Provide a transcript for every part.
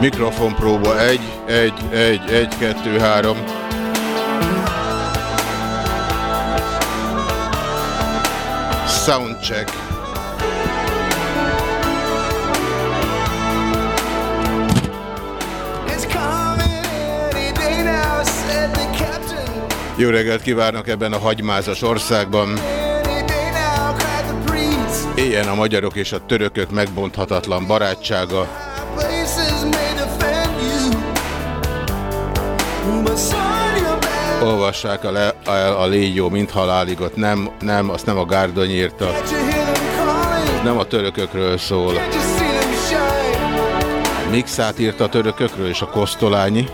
Mikrofonpróba 1, 1, 1, 1, 2, 3. Soundcheck. Jó reggelt kívánok ebben a hagymázas országban. Éljen a magyarok és a törökök megbonthatatlan barátsága. Olvassák a, le, a, a légyó, mint haláligot. Nem, nem, azt nem a Gárdony írta. Nem a törökökről szól. Mixát írt a törökökről és a Kosztolányi.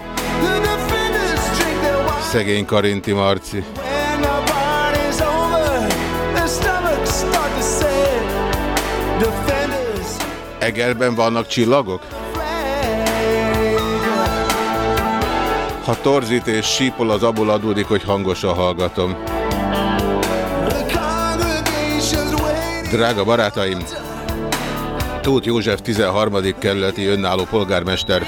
Szegény Karinti Marci. Egerben vannak csillagok? Ha torzít és sípol, az abból adódik, hogy hangosan hallgatom. Drága barátaim! Tóth József 13. kerületi önálló polgármester,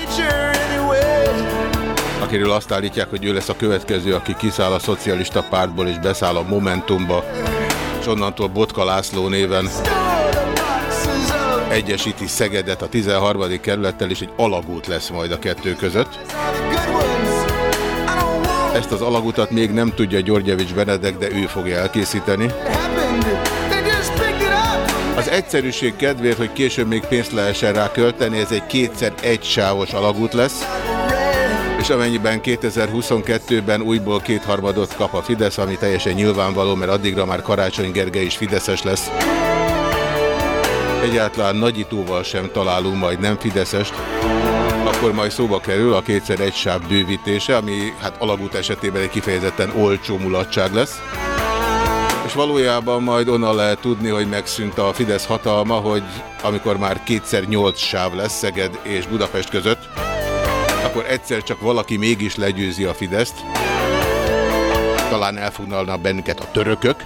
akiről azt állítják, hogy ő lesz a következő, aki kiszáll a szocialista pártból és beszáll a Momentumba, és onnantól Botka László néven egyesíti Szegedet a 13. kerülettel, és egy alagút lesz majd a kettő között. Ezt az alagutat még nem tudja Györgyevics Benedek, de ő fogja elkészíteni. Az egyszerűség kedvéért, hogy később még pénzt lehessen rá költeni, ez egy kétszer egy sávos alagút lesz, és amennyiben 2022-ben újból kétharmadot kap a Fidesz, ami teljesen nyilvánvaló, mert addigra már Karácsony Gergely is Fideszes lesz. Egyáltalán nagyítóval sem találunk majd nem Fideszest, akkor majd szóba kerül a kétszer egy sáv bővítése, ami hát alagút esetében egy kifejezetten olcsó mulatság lesz. És valójában majd onnan lehet tudni, hogy megszűnt a Fidesz hatalma, hogy amikor már kétszer nyolc sáv lesz Szeged és Budapest között, akkor egyszer csak valaki mégis legyőzi a Fideszt. Talán elfoglalnak bennünket a törökök.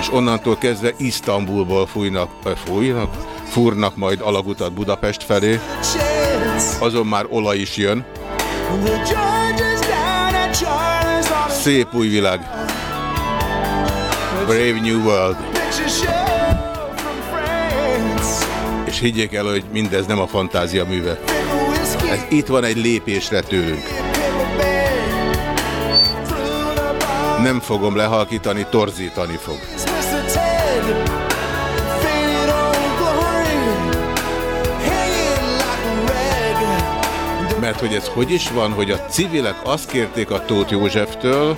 És onnantól kezdve Isztambulból fújnak, fújnak, fúrnak majd alagutat Budapest felé. Azon már olaj is jön. Szép új világ. Brave New World. És higgyék el, hogy mindez nem a fantázia műve. Ez itt van egy lépésre tőlünk. Nem fogom lehalkítani, torzítani fog. Mert hogy ez hogy is van, hogy a civilek azt kérték a Tóth Józseftől,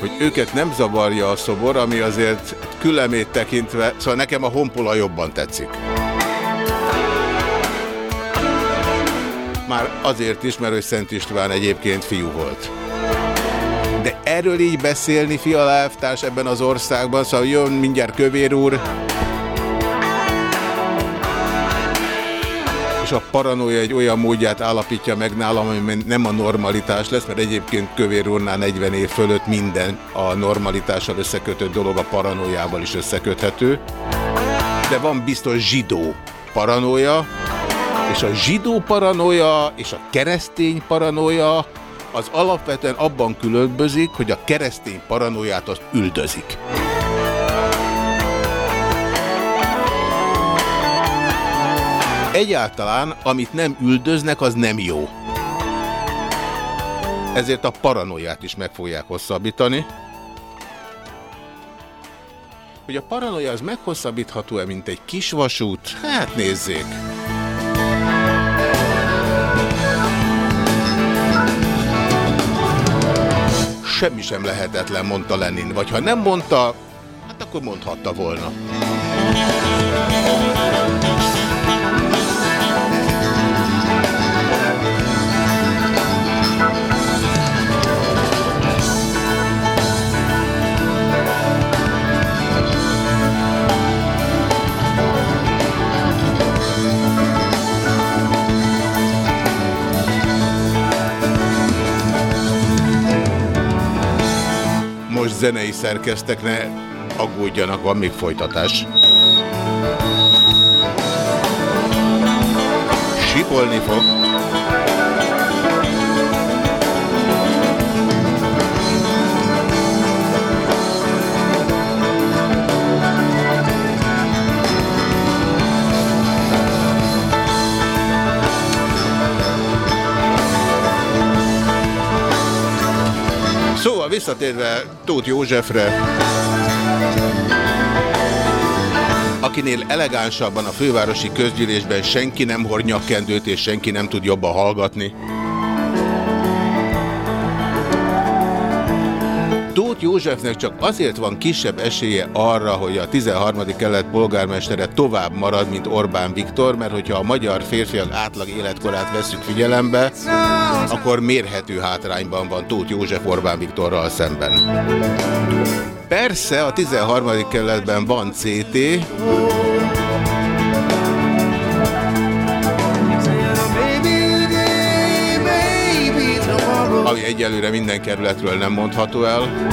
hogy őket nem zavarja a szobor, ami azért külemét tekintve, szóval nekem a honpola jobban tetszik. Már azért is, mert hogy Szent István egyébként fiú volt. De erről így beszélni, Fiala elvtárs ebben az országban, szóval jön mindjárt Kövér úr, és a paranoia egy olyan módját állapítja meg nálam, ami nem a normalitás lesz, mert egyébként Kövér úrnál 40 év fölött minden a normalitással összekötött dolog a paranoiával is összeköthető. De van biztos zsidó paranoia, és a zsidó paranoia és a keresztény paranoia az alapvetően abban különbözik, hogy a keresztény paranoiát azt üldözik. Egyáltalán, amit nem üldöznek, az nem jó. Ezért a paranoiát is meg fogják hosszabbítani. Hogy a paranoia az meghosszabbítható-e, mint egy kis vasút? Hát nézzék! semmi sem lehetetlen, mondta Lenin. Vagy ha nem mondta, hát akkor mondhatta volna. Zenei szerkeztek, ne aggódjanak, van még folytatás. Sipolni fog. Visszatérve Tóth Józsefre, akinél elegánsabban a fővárosi közgyűlésben senki nem hord nyakkendőt és senki nem tud jobban hallgatni. Tóth Józsefnek csak azért van kisebb esélye arra, hogy a 13. kelet polgármestere tovább marad, mint Orbán Viktor, mert hogyha a magyar férfiak átlag életkorát vesszük figyelembe, akkor mérhető hátrányban van Tóth József Orbán Viktorral szemben. Persze a 13. kerületben van CT, ami egyelőre minden kerületről nem mondható el,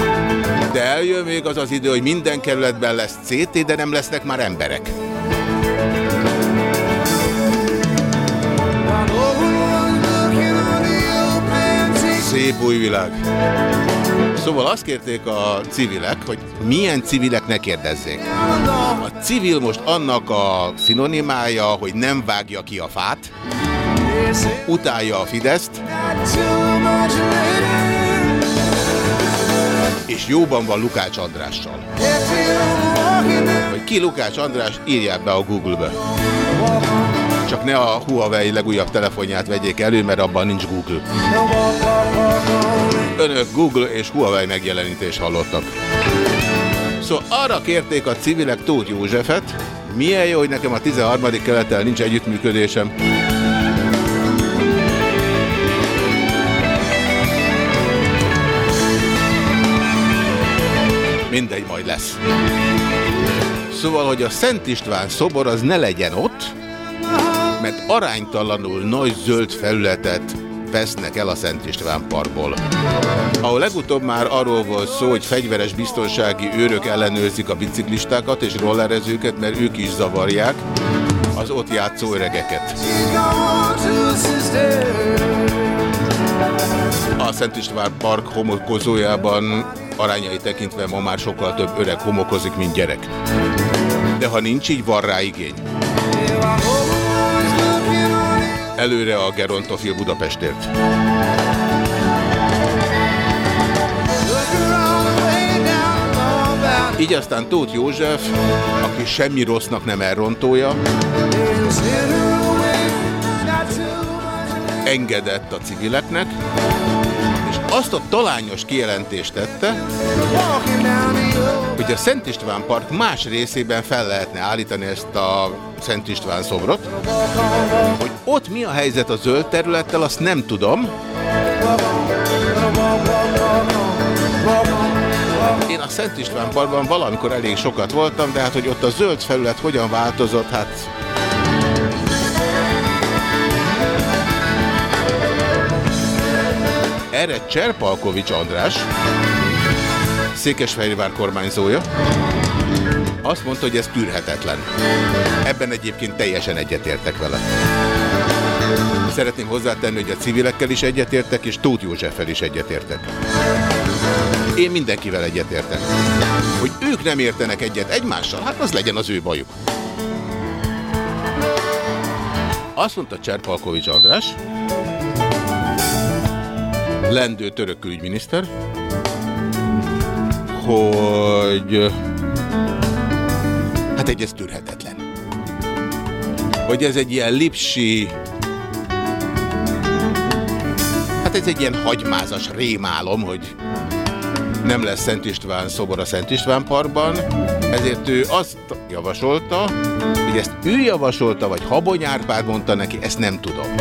de eljön még az az idő, hogy minden kerületben lesz CT, de nem lesznek már emberek. Szép új világ. Szóval azt kérték a civilek, hogy milyen civilek ne kérdezzék. A civil most annak a szinonimája, hogy nem vágja ki a fát, utálja a Fideszt, és jóban van Lukács Andrással. Hogy ki Lukács András, írják be a Google-be. Csak ne a Huawei legújabb telefonját vegyék elő, mert abban nincs Google. Önök Google és Huawei megjelenítés hallottak. Szóval arra kérték a civilek Tóth Józsefet, milyen jó, hogy nekem a 13. kelettel nincs együttműködésem. Mindegy, majd lesz. Szóval, hogy a Szent István szobor az ne legyen ott, mert aránytalanul nagy zöld felületet vesznek el a Szent István parkból. Ahol legutóbb már arról volt szó, hogy fegyveres biztonsági őrök ellenőrzik a biciklistákat és rollerezőket, mert ők is zavarják az ott játszó öregeket. A Szent István Park homokozójában arányai tekintve ma már sokkal több öreg homokozik, mint gyerek. De ha nincs így, van rá igény. Előre a Gerontofil Budapestért. Így aztán Tóth József, aki semmi rossznak nem elrontója, engedett a civileknek, és azt a talányos kijelentést tette, hogy a Szent István Park más részében fel lehetne állítani ezt a Szent István szobrot, hogy ott mi a helyzet a zöld területtel, azt nem tudom. Én a Szent István Parkban valamikor elég sokat voltam, de hát, hogy ott a zöld felület hogyan változott, hát Erre Cserpalkovics András, Székesfehérvár kormányzója, azt mondta, hogy ez tűrhetetlen. Ebben egyébként teljesen egyetértek vele. Szeretném hozzátenni, hogy a civilekkel is egyetértek, és Tóth Józseffel is egyetértek. Én mindenkivel egyetértek. Hogy ők nem értenek egyet egymással, hát az legyen az ő bajuk. Azt mondta Cserpalkovics András, lendő török külügyminiszter, hogy hát egy ez tűrhetetlen. Hogy ez egy ilyen lipsi, hát ez egy ilyen hagymázas rémálom, hogy nem lesz Szent István szobor a Szent István parkban, ezért ő azt javasolta, hogy ezt ő javasolta, vagy Habony Árpád mondta neki, ezt nem tudom.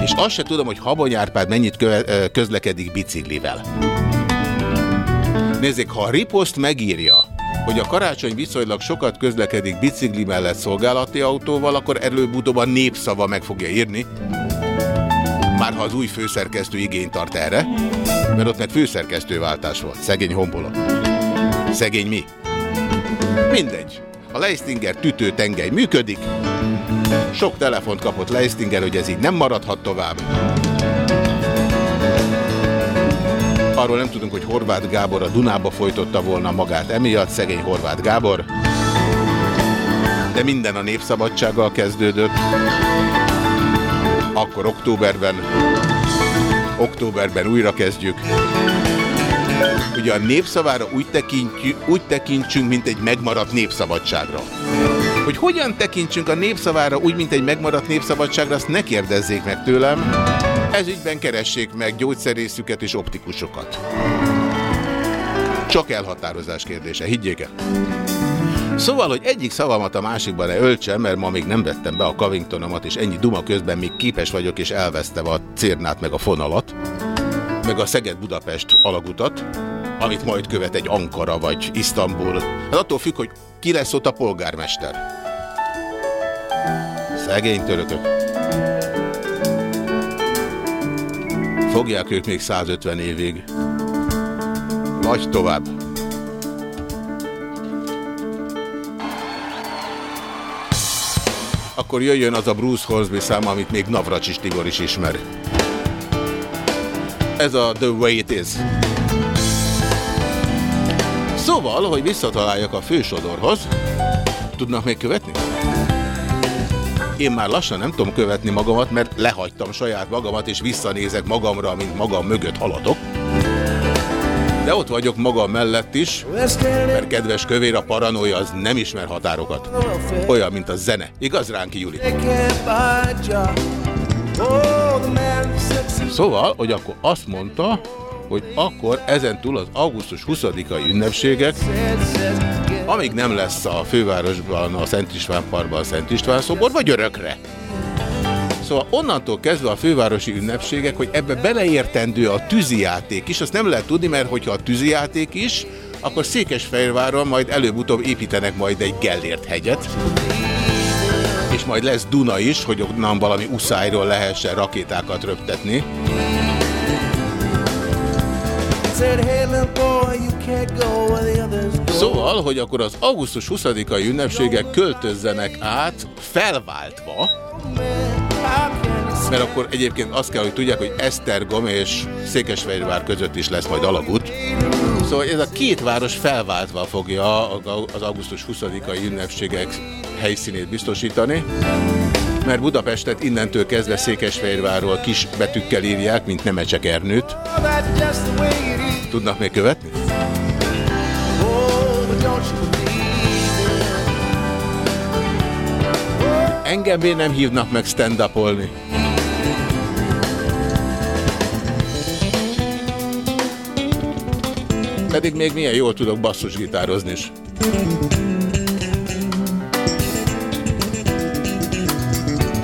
És azt se tudom, hogy Habony Árpád mennyit közlekedik biciklivel. Nézzék, ha a riposzt megírja, hogy a karácsony viszonylag sokat közlekedik bicikli mellett szolgálati autóval, akkor előbb-utóbb a népszava meg fogja írni. Már ha az új főszerkesztő igényt tart erre, mert ott meg főszerkesztőváltás volt. Szegény honpola. Szegény mi? Mindegy. A Leistinger tütő tengely működik. Sok telefont kapott Leistinger, hogy ez így nem maradhat tovább. Arról nem tudunk, hogy Horváth Gábor a Dunába folytotta volna magát emiatt, szegény Horváth Gábor. De minden a népszabadsággal kezdődött. Akkor októberben, októberben újra kezdjük. Ugye a népszavára úgy, úgy tekintsünk, mint egy megmaradt népszabadságra. Hogy hogyan tekintsünk a népszavára úgy, mint egy megmaradt népszabadságra, azt ne kérdezzék meg tőlem. Ez ügyben keressék meg gyógyszerészüket és optikusokat. Csak elhatározás kérdése, higgyék el. Szóval, hogy egyik szavamat a másikban ne öltsem, mert ma még nem vettem be a Covingtonomat, és ennyi duma közben még képes vagyok, és elvesztem a cérnát meg a fonalat, meg a Szeged-Budapest alagutat, amit majd követ egy Ankara vagy Isztambul. Hát attól függ, hogy ki lesz ott a polgármester. Szegény törökök. Fogják ők még 150 évig. Vagy tovább. Akkor jöjjön az a Bruce Horsby szám, amit még Navracsis Tibor is ismer. Ez a The Way It Is. Szóval, hogy visszataláljak a fősodorhoz, tudnak még követni? Én már lassan nem tudom követni magamat, mert lehagytam saját magamat, és visszanézek magamra, mint magam mögött haladok. De ott vagyok magam mellett is, mert kedves kövér a paranója az nem ismer határokat. Olyan, mint a zene. Igaz ránk, Juli? Szóval, hogy akkor azt mondta, hogy akkor ezentúl az augusztus 20-ai ünnepségek, amíg nem lesz a fővárosban, a Szent István parkban a Szent István szobor, vagy örökre. Szóval onnantól kezdve a fővárosi ünnepségek, hogy ebbe beleértendő a tűzijáték is, azt nem lehet tudni, mert hogyha a tűzijáték is, akkor Székesfehérváron majd előbb-utóbb építenek majd egy Gellért hegyet, és majd lesz Duna is, hogy onnan valami uszályról lehessen rakétákat röptetni. Szóval, hogy akkor az augusztus 20-ai ünnepségek költözzenek át felváltva, mert akkor egyébként azt kell, hogy tudják, hogy Esztergom és Székesfehérvár között is lesz majd alagút. Szóval ez a két város felváltva fogja az augusztus 20-ai ünnepségek helyszínét biztosítani, mert Budapestet innentől kezdve Székesfehérvárról kis betűkkel írják, mint Nemecsek Ernőt. Tudnak még követni? Engem nem hívnak meg stand-upolni. Pedig még milyen jól tudok basszusgitározni is.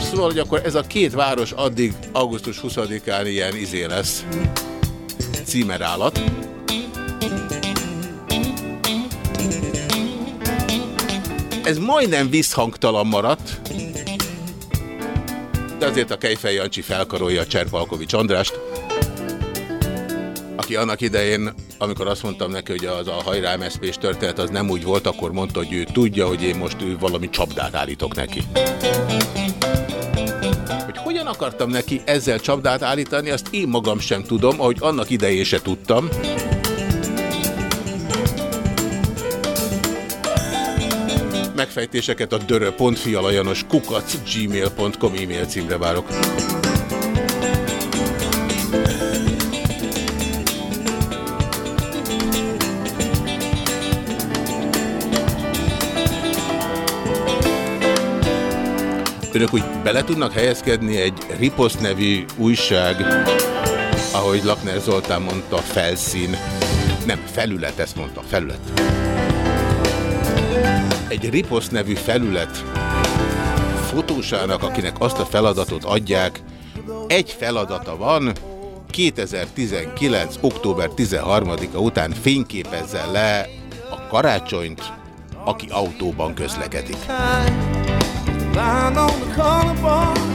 Szóval, hogy akkor ez a két város addig augusztus 20-án ilyen izé lesz címerállat. Ez majdnem visszhangtalan maradt, de azért a Kejfej Jancsi felkarolja Cserpalkovics Andrást, aki annak idején, amikor azt mondtam neki, hogy az a hajrá MSZP-s történet az nem úgy volt, akkor mondta, hogy ő tudja, hogy én most ő valami csapdát állítok neki. Hogy hogyan akartam neki ezzel csapdát állítani, azt én magam sem tudom, ahogy annak idején se tudtam. Megfejtéseket a dörö.fialajanos kukac gmail.com e-mail címre várok. Önök úgy bele tudnak helyezkedni egy Ripost nevű újság, ahogy Lakner Zoltán mondta, felszín Nem, felület, ezt mondta, felület. Egy riposzt nevű felület fotósának, akinek azt a feladatot adják, egy feladata van, 2019. október 13-a után fényképezze le a karácsonyt, aki autóban közlekedik.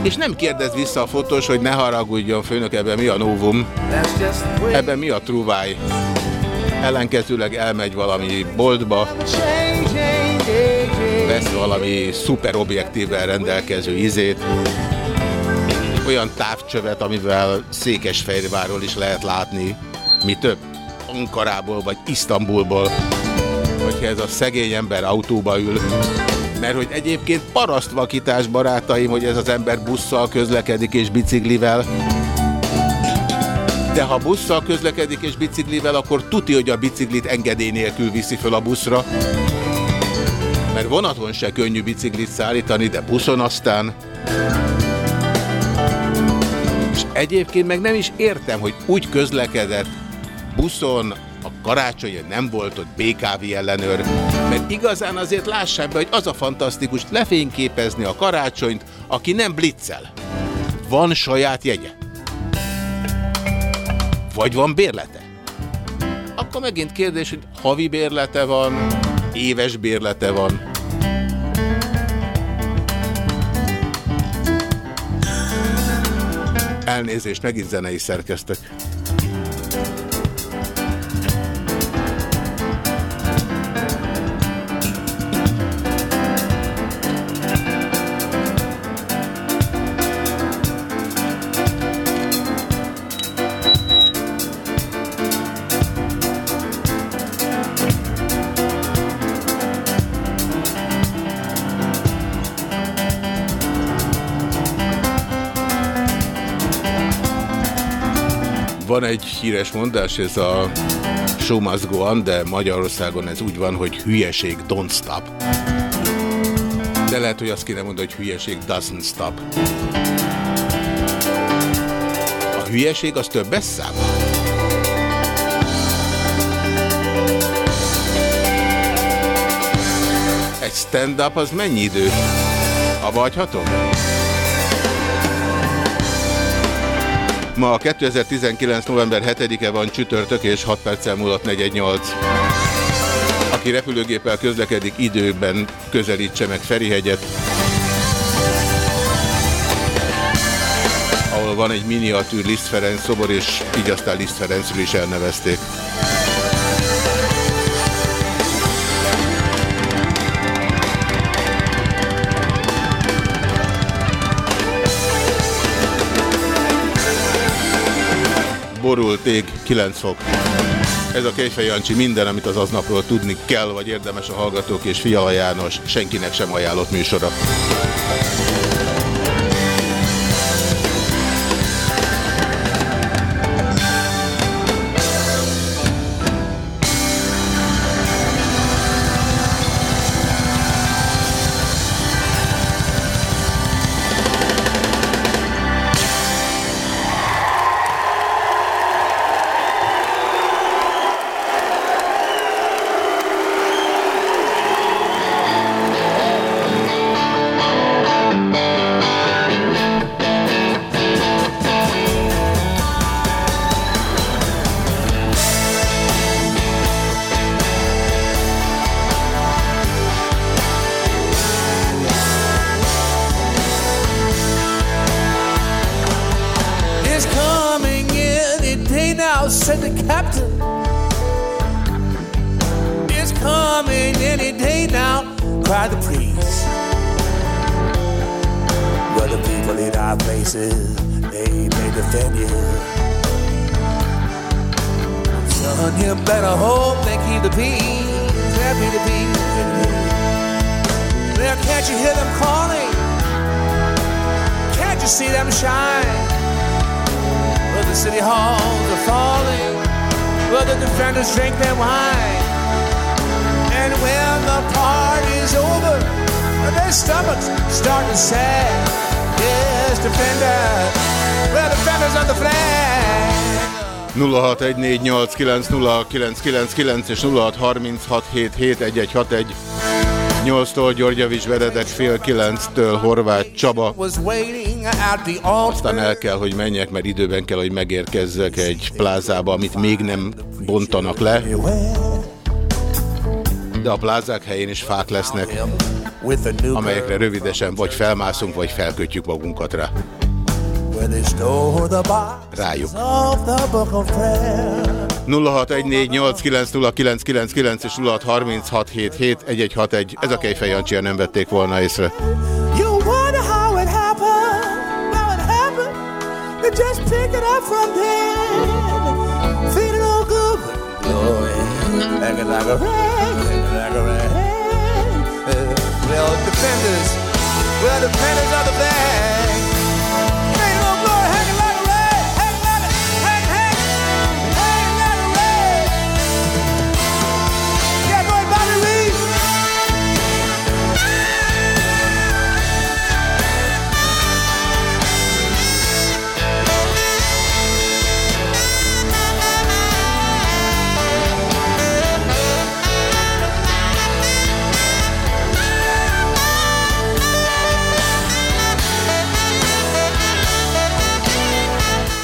És nem kérdez vissza a fotós, hogy ne haragudjon, főnök, ebben mi a novum, ebben mi a truváj. Ellenkezőleg elmegy valami boltba, vesz valami szuper objektívvel rendelkező izét, olyan távcsövet, amivel Székesfehérvárról is lehet látni, mi több, Ankarából vagy Isztambulból, hogyha ez a szegény ember autóba ül, mert hogy egyébként parasztvakítás barátaim, hogy ez az ember busszal közlekedik és biciklivel, de ha busszal közlekedik és biciklivel, akkor tuti, hogy a biciklit engedély nélkül viszi föl a buszra. Mert vonaton se könnyű biciklit szállítani, de buszon aztán... És egyébként meg nem is értem, hogy úgy közlekedett buszon, a karácsony nem volt ott BKV ellenőr, mert igazán azért lássák be, hogy az a fantasztikus lefényképezni a karácsonyt, aki nem bliccel. Van saját jegye. Vagy van bérlete. Akkor megint kérdés, hogy havi bérlete van, éves bérlete van. Elnézést, megint zenei szerkeztek. Híres mondás, ez a show must go on, de Magyarországon ez úgy van, hogy hülyeség don't stop. De lehet, hogy azt kéne mondani, hogy hülyeség doesn't stop. A hülyeség az többes szám? Egy stand-up az mennyi idő? Abba hagyhatom? Ma 2019. november 7-e van csütörtök és 6 perccel múlott 418. Aki repülőgéppel közlekedik, időben közelítse meg Ferihegyet. Ahol van egy miniatűr Liszt Ferenc szobor, és így aztán Liszt Ferencről is elnevezték. Borult ég, 9 fok. Ez a Kejfej Jancsi minden, amit az aznapról tudni kell, vagy érdemes a hallgatók és Fiala János senkinek sem ajánlott műsora. 0614890999 és 0636771161 8-tól Györgyevics Veredek fél 9-től Horváth Csaba. Aztán el kell, hogy menjek, mert időben kell, hogy megérkezzek egy plázába, amit még nem bontanak le. De a plázák helyén is fák lesznek, amelyekre rövidesen vagy felmászunk, vagy felkötjük magunkat rá. Rájuk. 0614890999 és 0636771161. Ez a Kejfej Jancsia nem vették volna észre. Just pick it up from there. Feeling all good. Oh, yeah. Like a, like a rag, like a rag. Well, defenders, well, defenders of the bag.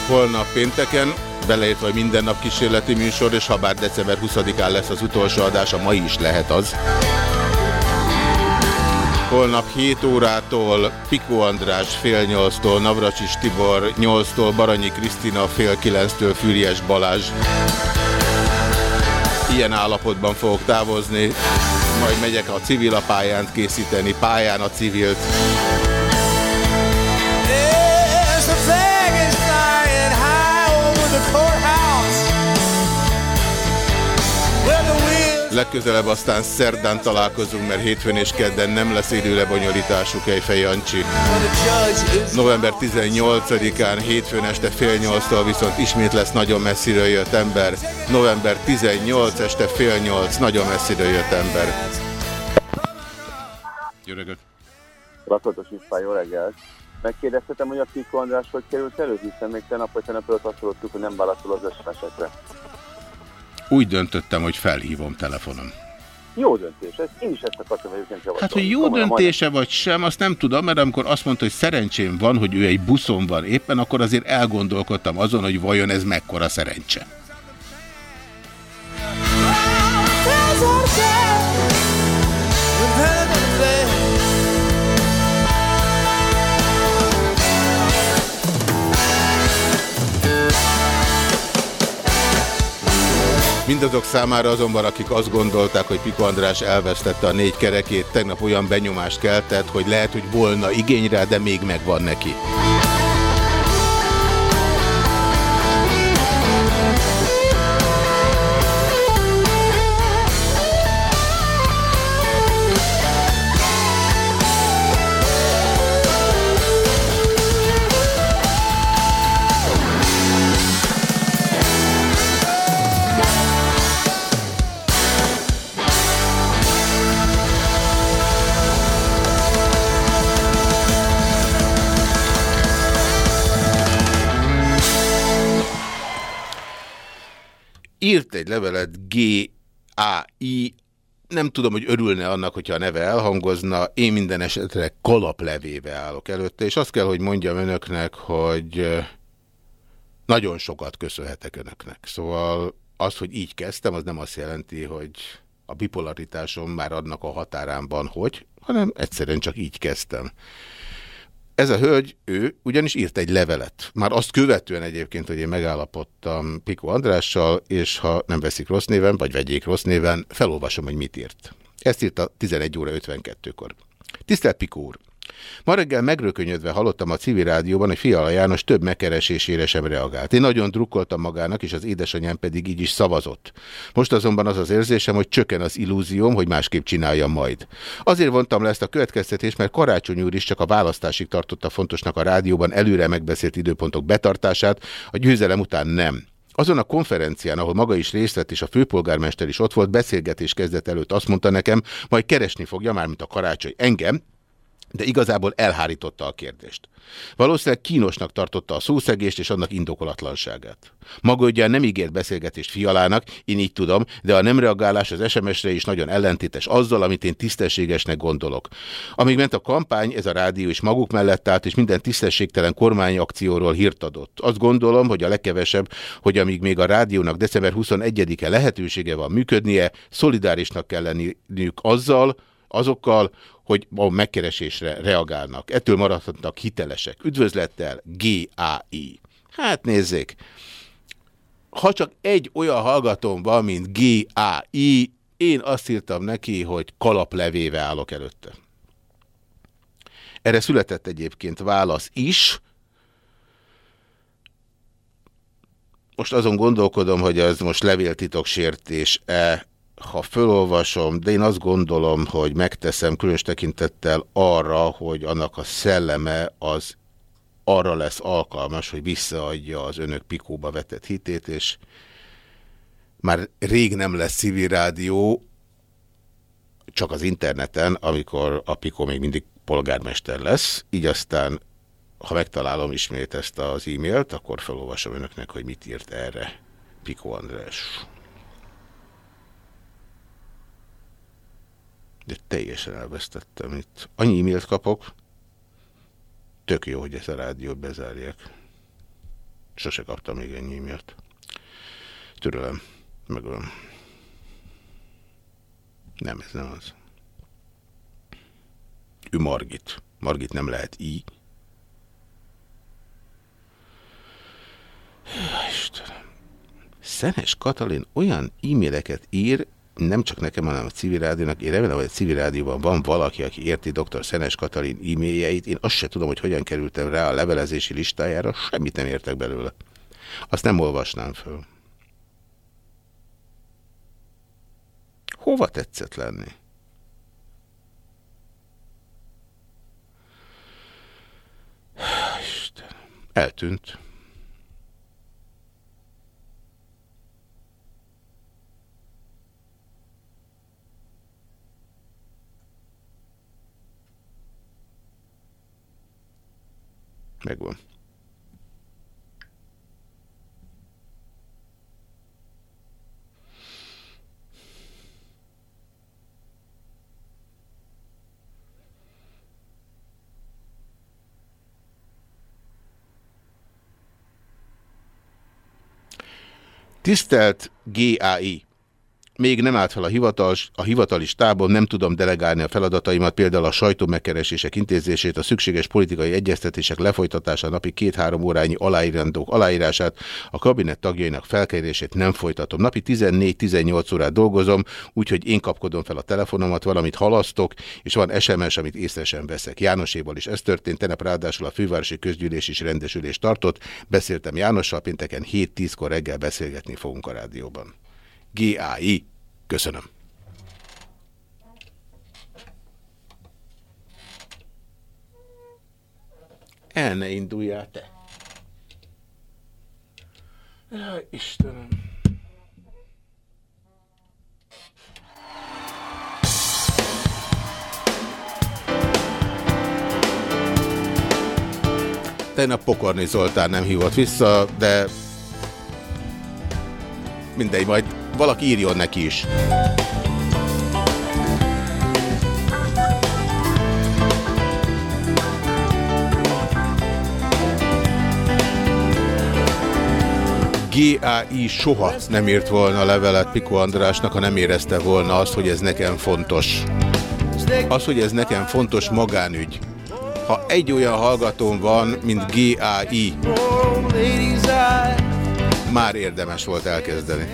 Holnap pénteken, beleértve, minden nap kísérleti műsor, és ha bár december 20-án lesz az utolsó adás, a mai is lehet az. Holnap 7 órától Piko András fél 8-tól, Navracsis Tibor 8-tól, Baranyi Krisztina fél 9-től, Füriyes Balázs. Ilyen állapotban fogok távozni, majd megyek a civil a pályánt készíteni, pályán a civilt. Legközelebb aztán szerdán találkozunk, mert hétfőn és kedden nem lesz idő lebonyolítású Kejfej Jancsi. November 18-án hétfőn este fél nyolctól viszont ismét lesz nagyon messziről jött ember. November 18 este fél nyolc nagyon messziről jött ember. Jó reggelt! Lakatos István, jó reggelt! Megkérdeztetem, hogy a Kiko András hogy került elő, hiszen még tegnap vagy tegnap előtt azt hogy nem válaszol az SMS-ekre. Úgy döntöttem, hogy felhívom telefonon. Jó döntés, ez én is ezt akartam egyébként javasolni. Hát, hogy jó Komolyan döntése vagy sem, azt nem tudom, mert amikor azt mondta, hogy szerencsém van, hogy ő egy buszon van éppen, akkor azért elgondolkodtam azon, hogy vajon ez mekkora szerencse. Mindazok számára azonban, akik azt gondolták, hogy Piko András elvesztette a négy kerekét, tegnap olyan benyomást keltett, hogy lehet, hogy volna igényre, de még megvan neki. Írt egy levelet G.A.I. Nem tudom, hogy örülne annak, hogyha a neve elhangozna. Én minden esetre kalaplevéve állok előtte, és azt kell, hogy mondjam önöknek, hogy nagyon sokat köszönhetek önöknek. Szóval az, hogy így kezdtem, az nem azt jelenti, hogy a bipolaritásom már adnak a határán van, hogy, hanem egyszerűen csak így kezdtem. Ez a hölgy, ő ugyanis írt egy levelet. Már azt követően egyébként, hogy én megállapodtam Piko Andrással, és ha nem veszik rossz néven, vagy vegyék rossz néven, felolvasom, hogy mit írt. Ezt írta 11 óra 52-kor. Tisztelt Piko úr! Ma reggel megrökönyödve hallottam a civil rádióban, hogy Fiala János több megkeresésére sem reagált. Én nagyon drukkoltam magának, és az édesanyám pedig így is szavazott. Most azonban az az érzésem, hogy csökken az illúzióm, hogy másképp csinálja majd. Azért vontam le ezt a következtetést, mert Karácsony úr is csak a választásig tartotta fontosnak a rádióban előre megbeszélt időpontok betartását, a győzelem után nem. Azon a konferencián, ahol maga is részt vett, és a főpolgármester is ott volt, beszélgetés kezdet előtt azt mondta nekem, majd keresni fogja, mármint a karácsony engem, de igazából elhárította a kérdést. Valószínűleg kínosnak tartotta a szószegést és annak indokolatlanságát. Maga ugyan nem ígért beszélgetést fialának, én így tudom, de a nem reagálás az SMS-re is nagyon ellentétes azzal, amit én tisztességesnek gondolok. Amíg ment a kampány, ez a rádió is maguk mellett állt, és minden tisztességtelen kormányakcióról hírt adott. Azt gondolom, hogy a legkevesebb, hogy amíg még a rádiónak december 21-e lehetősége van működnie, szolidárisnak kell lenniük azzal, azokkal, hogy a megkeresésre reagálnak. Ettől maradhatnak hitelesek. Üdvözlettel, GAI. Hát nézzék, ha csak egy olyan hallgatóm van, mint GAI, én azt írtam neki, hogy kalaplevéve állok előtte. Erre született egyébként válasz is. Most azon gondolkodom, hogy ez most levéltitoksértés-e, ha fölolvasom, de én azt gondolom, hogy megteszem különös tekintettel arra, hogy annak a szelleme az arra lesz alkalmas, hogy visszaadja az önök pikóba vetett hitét, és már rég nem lesz civil rádió, csak az interneten, amikor a Pikó még mindig polgármester lesz, így aztán, ha megtalálom ismét ezt az e-mailt, akkor felolvasom önöknek, hogy mit írt erre Pikó András. De teljesen elvesztettem itt. Annyi e-mailt kapok, tök jó, hogy ezt a rádiót bezárják. Sose kaptam még ennyi e-mailt. Türelem, megölöm. Nem, ez nem az. Ő Margit. Margit nem lehet így. Istenem. Szenes Katalin olyan e-maileket ír, nem csak nekem, hanem a civil rádiónak, én remélem, hogy a civil rádióban van valaki, aki érti dr. Szenes Katalin e-mailjeit. Én azt se tudom, hogy hogyan kerültem rá a levelezési listájára, semmit nem értek belőle. Azt nem olvasnám föl. Hova tetszett lenni? Isten. Eltűnt. Megvan. Tisztelt GAI! Még nem állt fel a, hivatal, a hivatali stábon, nem tudom delegálni a feladataimat, például a sajtómegkeresések intézését, a szükséges politikai egyeztetések lefolytatása, napi két-három órányi aláírandók aláírását, a kabinet tagjainak felkerését nem folytatom. Napi 14-18 órát dolgozom, úgyhogy én kapkodom fel a telefonomat, valamit halasztok, és van SMS, amit észre sem veszek. Jánoséval is ez történt, tenep ráadásul a fővárosi közgyűlés is rendesülést tartott. Beszéltem Jánossal, pénteken 7-10-kor reggel beszélgetni fogunk a rádióban. GAI. Köszönöm. El ne induljál te. Jaj, Istenem. Tegnap Pokorni Zoltán nem hívott vissza, de mindegy, majd valaki írjon neki is. GAI soha nem írt volna levelet Piko Andrásnak, ha nem érezte volna azt, hogy ez nekem fontos. Az, hogy ez nekem fontos magánügy. Ha egy olyan hallgatón van, mint GAI, már érdemes volt elkezdeni.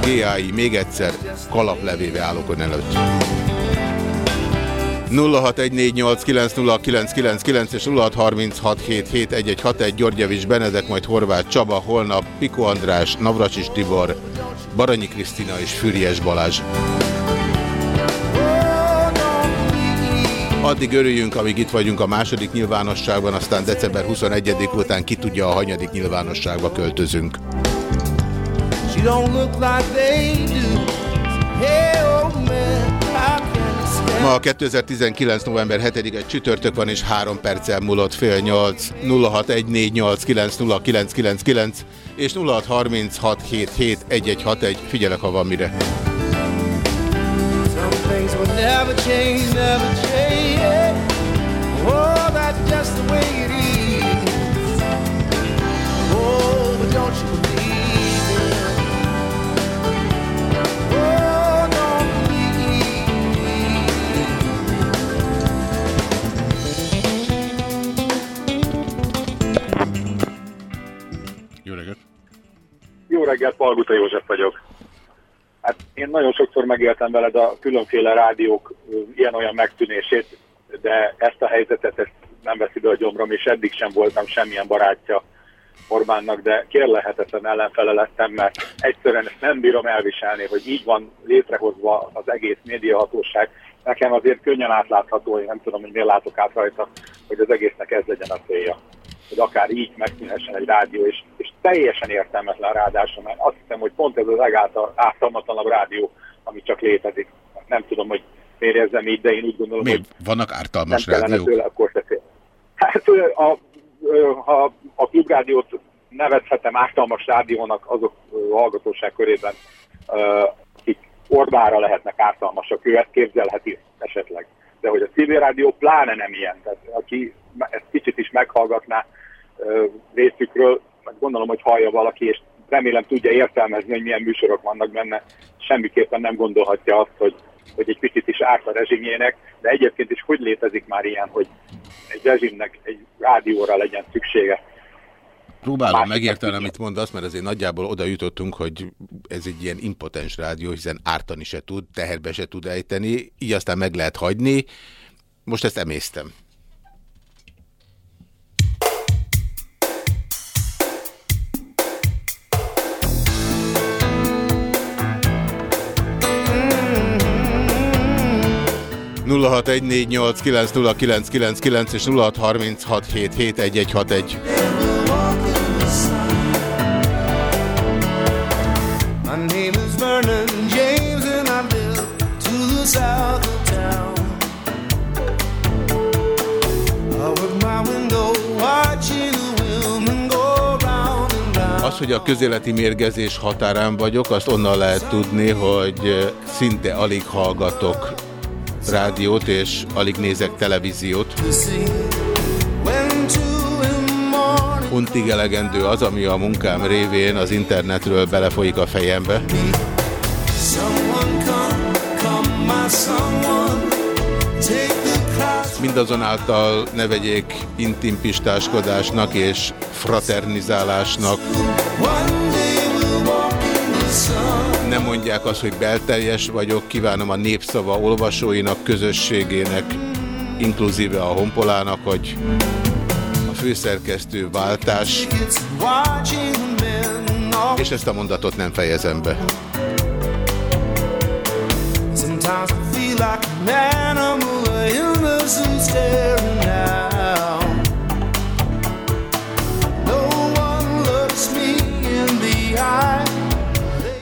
GAI, még egyszer, kalaplevéve állok ön előtt. 0614890999 és 0636771161 Györgyevics Benedek, majd Horváth Csaba, holnap Piko András, Navracsis Tibor, Baranyi Krisztina és Füriyes Balázs. Addig örüljünk, amíg itt vagyunk a második nyilvánosságban, aztán december 21 után ki tudja, a hanyadik nyilvánosságba költözünk. She don't look like they do. Hey, old man, Ma 2019. november 7-e csütörtök van, és 3 perccel múlott fél 8 0614890999 és 0636771161. Figyelek, ha van mire. Some things will never change, never change. Oh, that's just the way it is. Oh, but don't you believe it? Oh, don't believe Jó reggelt! Jó reggelt, Palguta József vagyok. Hát én nagyon sokszor megéltem veled a különféle rádiók ilyen-olyan megtűnését, de ezt a helyzetet ezt nem veszi be a gyomrom, és eddig sem voltam semmilyen barátja Orbánnak, de kérlehetetlen ellenfele lettem, mert egyszerűen ezt nem bírom elviselni, hogy így van létrehozva az egész médiahatóság. Nekem azért könnyen átlátható, én nem tudom, hogy miért látok át rajta, hogy az egésznek ez legyen a célja hogy akár így megszűnhessen egy rádió, és, és teljesen értelmetlen ráadásul, mert azt hiszem, hogy pont ez az legártalmatlanabb rádió, ami csak létezik. Nem tudom, hogy miért érzem így, de én úgy gondolom, Mi? hogy Vannak nem ártalmas kellene rádiók? tőle, akkor se fél. Hát a, ha a klubrádiót nevezhetem ártalmas rádiónak azok hallgatóság körében, akik Orbánra lehetnek ártalmasak, ő ezt képzelheti esetleg. De hogy a civil rádió pláne nem ilyen. Tehát aki ezt kicsit is meghallgatná részükről, meg gondolom, hogy hallja valaki, és remélem tudja értelmezni, hogy milyen műsorok vannak benne, semmiképpen nem gondolhatja azt, hogy, hogy egy picit is árt a rezsimjének, de egyébként is hogy létezik már ilyen, hogy egy rezsimnek egy rádióra legyen szüksége. Próbálom megérteni, meg- amit mondasz, mert azért nagyjából oda jutottunk, hogy ez egy ilyen impotens rádió, hiszen ártani se tud, teherbe se tud ejteni, így aztán meg lehet hagyni. Most ezt emésztem. ...0614890999 és 0636771161. My name is Vernon James and I live to the south of town. Az, hogy a közéleti mérgezés határán vagyok, azt onnan lehet tudni, hogy eh, szinte alig hallgatok rádiót, és alig nézek televíziót. Untig elegendő az, ami a munkám révén az internetről belefolyik a fejembe. Mindazonáltal ne vegyék intimpistáskodásnak és fraternizálásnak. one day we'll walk in the sun Nem mondják azt, hogy belteljes vagyok, kívánom a népszava olvasóinak, közösségének, inkluzíve a honpolának, hogy a főszerkesztő váltás, és ezt a mondatot nem fejezem be. I.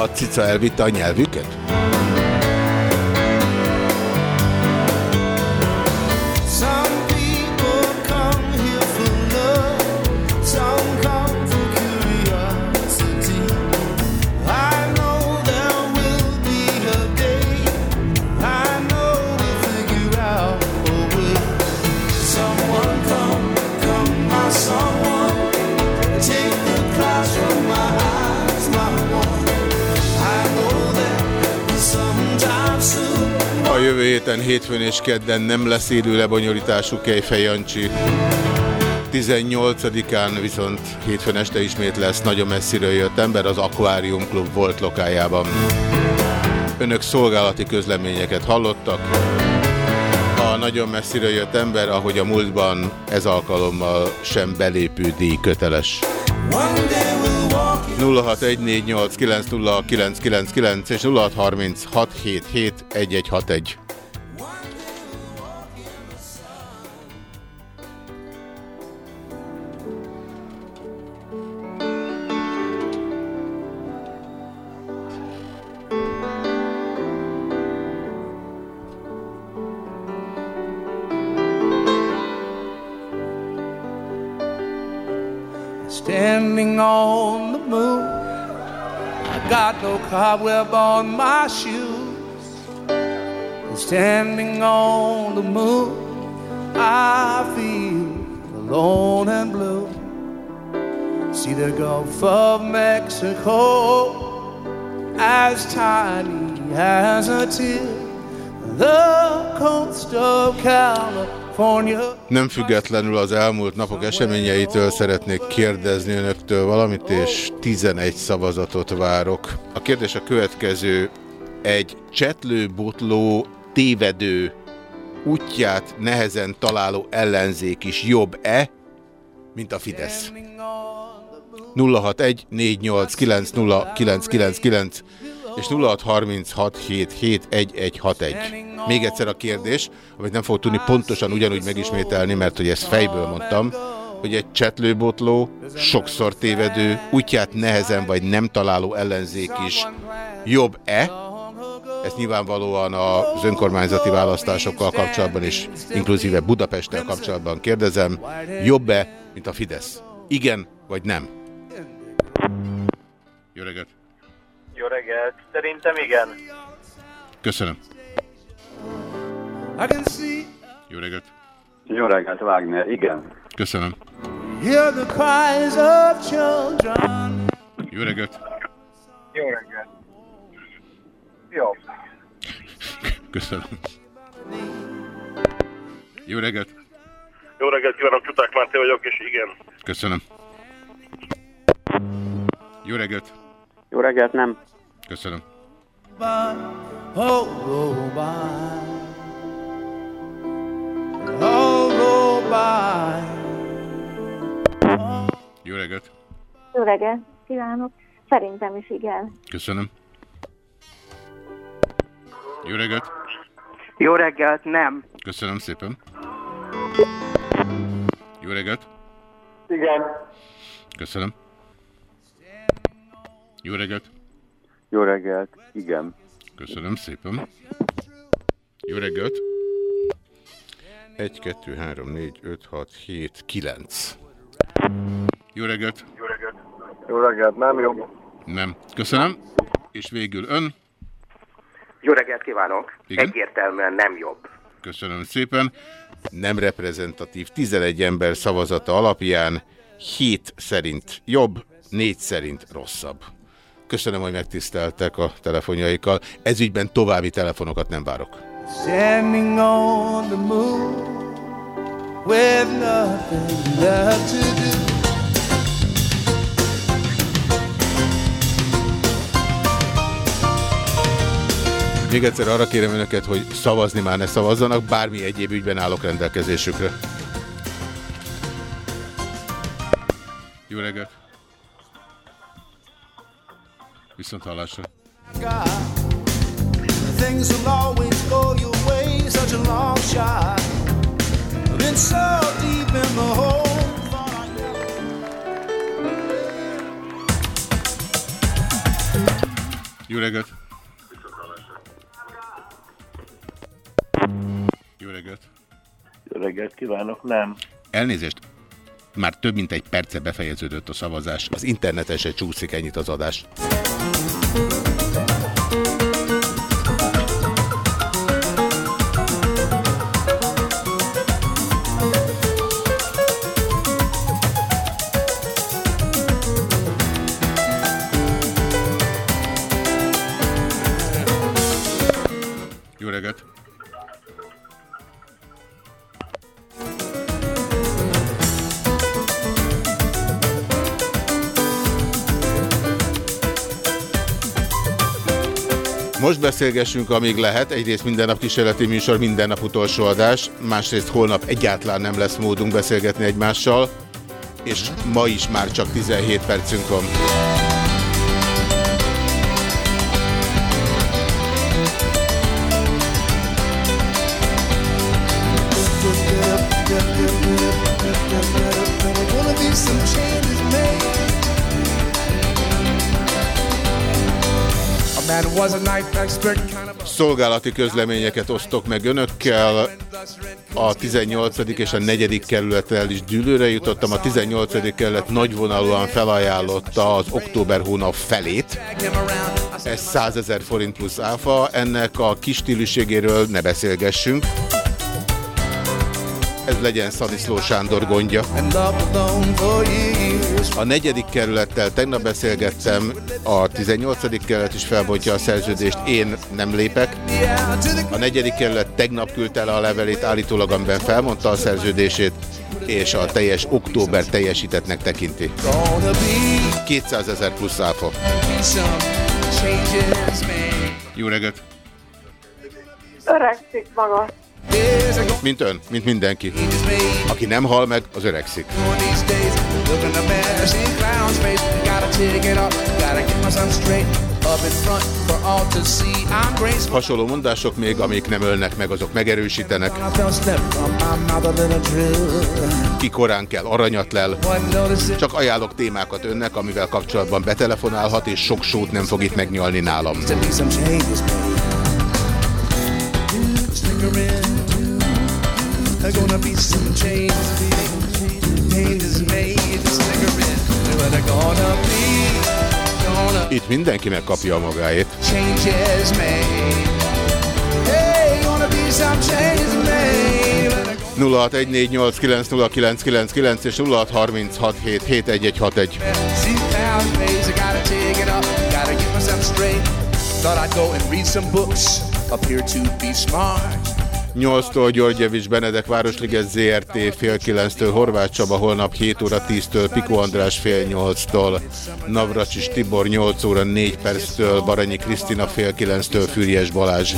A cica elvitte a nyelvüket? Héten, hétfőn és kedden nem lesz élő lebonyolítású Kejfej Jancsi. 18-án viszont hétfőn este ismét lesz nagyon messziről jött ember az Aquarium Club volt lokájában. Önök szolgálati közleményeket hallottak. A nagyon messziről jött ember, ahogy a múltban ez alkalommal sem belépő díj köteles. 0614890999 és 0636771161. Standing on the moon, I got no cobweb on my shoes. Standing on the moon, I feel alone and blue. See the Gulf of Mexico as tiny as a tear. The coast of California. Nem függetlenül az elmúlt napok eseményeitől szeretnék kérdezni önöktől valamit, és 11 szavazatot várok. A kérdés a következő. Egy csetlő-botló tévedő útját nehezen találó ellenzék is jobb-e, mint a Fidesz? 061 489 és 0636771161. Még egyszer a kérdés, amit nem fog tudni pontosan ugyanúgy megismételni, mert hogy ezt fejből mondtam, hogy egy csetlőbotló, sokszor tévedő, útját nehezen vagy nem találó ellenzék is jobb-e? Ezt nyilvánvalóan az önkormányzati választásokkal kapcsolatban és inkluzíve Budapesttel kapcsolatban kérdezem, jobb-e, mint a Fidesz? Igen vagy nem? Jó reggelt! Jó reggelt. Szerintem igen. Köszönöm. Jó reggelt. Jó reggelt, Wagner. Igen. Köszönöm. Jó reggelt. Jó reggelt. Jó. Köszönöm. Jó reggelt. Jó reggelt kívánok, Csuták Máté vagyok, és igen. Köszönöm. Jó reggelt. Jó reggelt, nem. Köszönöm. Jó reggelt. Jó reggelt kívánok. Szerintem is igen. Köszönöm. Jó reggelt. Jó reggelt, nem. Köszönöm szépen. Jó reggelt. Igen. Köszönöm. Jó reggelt. Jó reggelt, igen. Köszönöm szépen. Jó reggelt. 1, 2, 3, 4, 5, 6, 7, 9. Jó reggelt. Jó reggelt. Jó reggelt, nem jobb. Nem. Köszönöm. És végül ön. Jó reggelt kívánok. Igen? Egyértelműen nem jobb. Köszönöm szépen. Nem reprezentatív 11 ember szavazata alapján 7 szerint jobb, 4 szerint rosszabb. Köszönöm, hogy megtiszteltek a telefonjaikkal. Ezügyben további telefonokat nem várok. Standing on the moon with nothing left to do. Még egyszer arra kérem önöket, hogy szavazni már ne szavazzanak, bármi egyéb ügyben állok rendelkezésükre. Jó reggelt! Viszont hallásra! Things will always go your way, such a long shot. Been so deep in the hole. Jó reggelt! Jó reggelt! Jó reggelt kívánok, nem. Elnézést! Már több mint egy perce befejeződött a szavazás. Az interneten se csúszik ennyit az adás. Most beszélgessünk, amíg lehet. Egyrészt minden nap kísérleti műsor, minden nap utolsó adás. Másrészt holnap egyáltalán nem lesz módunk beszélgetni egymással. És ma is már csak 17 percünk van. Szolgálati közleményeket osztok meg önökkel. A 18. és a 4. kerülettel is dűlőre jutottam. A 18. kerület nagyvonalúan felajánlotta az október hónap felét. Ez 100 ezer forint plusz áfa. Ennek a kis stílűségéről ne beszélgessünk ez legyen Szaniszló Sándor gondja. A negyedik kerülettel tegnap beszélgettem, a 18. kerület is felbontja a szerződést, én nem lépek. A negyedik kerület tegnap küldte le a levelét, állítólag amiben felmondta a szerződését, és a teljes október teljesítetnek tekinti. 200 ezer plusz áfa. Jó reggelt! Öregszik maga. Mint ön, mint mindenki. Aki nem hal meg, az öregszik. Hasonló mondások még, amik nem ölnek meg, azok megerősítenek. Ki korán kell, aranyat lel. Csak ajánlok témákat önnek, amivel kapcsolatban betelefonálhat, és sok sót nem fog itt megnyalni nálam. Gonna be some change. Pain is made, cigarette. But gonna be, gonna Itt mindenki megkapja a magáét. Changes made. Hey, gonna be some changes made. 0614890999 és 0636771161. Thought I'd go and read some books, appear to be smart. 8-tól Györgyevics Benedek Városliget ZRT fél 9-től Horváth Csaba holnap 7 óra 10-től Piko András fél 8-tól Navracsis Tibor 8 óra 4 perctől Baranyi Krisztina fél 9-től Füriyes Balázs.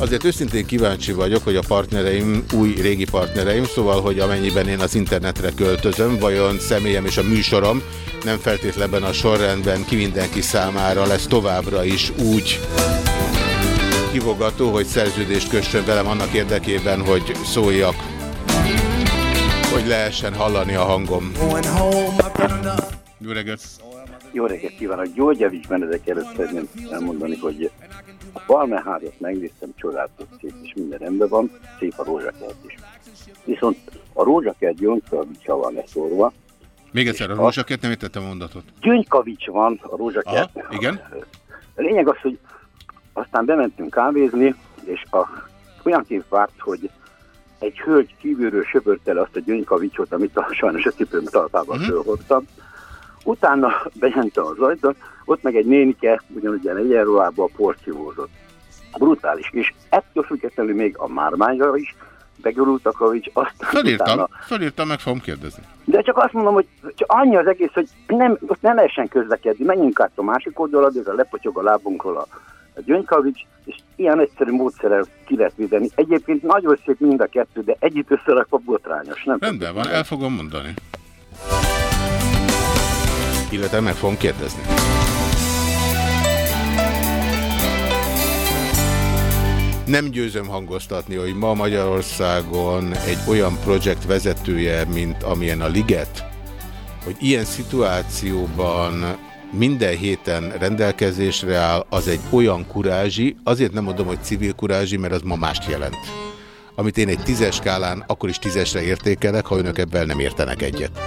Azért őszintén kíváncsi vagyok, hogy a partnereim, új régi partnereim, szóval, hogy amennyiben én az internetre költözöm, vajon személyem és a műsorom nem feltétlenben a sorrendben ki mindenki számára lesz továbbra is úgy kivogató, hogy szerződést kössön velem annak érdekében, hogy szóljak, hogy lehessen hallani a hangom. Jó reggelt! Jó reggelt kívánok! Györgyevics Benedek előtt szeretném elmondani, hogy a Palmeházat megnéztem, csodálatos szép, és minden rendben van, szép a rózsakert is. Viszont a rózsakert Gyöngykavicsal van leszórva. Még egyszer, a rózsakert nem értettem a mondatot. Gyöngykavics van a rózsakert. Aha, igen. A lényeg az, hogy aztán bementünk kávézni, és a, olyan kép várt, hogy egy hölgy kívülről söpörte le azt a gyöngykavicsot, amit a, sajnos a cipőm talpában uh -huh. fölhoztam. Utána bejentem az ajtón, ott meg egy nénike, ugyanúgy egyenruhában porciózott. Brutális. És ettől függetlenül még a mármányra is begurult a kavics, azt Fölírtam, utána... fölírtam, meg fogom kérdezni. De csak azt mondom, hogy csak annyi az egész, hogy nem, ott ne lehessen közlekedni, menjünk át a másik oldalra, a lepotyog a lábunkról a, a gyöngykavics, és ilyen egyszerű módszerrel ki lehet védeni. Egyébként nagyon szép mind a kettő, de együtt összerakva botrányos, nem? Rendben van, el fogom mondani. Illetve meg fogom kérdezni. Nem győzöm hangoztatni, hogy ma Magyarországon egy olyan projekt vezetője, mint amilyen a Liget, hogy ilyen szituációban minden héten rendelkezésre áll, az egy olyan kurázsi, azért nem mondom, hogy civil kurázsi, mert az ma mást jelent. Amit én egy tízes skálán akkor is tízesre értékelek, ha önök ebben nem értenek egyet.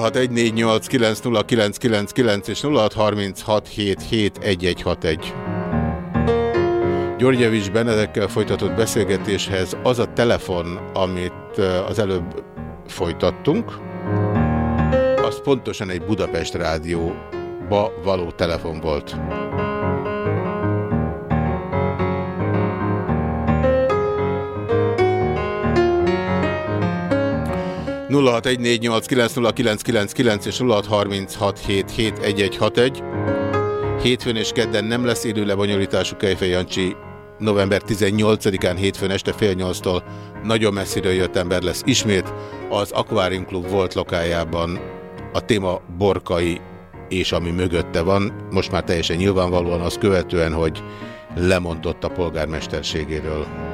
0614890999 és 0636771161. Györgyevics Benedekkel folytatott beszélgetéshez az a telefon, amit az előbb folytattunk, az pontosan egy Budapest rádióba való telefon volt. 0614890999 és 0636771161. Hétfőn és kedden nem lesz élő lebonyolítású Kejfej Jancsi. November 18-án hétfőn este fél nyolctól nagyon messziről jött ember lesz ismét. Az Aquarium Club volt lokájában a téma borkai és ami mögötte van. Most már teljesen nyilvánvalóan az követően, hogy lemondott a polgármesterségéről.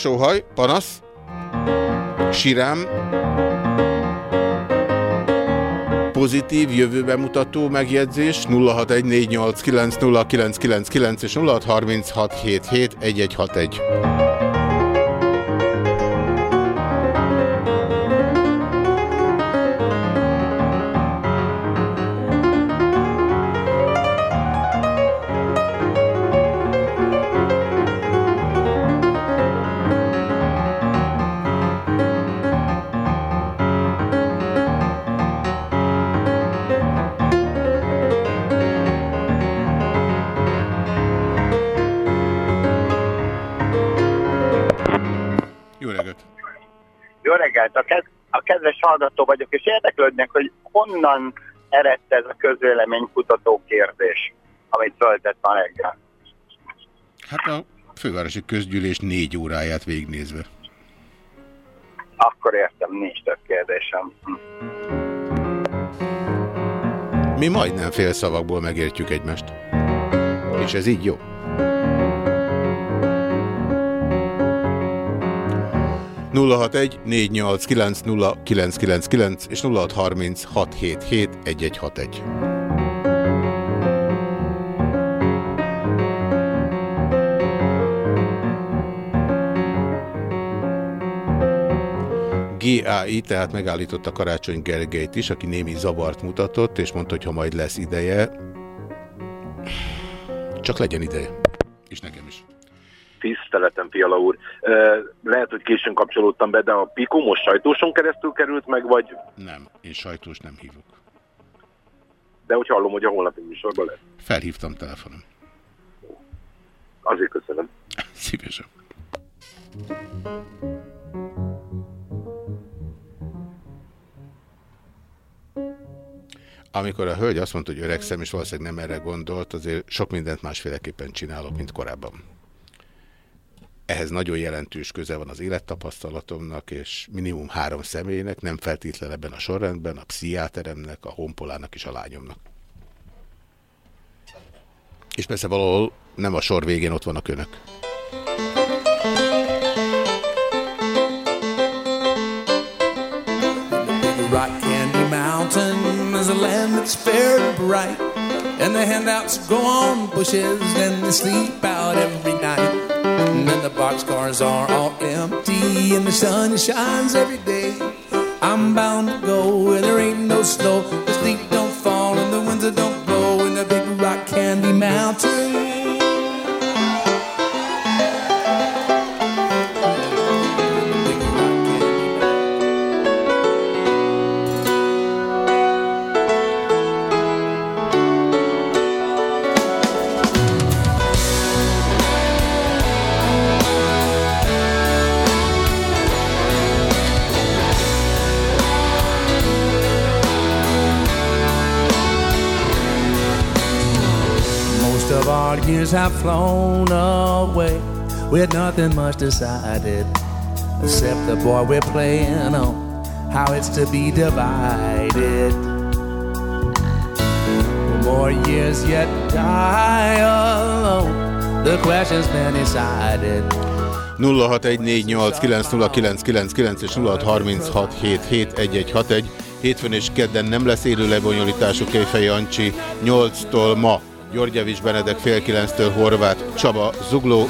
Sóhaj, panasz, sirám, pozitív, jövőbe mutató megjegyzés 0614890999 és 0636771161. hogy honnan eredt ez a közvéleménykutató kérdés, amit föltett ma reggel. Hát a fővárosi közgyűlés négy óráját végignézve. Akkor értem, nincs több kérdésem. Hm. Mi majdnem fél szavakból megértjük egymást. És ez így jó. 061 és 0636771161. GAI, tehát megállította Karácsony Gergelyt is, aki némi zavart mutatott, és mondta, hogy ha majd lesz ideje, csak legyen ideje. És nekem is. Tiszteletem, Fiala úr. Lehet, hogy későn kapcsolódtam be, de a Pico most sajtóson keresztül került meg, vagy... Nem, én sajtós nem hívok. De hogy hallom, hogy a holnapi műsorban lesz. Felhívtam telefonon. Azért köszönöm. Szívesen. Amikor a hölgy azt mondta, hogy öregszem, és valószínűleg nem erre gondolt, azért sok mindent másféleképpen csinálok, mint korábban. Ehhez nagyon jelentős köze van az élettapasztalatomnak, és minimum három személynek, nem feltétlen ebben a sorrendben, a pszichiáteremnek, a honpolának és a lányomnak. És persze valahol nem a sor végén ott vannak önök. Rock Candy Mountain is a land that's fair and bright. And the handouts go on bushes and they sleep out every. And the boxcars are all empty and the sun shines every day. I'm bound to go where there ain't no snow, years have flown away with nothing much decided except the boy we're playing on, how it's to be divided. for years yet die alone. The question's been decided. 0614890999 és 0636771161. Hétfőn és kedden nem lesz élő lebonyolítású Kejfej Jancsi 8-tól ma. Györgyevics Benedek fél 9-től Horváth Csaba Zugló.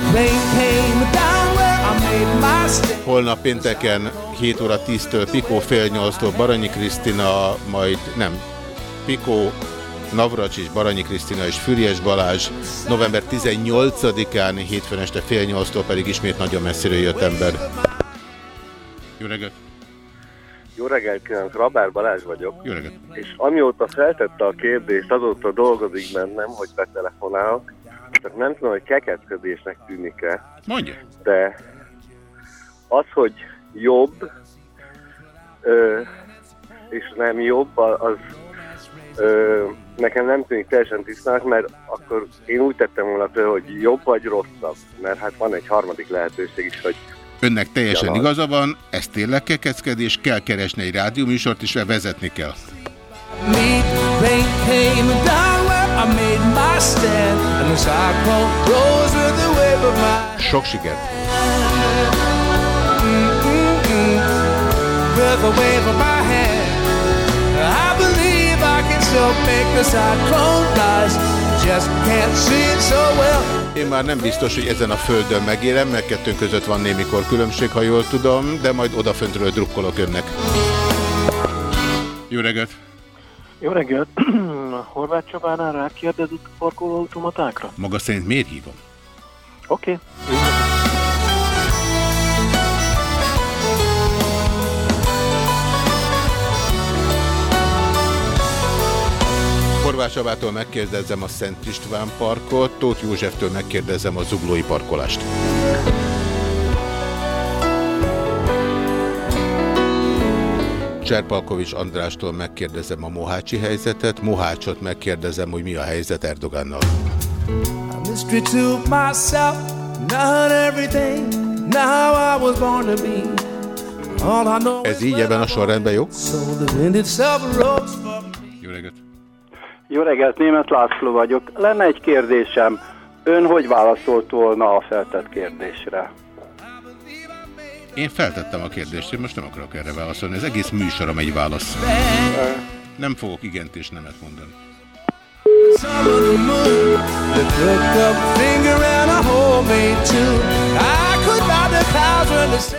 Holnap pénteken 7 óra 10-től Pikó fél 8-tól Baranyi Krisztina, majd nem, Pikó Navracsis, Baranyi Krisztina és Füriyes Balázs. November 18-án, hétfőn este fél nyolctól pedig ismét nagyon messziről jött ember. Jó reggelt! Jó reggelt kívánok, Rabár Balázs vagyok. Jó reggelt! És amióta feltette a kérdést, azóta dolgozik bennem, hogy betelefonálok. Tehát nem tudom, hogy kekeckedésnek tűnik-e. Mondja! De az, hogy jobb ö, és nem jobb, az ö, nekem nem tűnik teljesen tisztának, mert akkor én úgy tettem volna föl, hogy jobb vagy rosszabb, mert hát van egy harmadik lehetőség is, hogy Önnek teljesen igaza van, ez tényleg kekeckedés, kell keresni egy rádióműsort, és vezetni kell. Sok sikert! hand. I believe I can still make the cyclone rise. Just can't see it so well. Én már nem biztos, hogy ezen a földön megélem, mert kettőnk között van némikor különbség, ha jól tudom, de majd odaföntről drukkolok önnek. Jó reggelt! Jó reggelt! Horváth Csabánál rákérdezett a parkolóautomatákra? Maga szerint miért hívom? Oké. Okay. Horváth Csabától megkérdezem a Szent István parkot, Tóth Józseftől megkérdezem a zuglói parkolást. Cserpalkovics Andrástól megkérdezem a Mohácsi helyzetet, Mohácsot megkérdezem, hogy mi a helyzet know Ez így ebben a sorrendben jó? Jó reggelt! Jó reggelt, német László vagyok. Lenne egy kérdésem. Ön hogy válaszolt volna a feltett kérdésre? Én feltettem a kérdést, én most nem akarok erre válaszolni. Ez egész műsorom egy válasz. Nem fogok igent és nemet mondani.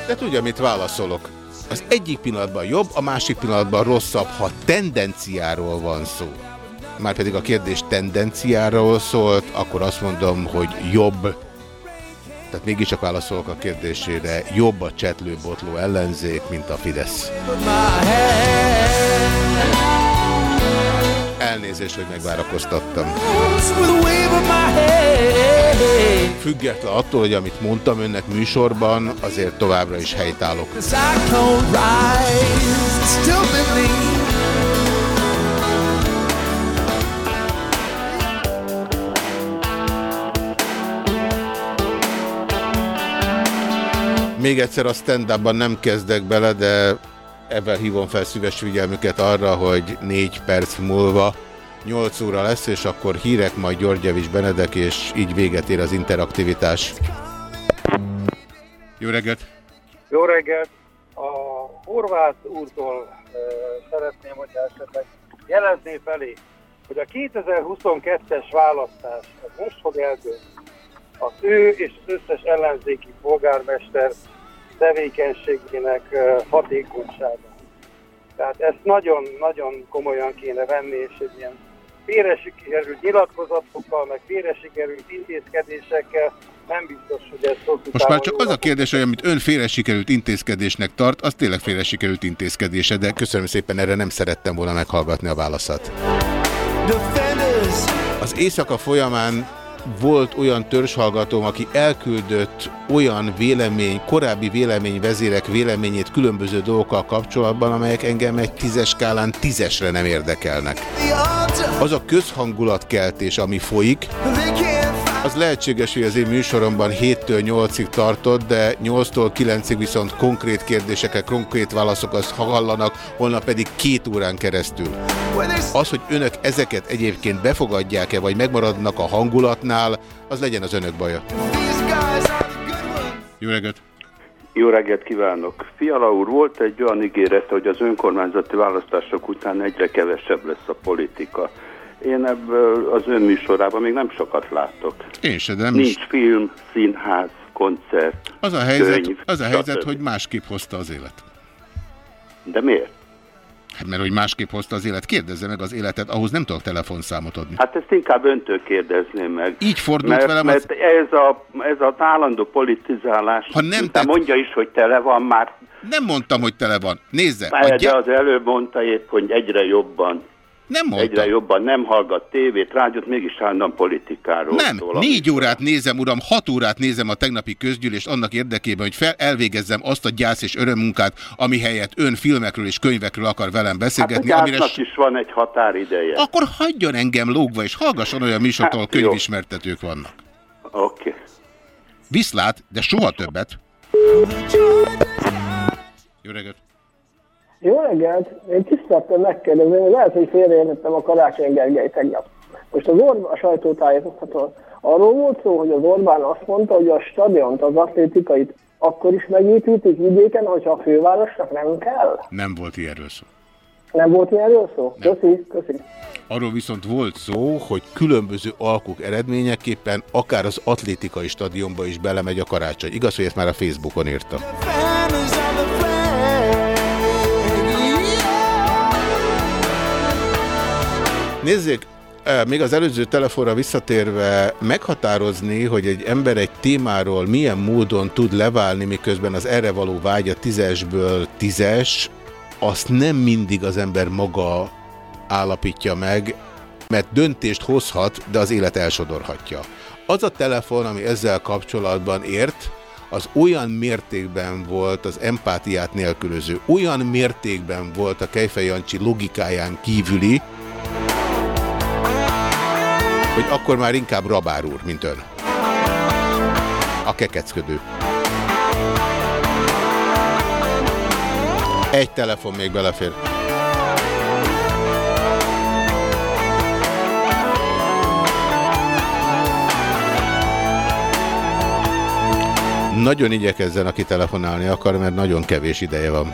De tudja, mit válaszolok? Az egyik pillanatban jobb, a másik pillanatban rosszabb, ha tendenciáról van szó. Márpedig a kérdés tendenciáról szólt, akkor azt mondom, hogy jobb. Tehát mégiscsak válaszolok a kérdésére, jobb a csetlőbotló ellenzék, mint a Fidesz. Elnézést, hogy megvárakoztattam. Független attól, hogy amit mondtam önnek műsorban, azért továbbra is helytállok. Még egyszer a stand nem kezdek bele, de ebben hívom fel szíves figyelmüket arra, hogy négy perc múlva 8 óra lesz, és akkor hírek, majd Györgyevics Benedek, és így véget ér az interaktivitás. Jó reggelt! Jó reggelt! A Horváth úrtól e, szeretném, hogy esetleg jelezné felé, hogy a 2022-es választás most fog eldőlni. Az ő és az összes ellenzéki polgármester tevékenységének hatékonysága. Tehát ezt nagyon-nagyon komolyan kéne venni, és egy ilyen félre sikerült nyilatkozatokkal, meg félre sikerült intézkedésekkel nem biztos, hogy ez hosszú Most már csak az a kérdés, hogy amit ön félre sikerült intézkedésnek tart, az tényleg félre sikerült intézkedése, de köszönöm szépen, erre nem szerettem volna meghallgatni a válaszát. Az éjszaka folyamán volt olyan törzshallgatóm, aki elküldött olyan vélemény, korábbi véleményvezérek véleményét különböző dolgokkal kapcsolatban, amelyek engem egy tízes skálán tízesre nem érdekelnek. Az a közhangulatkeltés, ami folyik, az lehetséges, hogy az én műsoromban 7-től 8-ig tartott, de 8-tól 9-ig viszont konkrét kérdésekre, konkrét válaszok azt hallanak, holnap pedig két órán keresztül. Az, hogy önök ezeket egyébként befogadják-e, vagy megmaradnak a hangulatnál, az legyen az önök baja. Jó reggelt! Jó reggelt kívánok! Fiala úr, volt egy olyan ígéret, hogy az önkormányzati választások után egyre kevesebb lesz a politika. Én ebből az ön műsorában még nem sokat látok. Én se, de nem Nincs is. film, színház, koncert, Az a helyzet, könyv, az a helyzet stb. hogy másképp hozta az élet. De miért? Hát mert hogy másképp hozta az élet. Kérdezze meg az életet, ahhoz nem tudok telefonszámot adni. Hát ezt inkább öntől kérdezném meg. Így fordult mert, velem az- Mert ez, a, ez az állandó politizálás, Ha nem utána mondja is, hogy tele van már, Nem mondtam, hogy tele van. Nézze, a de gy- az előbb mondta épp, hogy egyre jobban. Nem mondta. Egyre jobban nem hallgat tévét, rádiót, mégis állandóan politikáról Nem, szól. négy órát nézem, uram, hat órát nézem a tegnapi közgyűlést annak érdekében, hogy fel, elvégezzem azt a gyász és örömmunkát, ami helyett ön filmekről és könyvekről akar velem Hát a beszélgetni, amire is van egy határideje. akkor hagyjon engem lógva, és hallgasson olyan műsort, ahol Hát, könyvismertetők vannak. Oké. Okay. Viszlát, de soha többet. Jó reggelt! Jó reggelt! Én tiszteltem megkérdezni, hogy lehet, hogy félreértettem a Karácsony Gergely tegnap. Most az Orbán a sajtótájékoztatón arról volt szó, hogy az Orbán azt mondta, hogy a stadiont, az atlétikait akkor is megépítik vidéken, hogyha a fővárosnak nem kell? Nem volt ilyenről szó. Nem volt ilyenről szó? Köszi, köszi. Arról viszont volt szó, hogy különböző alkuk eredményeképpen akár az atlétikai stadionba is belemegy a karácsony. Igaz, hogy ezt már a Facebookon írta. Nézzék, eh, még az előző telefonra visszatérve meghatározni, hogy egy ember egy témáról milyen módon tud leválni, miközben az erre való vágya tízesből tízes, azt nem mindig az ember maga állapítja meg, mert döntést hozhat, de az élet elsodorhatja. Az a telefon, ami ezzel kapcsolatban ért, az olyan mértékben volt az empátiát nélkülöző, olyan mértékben volt a Kejfej Jancsi logikáján kívüli, hogy akkor már inkább Rabár úr, mint ön. A kekecködő. Egy telefon még belefér. Nagyon igyekezzen, aki telefonálni akar, mert nagyon kevés ideje van.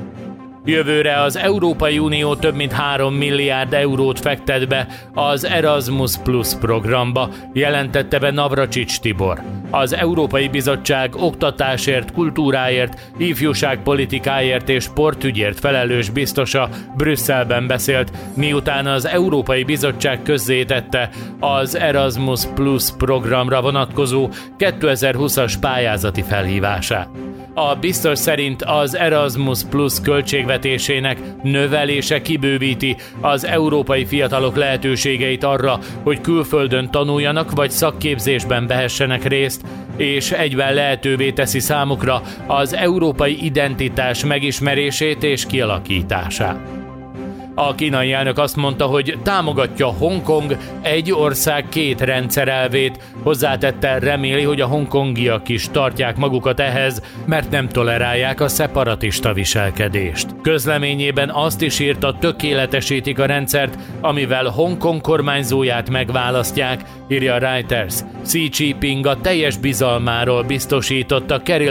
Jövőre az Európai Unió több mint 3 milliárd eurót fektet be az Erasmus Plus programba, jelentette be Navracsics Tibor. Az Európai Bizottság oktatásért, kultúráért, ifjúságpolitikáért és sportügyért felelős biztosa Brüsszelben beszélt, miután az Európai Bizottság közzétette az Erasmus Plus programra vonatkozó 2020-as pályázati felhívását. A biztos szerint az Erasmus Plus költségvetésének növelése kibővíti az európai fiatalok lehetőségeit arra, hogy külföldön tanuljanak vagy szakképzésben vehessenek részt, és egyben lehetővé teszi számukra az európai identitás megismerését és kialakítását. A kínai elnök azt mondta, hogy támogatja Hongkong egy ország két rendszer elvét. Hozzátette, reméli, hogy a hongkongiak is tartják magukat ehhez, mert nem tolerálják a szeparatista viselkedést. Közleményében azt is írta, tökéletesítik a rendszert, amivel Hongkong kormányzóját megválasztják, írja Reuters. Xi Jinping a teljes bizalmáról biztosította Carrie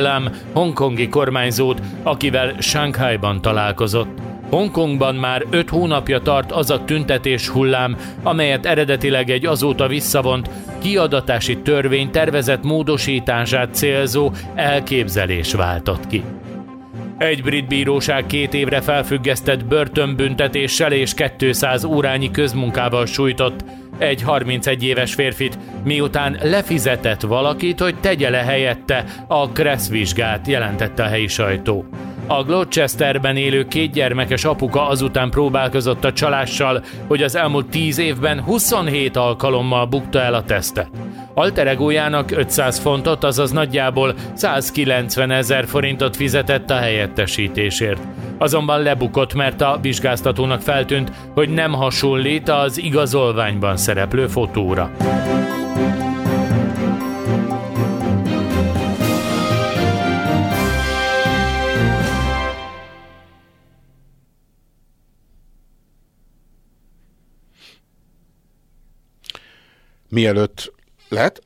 hongkongi kormányzót, akivel Shanghaiban találkozott. Hongkongban már öt hónapja tart az a tüntetés hullám, amelyet eredetileg egy azóta visszavont kiadatási törvény tervezett módosítását célzó elképzelés váltott ki. Egy brit bíróság két évre felfüggesztett börtönbüntetéssel és 200 órányi közmunkával sújtott egy 31 éves férfit, miután lefizetett valakit, hogy tegye le helyette a Kressz vizsgát, jelentette a helyi sajtó. A Gloucesterben élő két gyermekes apuka azután próbálkozott a csalással, hogy az elmúlt 10 évben 27 alkalommal bukta el a tesztet. Alteregójának 500 fontot, azaz nagyjából 190 ezer forintot fizetett a helyettesítésért. Azonban lebukott, mert a vizsgáztatónak feltűnt, hogy nem hasonlít az igazolványban szereplő fotóra. Mielőtt lehet?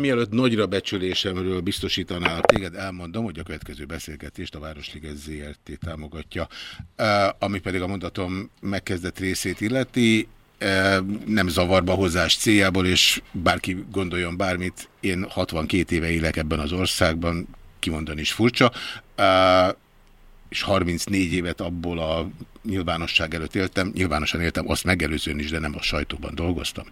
Mielőtt nagyra becsülésemről biztosítanál téged, elmondom, hogy a következő beszélgetést a Városliget ZRT támogatja, ami pedig a mondatom megkezdett részét illeti, nem zavarba hozás céljából, és bárki gondoljon bármit, én 62 éve élek ebben az országban, kimondani is furcsa, és 34 évet abból a nyilvánosság előtt éltem, nyilvánosan éltem, azt megelőzően is, de nem a sajtóban dolgoztam.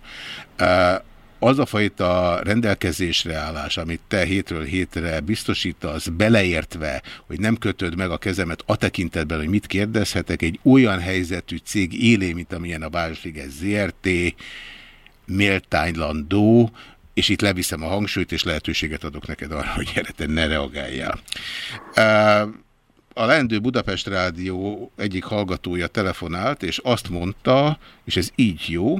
Az a fajta rendelkezésre állás, amit te hétről hétre biztosítasz, beleértve, hogy nem kötöd meg a kezemet a tekintetben, hogy mit kérdezhetek, egy olyan helyzetű cég élé, mint amilyen a Városliges ZRT, méltánylandó, és itt leviszem a hangsúlyt, és lehetőséget adok neked arra, hogy erre te ne reagáljál. Uh, a Lendő Budapest Rádió egyik hallgatója telefonált, és azt mondta, és ez így jó,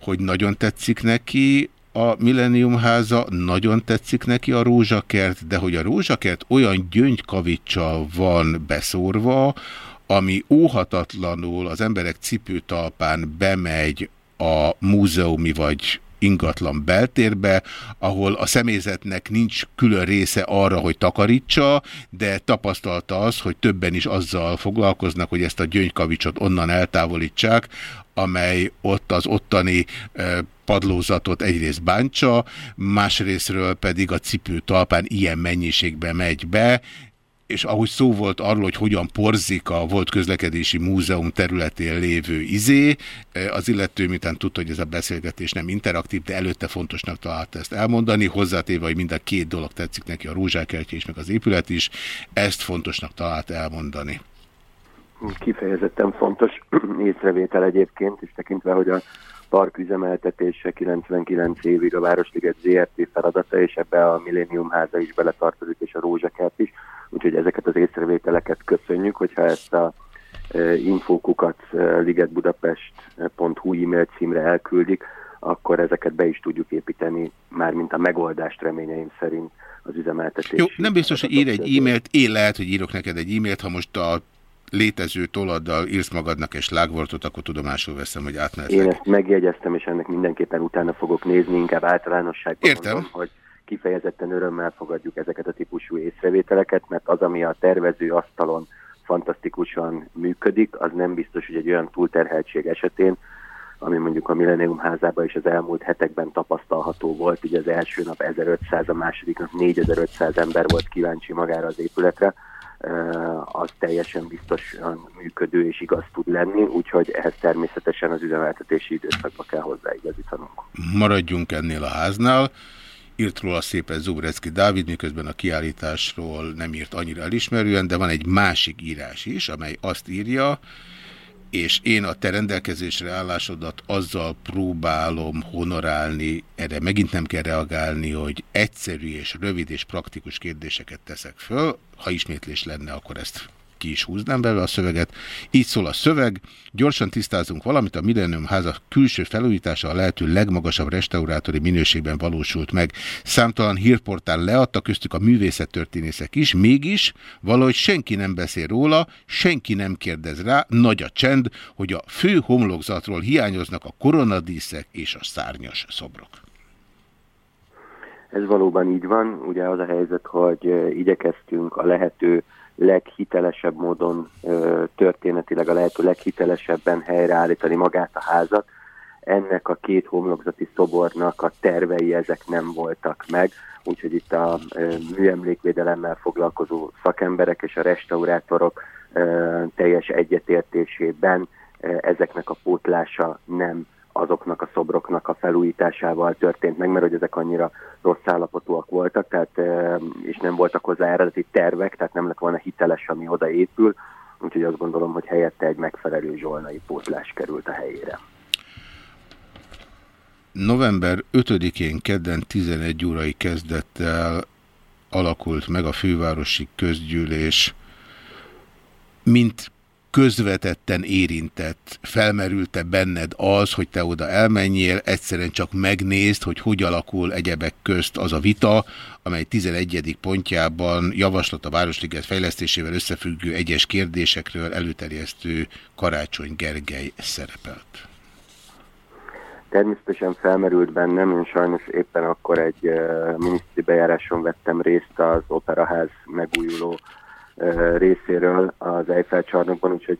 hogy nagyon tetszik neki a Millennium háza, nagyon tetszik neki a rózsakert, de hogy a rózsakert olyan gyöngykaviccsal van beszórva, ami óhatatlanul az emberek cipőtalpán bemegy a múzeumi vagy ingatlan beltérbe, ahol a személyzetnek nincs külön része arra, hogy takarítsa, de tapasztalta az, hogy többen is azzal foglalkoznak, hogy ezt a gyöngykavicsot onnan eltávolítsák, amely ott az ottani padlózatot egyrészt bántsa, másrésztről pedig a cipő talpán ilyen mennyiségben megy be, és ahogy szó volt arról, hogy hogyan porzik a volt közlekedési múzeum területén lévő izé, az illető, miután tudta, hogy ez a beszélgetés nem interaktív, de előtte fontosnak találta ezt elmondani, hozzátéve, hogy mind a két dolog tetszik neki, a rózsákertje és meg az épület is, ezt fontosnak találta elmondani. Kifejezetten fontos észrevétel egyébként, és tekintve, hogy a park üzemeltetése 99 évig a Városliget ZRT feladata, és ebbe a Millennium háza is beletartozik, és a rózsakert is. Úgyhogy ezeket az észrevételeket köszönjük, hogyha ezt a e, infókukat e, ligetbudapest.hu e-mail címre elküldik, akkor ezeket be is tudjuk építeni, mármint a megoldást reményeim szerint az üzemeltetés. Jó, nem biztos, hogy ír egy e-mailt, én lehet, hogy írok neked egy e-mailt, ha most a létező toladdal írsz magadnak egy slágvortot, akkor tudomásul veszem, hogy átmehetek. Én ezt megjegyeztem, és ennek mindenképpen utána fogok nézni, inkább általánosságban Értem. mondom, hogy kifejezetten örömmel fogadjuk ezeket a típusú észrevételeket, mert az, ami a tervező asztalon fantasztikusan működik, az nem biztos, hogy egy olyan túlterheltség esetén, ami mondjuk a Millennium házában is az elmúlt hetekben tapasztalható volt, ugye az első nap 1500, a második nap 4500 ember volt kíváncsi magára az épületre, az teljesen biztosan működő és igaz tud lenni, úgyhogy ehhez természetesen az üzemeltetési időszakba kell hozzáigazítanunk. Maradjunk ennél a háznál. Írt róla szépen Zubrecki Dávid, miközben a kiállításról nem írt annyira elismerően, de van egy másik írás is, amely azt írja, és én a te rendelkezésre állásodat azzal próbálom honorálni, erre megint nem kell reagálni, hogy egyszerű és rövid és praktikus kérdéseket teszek föl. Ha ismétlés lenne, akkor ezt ki is húznám belőle a szöveget. Így szól a szöveg, gyorsan tisztázunk valamit, a Millennium háza külső felújítása a lehető legmagasabb restaurátori minőségben valósult meg. Számtalan hírportál leadta, köztük a művészettörténészek is, mégis valahogy senki nem beszél róla, senki nem kérdez rá, nagy a csend, hogy a fő homlokzatról hiányoznak a koronadíszek és a szárnyas szobrok. Ez valóban így van. Ugye az a helyzet, hogy eh, igyekeztünk a lehető leghitelesebb módon történetileg a lehető leghitelesebben helyreállítani magát a házat. Ennek a két homlokzati szobornak a tervei ezek nem voltak meg, úgyhogy itt a műemlékvédelemmel foglalkozó szakemberek és a restaurátorok teljes egyetértésében ezeknek a pótlása nem azoknak a szobroknak a felújításával történt meg, mert hogy ezek annyira rossz állapotúak voltak, tehát, és nem voltak hozzá eredeti tervek, tehát nem lett volna hiteles, ami odaépül, úgyhogy azt gondolom, hogy helyette egy megfelelő zsolnai pótlás került a helyére. november 5-én kedden 11 órai kezdettel alakult meg a fővárosi közgyűlés, mint közvetetten érintett, felmerülte benned az, hogy te oda elmenjél, egyszerűen csak megnézd, hogy hogy alakul egyebek közt az a vita, amely 11. pontjában javaslat a Városliget fejlesztésével összefüggő egyes kérdésekről előterjesztő Karácsony Gergely szerepelt. Természetesen felmerült bennem, én sajnos éppen akkor egy uh, minisztri bejáráson vettem részt az Operaház megújuló részéről az Eiffel csarnokban, úgyhogy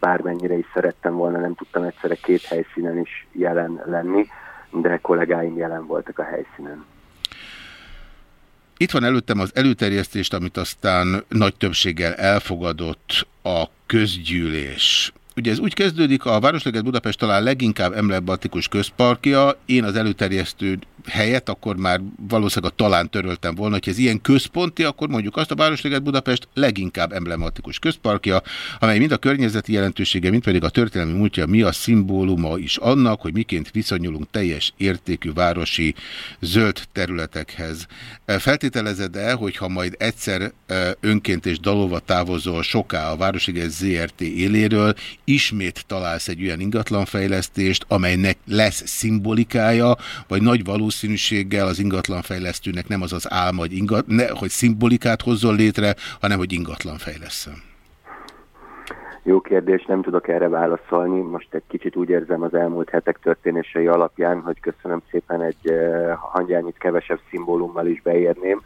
bármennyire is szerettem volna, nem tudtam egyszerre két helyszínen is jelen lenni, de kollégáim jelen voltak a helyszínen. Itt van előttem az előterjesztést, amit aztán nagy többséggel elfogadott a közgyűlés. Ugye ez úgy kezdődik, a Városleget Budapest talán leginkább emblematikus közparkja, én az előterjesztő helyet, akkor már valószínűleg a talán töröltem volna, hogy ez ilyen központi, akkor mondjuk azt a Városliget Budapest leginkább emblematikus közparkja, amely mind a környezeti jelentősége, mind pedig a történelmi múltja mi a szimbóluma is annak, hogy miként viszonyulunk teljes értékű városi zöld területekhez. El, hogy ha majd egyszer önként és dalolva távozol soká a Városliget ZRT éléről, ismét találsz egy olyan ingatlanfejlesztést, amelynek lesz szimbolikája, vagy nagy valószínűség valószínűséggel az ingatlanfejlesztőnek nem az az álma, hogy, ingat, ne, hogy szimbolikát hozzon létre, hanem hogy ingatlan fejleszem. Jó kérdés, nem tudok erre válaszolni. Most egy kicsit úgy érzem az elmúlt hetek történései alapján, hogy köszönöm szépen egy uh, hangyányit kevesebb szimbólummal is beérném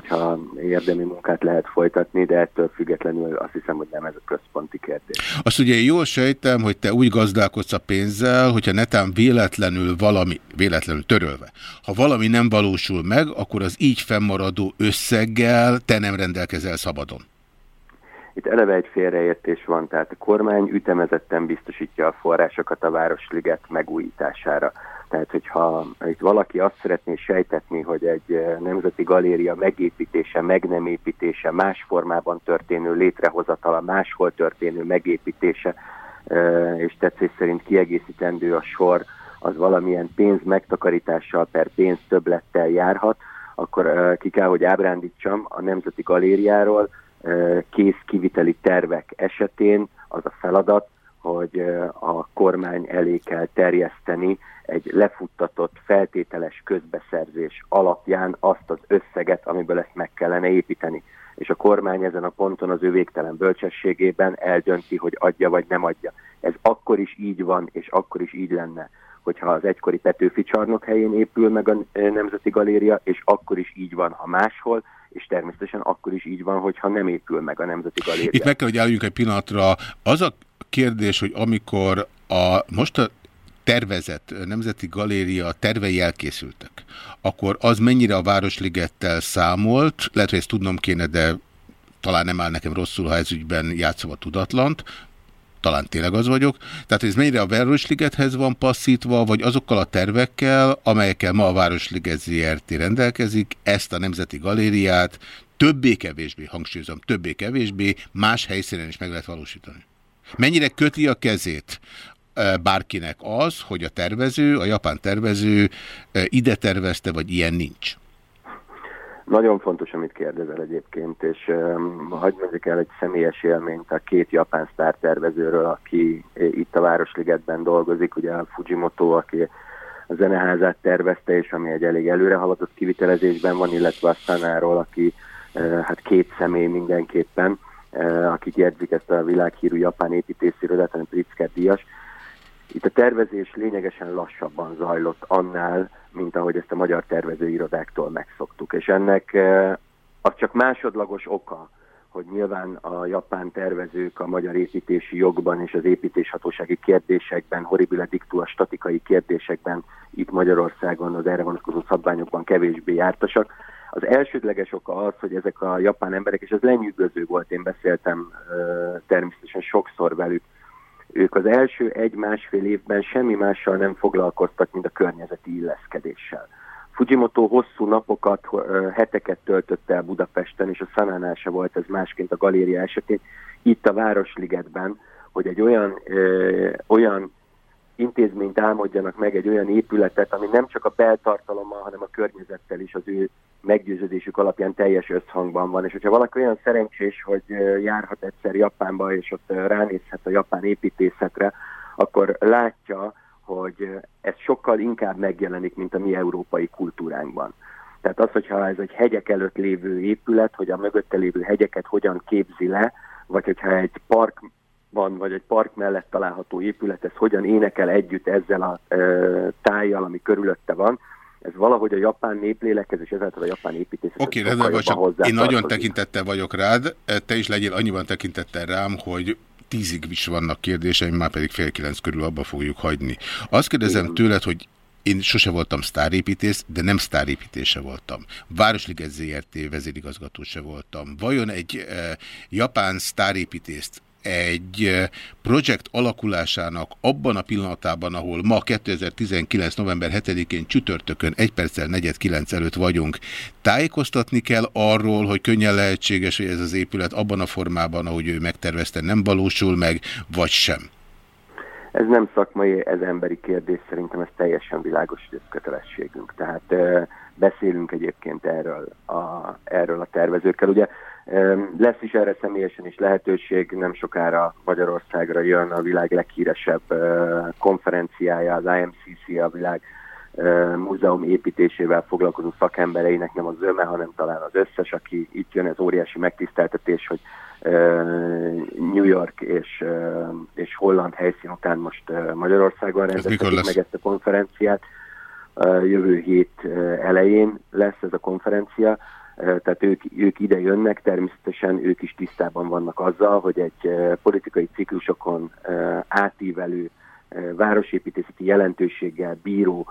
hogyha érdemi munkát lehet folytatni, de ettől függetlenül azt hiszem, hogy nem ez a központi kérdés. Azt ugye jól sejtem, hogy te úgy gazdálkodsz a pénzzel, hogyha netán véletlenül valami, véletlenül törölve, ha valami nem valósul meg, akkor az így fennmaradó összeggel te nem rendelkezel szabadon. Itt eleve egy félreértés van, tehát a kormány ütemezetten biztosítja a forrásokat a Városliget megújítására. Tehát, hogyha itt valaki azt szeretné sejtetni, hogy egy eh, nemzeti galéria megépítése, meg nem építése, más formában történő létrehozatala, máshol történő megépítése, eh, és tetszés szerint kiegészítendő a sor, az valamilyen pénz megtakarítással per pénz többlettel járhat, akkor eh, ki kell, hogy ábrándítsam a Nemzeti Galériáról kész kiviteli tervek esetén az a feladat, hogy a kormány elé kell terjeszteni egy lefuttatott feltételes közbeszerzés alapján azt az összeget, amiből ezt meg kellene építeni. És a kormány ezen a ponton az ő végtelen bölcsességében eldönti, hogy adja vagy nem adja. Ez akkor is így van, és akkor is így lenne, hogyha az egykori Petőfi csarnok helyén épül meg a Nemzeti Galéria, és akkor is így van, ha máshol, és természetesen akkor is így van, hogyha nem épül meg a Nemzeti Galéria. Itt meg kell, hogy álljunk egy pillanatra. Az a kérdés, hogy amikor a, most a tervezett Nemzeti Galéria tervei elkészültek, akkor az mennyire a Városligettel számolt, lehet, hogy ezt tudnom kéne, de talán nem áll nekem rosszul, ha ez ügyben játszom a tudatlant, talán tényleg az vagyok. Tehát ez mennyire a Városligethez van passzítva, vagy azokkal a tervekkel, amelyekkel ma a Városliget ZRT rendelkezik, ezt a Nemzeti Galériát többé-kevésbé, hangsúlyozom, többé-kevésbé más helyszínen is meg lehet valósítani. Mennyire köti a kezét bárkinek az, hogy a tervező, a japán tervező ide tervezte, vagy ilyen nincs? Nagyon fontos, amit kérdezel egyébként, és um, hagyd mondjuk el egy személyes élményt a két japán sztártervezőről, aki itt a Városligetben dolgozik, ugye a Fujimoto, aki a zeneházát tervezte, és ami egy elég előre haladott kivitelezésben van, illetve a Sanáról, aki uh, hát két személy mindenképpen, akik jegyzik ezt a világhírű japán építészirodát, hanem Pritzker díjas, itt a tervezés lényegesen lassabban zajlott annál, mint ahogy ezt a magyar tervezőirodáktól megszoktuk. És ennek az csak másodlagos oka, hogy nyilván a japán tervezők a magyar építési jogban és az építéshatósági kérdésekben, horribile dictu a statikai kérdésekben itt Magyarországon az erre vonatkozó szabványokban kevésbé jártasak. Az elsődleges oka az, hogy ezek a japán emberek, és ez lenyűgöző volt, én beszéltem természetesen sokszor velük, ők az első egy-másfél évben semmi mással nem foglalkoztak, mint a környezeti illeszkedéssel. Fujimoto hosszú napokat, heteket töltött el Budapesten, és a Szanánál se volt ez másként a galéria esetén, itt a Városligetben, hogy egy olyan, ö, olyan intézményt álmodjanak meg, egy olyan épületet, ami nem csak a beltartalommal, hanem a környezettel is az ő meggyőződésük alapján teljes összhangban van. És hogyha valaki olyan szerencsés, hogy járhat egyszer Japánba, és ott ránézhet a japán építészetre, akkor látja, hogy ez sokkal inkább megjelenik, mint a mi európai kultúránkban. Tehát az, hogyha ez egy hegyek előtt lévő épület, hogy a mögötte lévő hegyeket hogyan képzi le, vagy hogyha egy park van, vagy egy park mellett található épület, ez hogyan énekel együtt ezzel a e, tájjal, ami körülötte van, ez valahogy a japán néplélekhez és ezáltal a japán építészet. Oké, okay, rendben, csak én nagyon tekintettel vagyok rád, te is legyél annyiban tekintettel rám, hogy tízig is vannak kérdéseim, már pedig fél kilenc körül abba fogjuk hagyni. Azt kérdezem Igen. tőled, hogy én sose voltam sztárépítész, de nem sztárépítése voltam. Városliget ZRT vezérigazgató se voltam. Vajon egy e, japán sztárépítészt egy projekt alakulásának abban a pillanatában, ahol ma 2019. november 7-én csütörtökön 1 perccel 4-9 előtt vagyunk, tájékoztatni kell arról, hogy könnyen lehetséges, hogy ez az épület abban a formában, ahogy ő megtervezte, nem valósul meg, vagy sem? Ez nem szakmai, ez emberi kérdés, szerintem ez teljesen világos, hogy ez kötelességünk. Tehát beszélünk egyébként erről a, erről a tervezőkkel. Ugye lesz is erre személyesen is lehetőség, nem sokára Magyarországra jön a világ leghíresebb konferenciája, az IMCC, a világ múzeum építésével foglalkozó szakembereinek nem az öme, hanem talán az összes, aki itt jön, ez óriási megtiszteltetés, hogy New York és, és Holland helyszín után most Magyarországon rendezhetik meg ezt a konferenciát. Jövő hét elején lesz ez a konferencia tehát ők, ők ide jönnek, természetesen ők is tisztában vannak azzal, hogy egy politikai ciklusokon átívelő városépítészeti jelentőséggel bíró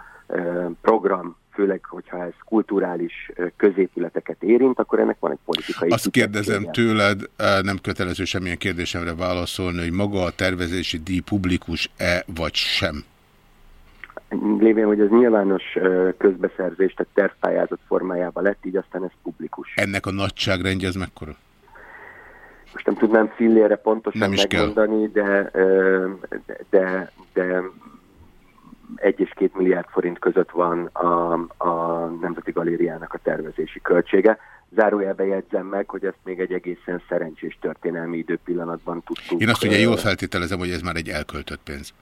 program, főleg, hogyha ez kulturális középületeket érint, akkor ennek van egy politikai... Azt kérdezem tőled, nem kötelező semmilyen kérdésemre válaszolni, hogy maga a tervezési díj publikus-e vagy sem? Lévén, hogy ez nyilvános közbeszerzés, tehát tervpályázat formájában lett, így aztán ez publikus. Ennek a nagyságrendje ez mekkora? Most nem tudnám fillére pontosan megmondani, de, de, de egy és két milliárd forint között van a, a Nemzeti Galériának a tervezési költsége. Zárójelbe jegyzem meg, hogy ezt még egy egészen szerencsés történelmi időpillanatban tudtuk. Én azt ugye jól feltételezem, hogy ez már egy elköltött pénz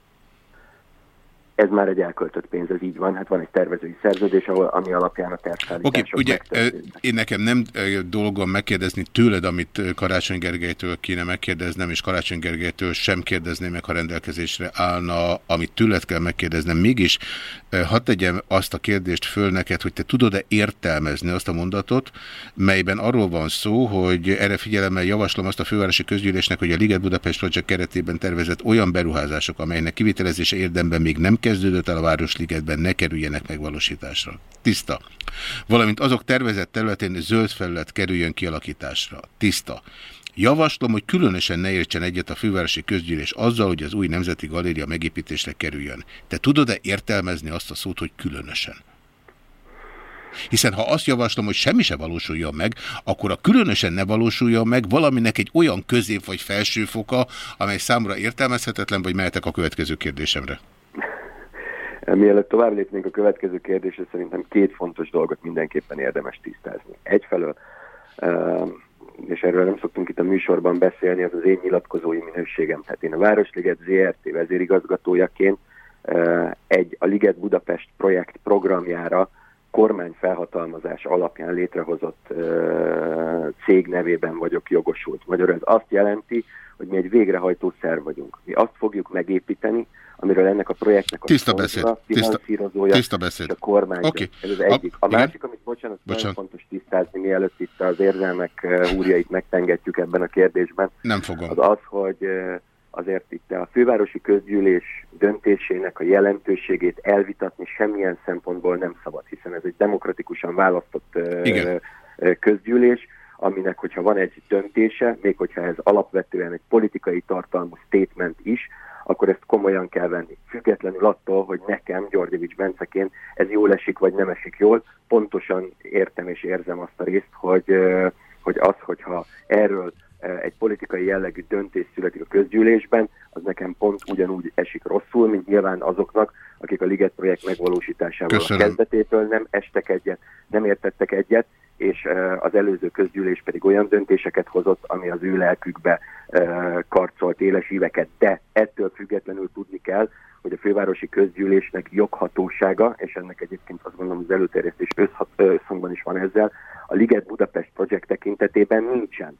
ez már egy elköltött pénz, ez így van. Hát van egy tervezői szerződés, ahol, ami alapján a tervszállítások Oké, okay, ugye én nekem nem dolgom megkérdezni tőled, amit Karácsony Gergelytől kéne megkérdeznem, és Karácsony Gergelytől sem kérdezném meg, ha rendelkezésre állna, amit tőled kell megkérdeznem. Mégis hadd tegyem azt a kérdést föl neked, hogy te tudod-e értelmezni azt a mondatot, melyben arról van szó, hogy erre figyelemmel javaslom azt a fővárosi közgyűlésnek, hogy a Liget Budapest Project keretében tervezett olyan beruházások, amelynek kivitelezése érdemben még nem kezdődött el a Városligetben, ne kerüljenek megvalósításra. Tiszta. Valamint azok tervezett területén zöld felület kerüljön kialakításra. Tiszta. Javaslom, hogy különösen ne értsen egyet a fővárosi közgyűlés azzal, hogy az új Nemzeti Galéria megépítésre kerüljön. Te tudod-e értelmezni azt a szót, hogy különösen? Hiszen ha azt javaslom, hogy semmi se valósuljon meg, akkor a különösen ne valósuljon meg valaminek egy olyan közép vagy felsőfoka, amely számra értelmezhetetlen, vagy mehetek a következő kérdésemre. Mielőtt tovább lépnénk a következő kérdésre, szerintem két fontos dolgot mindenképpen érdemes tisztázni. Egyfelől, és erről nem szoktunk itt a műsorban beszélni, az az én nyilatkozói minőségem. Tehát én a Városliget ZRT vezérigazgatójaként egy a Liget Budapest projekt programjára kormányfelhatalmazás alapján létrehozott cég nevében vagyok jogosult. Magyarul ez azt jelenti, hogy mi egy végrehajtó szerv vagyunk. Mi azt fogjuk megépíteni, amiről ennek a projektnek a tiszta beszéd, finanszírozója tiszta beszéd. és a kormány. Okay. Ez az egyik. A, a másik, amit bocsánat, bocsánat, nagyon fontos tisztázni, mielőtt itt az érzelmek húrjait megtengetjük ebben a kérdésben. Nem fogom. Az az, hogy azért itt a fővárosi közgyűlés döntésének a jelentőségét elvitatni semmilyen szempontból nem szabad, hiszen ez egy demokratikusan választott Igen. közgyűlés, aminek, hogyha van egy döntése, még hogyha ez alapvetően egy politikai tartalmú statement is, akkor ezt komolyan kell venni. Függetlenül attól, hogy nekem, Györgyevics Benceként ez jól esik, vagy nem esik jól, pontosan értem és érzem azt a részt, hogy, hogy az, hogyha erről egy politikai jellegű döntés születik a közgyűlésben, az nekem pont ugyanúgy esik rosszul, mint nyilván azoknak, akik a Liget projekt megvalósításával Köszönöm. a kezdetétől nem estek egyet, nem értettek egyet, és az előző közgyűlés pedig olyan döntéseket hozott, ami az ő lelkükbe karcolt éles éveket, de ettől függetlenül tudni kell, hogy a fővárosi közgyűlésnek joghatósága, és ennek egyébként azt gondolom az előterjesztés összhangban is van ezzel, a Liget Budapest projekt tekintetében nincsen.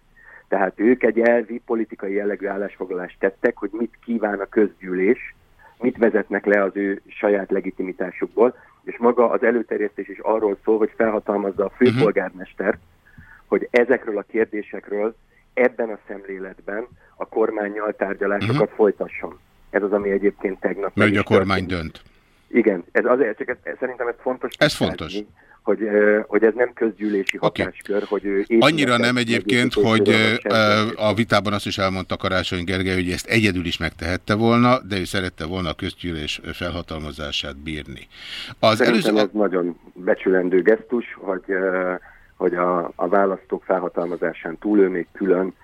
Tehát ők egy elvi politikai jellegű állásfoglalást tettek, hogy mit kíván a közgyűlés, mit vezetnek le az ő saját legitimitásukból, és maga az előterjesztés is arról szól, hogy felhatalmazza a főpolgármestert, hogy ezekről a kérdésekről ebben a szemléletben a kormányjal tárgyalásokat folytasson. Ez az, ami egyébként tegnap Mert a kormány történt. dönt. Igen, ez azért, csak ez, szerintem ez fontos. Ez fontos. Hogy, hogy ez nem közgyűlési hatáskör, hogy ő... Annyira nem egyébként, hogy a vitában azt is elmondta Karácsony Gergely, hogy ezt egyedül is megtehette volna, de ő szerette volna a közgyűlés felhatalmazását bírni. Az Szerintem előző, ez nagyon becsülendő gesztus, hogy, hogy a, a választók felhatalmazásán túl ő még külön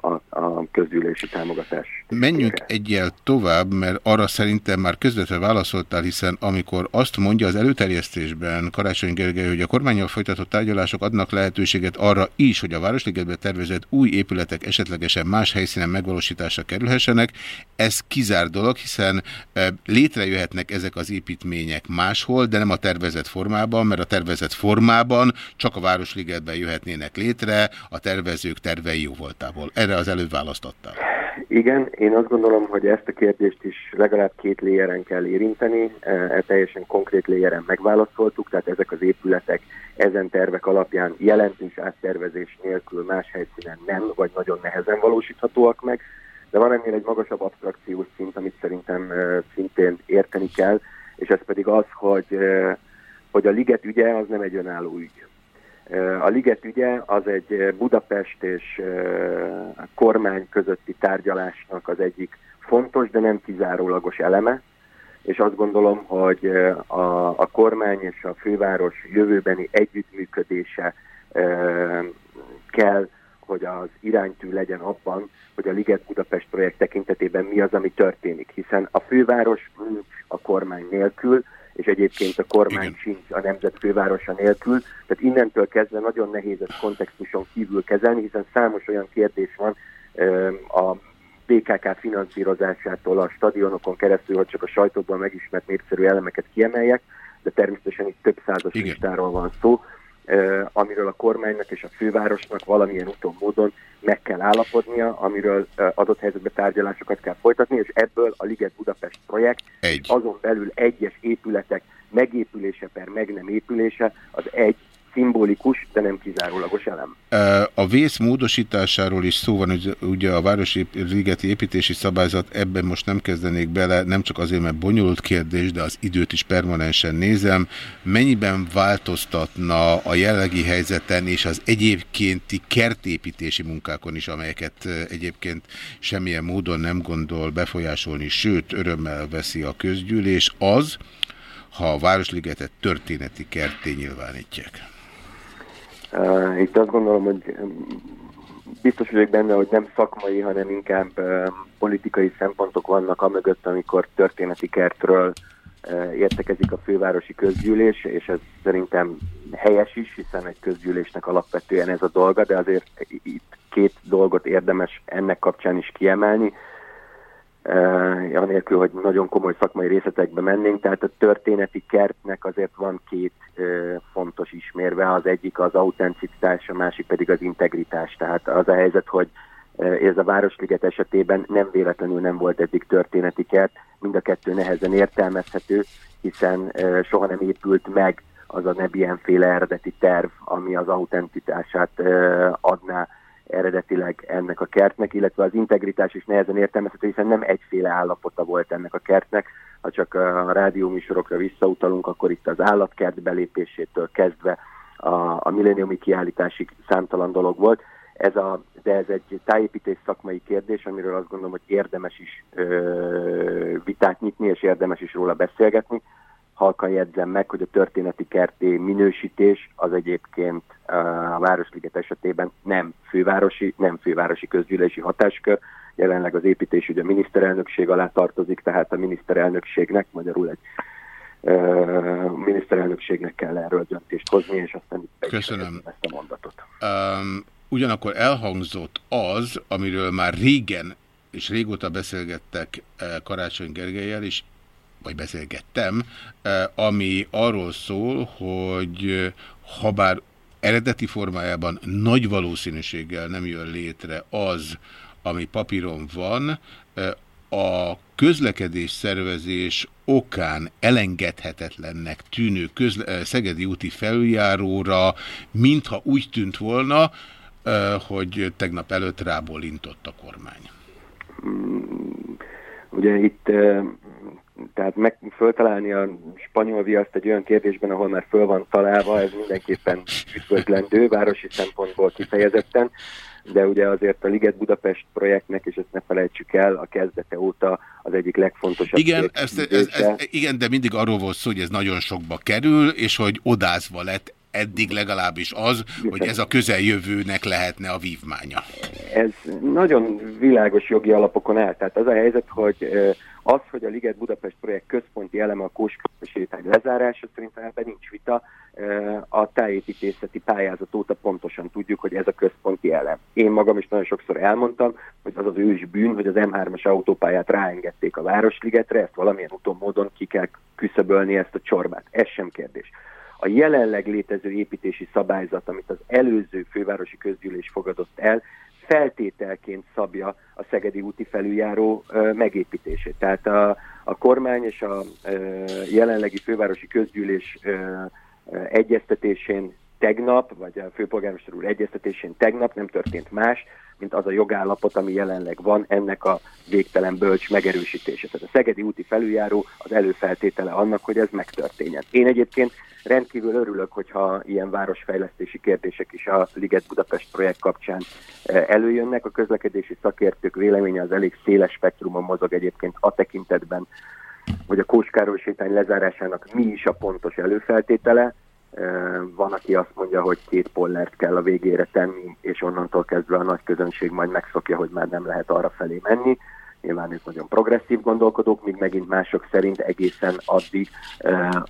a, a közgyűlési támogatás. Menjünk egyel tovább, mert arra szerintem már közvetve válaszoltál, hiszen amikor azt mondja az előterjesztésben Karácsony Gergely, hogy a kormányjal folytatott tárgyalások adnak lehetőséget arra is, hogy a Városligetbe tervezett új épületek esetlegesen más helyszínen megvalósításra kerülhessenek, ez kizár dolog, hiszen létrejöhetnek ezek az építmények máshol, de nem a tervezett formában, mert a tervezett formában csak a Városligetben jöhetnének létre, a tervezők tervei jó voltából. Erre az előbb választottál. Igen, én azt gondolom, hogy ezt a kérdést is legalább két léjeren kell érinteni, e, e teljesen konkrét léjeren megválaszoltuk, tehát ezek az épületek ezen tervek alapján jelentős áttervezés nélkül más helyszínen nem, vagy nagyon nehezen valósíthatóak meg, de van ennél egy magasabb abstrakciós szint, amit szerintem e, szintén érteni kell, és ez pedig az, hogy, e, hogy a liget ügye az nem egy önálló ügy. A Liget ügye az egy Budapest és a kormány közötti tárgyalásnak az egyik fontos, de nem kizárólagos eleme, és azt gondolom, hogy a, a kormány és a főváros jövőbeni együttműködése kell, hogy az iránytű legyen abban, hogy a Liget Budapest projekt tekintetében mi az, ami történik, hiszen a főváros nincs a kormány nélkül, és egyébként a kormány Igen. sincs a nemzet fővárosa nélkül, tehát innentől kezdve nagyon nehéz ezt kontextuson kívül kezelni, hiszen számos olyan kérdés van a BKK finanszírozásától a stadionokon keresztül, hogy csak a sajtóban megismert népszerű elemeket kiemeljek, de természetesen itt több százas Igen. listáról van szó, amiről a kormánynak és a fővárosnak valamilyen úton módon meg kell állapodnia, amiről adott helyzetben tárgyalásokat kell folytatni, és ebből a Liget Budapest projekt egy. azon belül egyes épületek megépülése per meg nem épülése az egy szimbolikus, de nem kizárólagos elem. A vész módosításáról is szó van, hogy ugye a Városi Ligeti Építési Szabályzat ebben most nem kezdenék bele, nem csak azért, mert bonyolult kérdés, de az időt is permanensen nézem. Mennyiben változtatna a jellegi helyzeten és az egyébkénti kertépítési munkákon is, amelyeket egyébként semmilyen módon nem gondol befolyásolni, sőt, örömmel veszi a közgyűlés, az, ha a Városligetet történeti kerté nyilvánítják? Uh, itt azt gondolom, hogy biztos vagyok benne, hogy nem szakmai, hanem inkább uh, politikai szempontok vannak amögött, amikor történeti kertről uh, értekezik a fővárosi közgyűlés, és ez szerintem helyes is, hiszen egy közgyűlésnek alapvetően ez a dolga, de azért itt két dolgot érdemes ennek kapcsán is kiemelni. Anélkül, hogy nagyon komoly szakmai részletekbe mennénk, tehát a történeti kertnek azért van két fontos ismérve, az egyik az autenticitás, a másik pedig az integritás. Tehát az a helyzet, hogy ez a Városliget esetében nem véletlenül nem volt eddig történeti kert, mind a kettő nehezen értelmezhető, hiszen soha nem épült meg az a nebbienféle eredeti terv, ami az autenticitását adná eredetileg ennek a kertnek, illetve az integritás is nehezen értelmezhető, hiszen nem egyféle állapota volt ennek a kertnek. Ha csak a rádióműsorokra visszautalunk, akkor itt az állatkert belépésétől kezdve a, a milleniumi kiállításig számtalan dolog volt. Ez a, de ez egy tájépítés szakmai kérdés, amiről azt gondolom, hogy érdemes is ö, vitát nyitni, és érdemes is róla beszélgetni halkan jegyzem meg, hogy a történeti kerté minősítés az egyébként a Városliget esetében nem fővárosi, nem fővárosi közgyűlési hatáskör, jelenleg az építés ugye a miniszterelnökség alá tartozik, tehát a miniszterelnökségnek, magyarul egy uh, miniszterelnökségnek kell erről döntést hozni, és aztán itt Köszönöm. ezt a mondatot. Um, ugyanakkor elhangzott az, amiről már régen és régóta beszélgettek Karácsony Gergelyel, és vagy beszélgettem, ami arról szól, hogy ha bár eredeti formájában nagy valószínűséggel nem jön létre az, ami papíron van, a közlekedés szervezés okán elengedhetetlennek tűnő közle Szegedi úti felüljáróra, mintha úgy tűnt volna, hogy tegnap előtt rábólintott a kormány. Ugye itt tehát meg föltalálni a spanyol viaszt egy olyan kérdésben, ahol már föl van találva, ez mindenképpen üdvözlendő, városi szempontból kifejezetten, de ugye azért a Liget Budapest projektnek, és ezt ne felejtsük el, a kezdete óta az egyik legfontosabb. Igen, ez, ez, ez, igen de mindig arról volt szó, hogy ez nagyon sokba kerül, és hogy odázva lett eddig legalábbis az, hogy ez a közeljövőnek lehetne a vívmánya. Ez nagyon világos jogi alapokon áll. Tehát az a helyzet, hogy az, hogy a Liget Budapest projekt központi eleme a Kóskáros sétány lezárása, szerintem ebben nincs vita. A tájépítészeti pályázat óta pontosan tudjuk, hogy ez a központi elem. Én magam is nagyon sokszor elmondtam, hogy az az ős bűn, hogy az M3-as autópályát ráengedték a Városligetre, ezt valamilyen úton módon ki kell küszöbölni ezt a csorbát. Ez sem kérdés. A jelenleg létező építési szabályzat, amit az előző fővárosi közgyűlés fogadott el, feltételként szabja a Szegedi úti felüljáró megépítését. Tehát a, a kormány és a jelenlegi fővárosi közgyűlés egyeztetésén tegnap, vagy a főpolgármester úr egyeztetésén tegnap nem történt más, mint az a jogállapot, ami jelenleg van, ennek a végtelen bölcs megerősítése. Tehát a Szegedi úti felüljáró az előfeltétele annak, hogy ez megtörténjen. Én egyébként rendkívül örülök, hogyha ilyen városfejlesztési kérdések is a Liget Budapest projekt kapcsán e, előjönnek. A közlekedési szakértők véleménye az elég széles spektrumon mozog egyébként a tekintetben, hogy a Kóskároly sétány lezárásának mi is a pontos előfeltétele, van, aki azt mondja, hogy két pollert kell a végére tenni, és onnantól kezdve a nagy közönség majd megszokja, hogy már nem lehet arra felé menni. Nyilván ők nagyon progresszív gondolkodók, míg megint mások szerint egészen addig,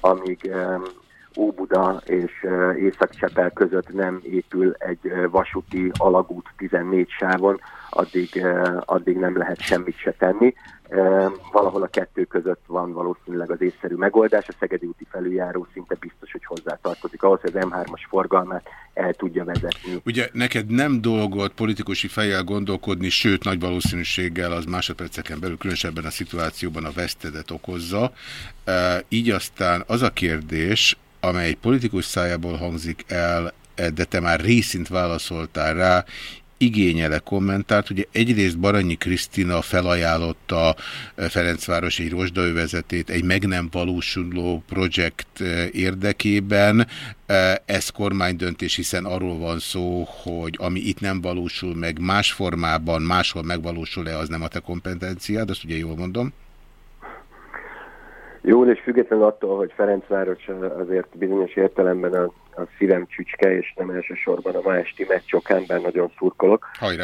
amíg Óbuda és Észak-Csepel között nem épül egy vasúti alagút 14 sávon, addig, addig nem lehet semmit se tenni. Valahol a kettő között van valószínűleg az észszerű megoldás. A Szegedi úti felüljáró szinte biztos, hogy hozzátartozik ahhoz, hogy az M3-as forgalmát el tudja vezetni. Ugye neked nem dolgot politikusi fejjel gondolkodni, sőt nagy valószínűséggel az másodperceken belül, különösebben a szituációban a vesztedet okozza. Így aztán az a kérdés, amely politikus szájából hangzik el, de te már részint válaszoltál rá, igényele kommentárt. Ugye egyrészt Baranyi Krisztina felajánlotta Ferencváros egy rozsdaövezetét egy meg nem valósuló projekt érdekében. Ez kormánydöntés, hiszen arról van szó, hogy ami itt nem valósul meg más formában, máshol megvalósul-e, az nem a te kompetenciád, azt ugye jól mondom? Jól és független attól, hogy Ferencváros azért bizonyos értelemben a, a szívem csücske, és nem elsősorban a ma esti meccsokán, bár nagyon szurkolok, uh,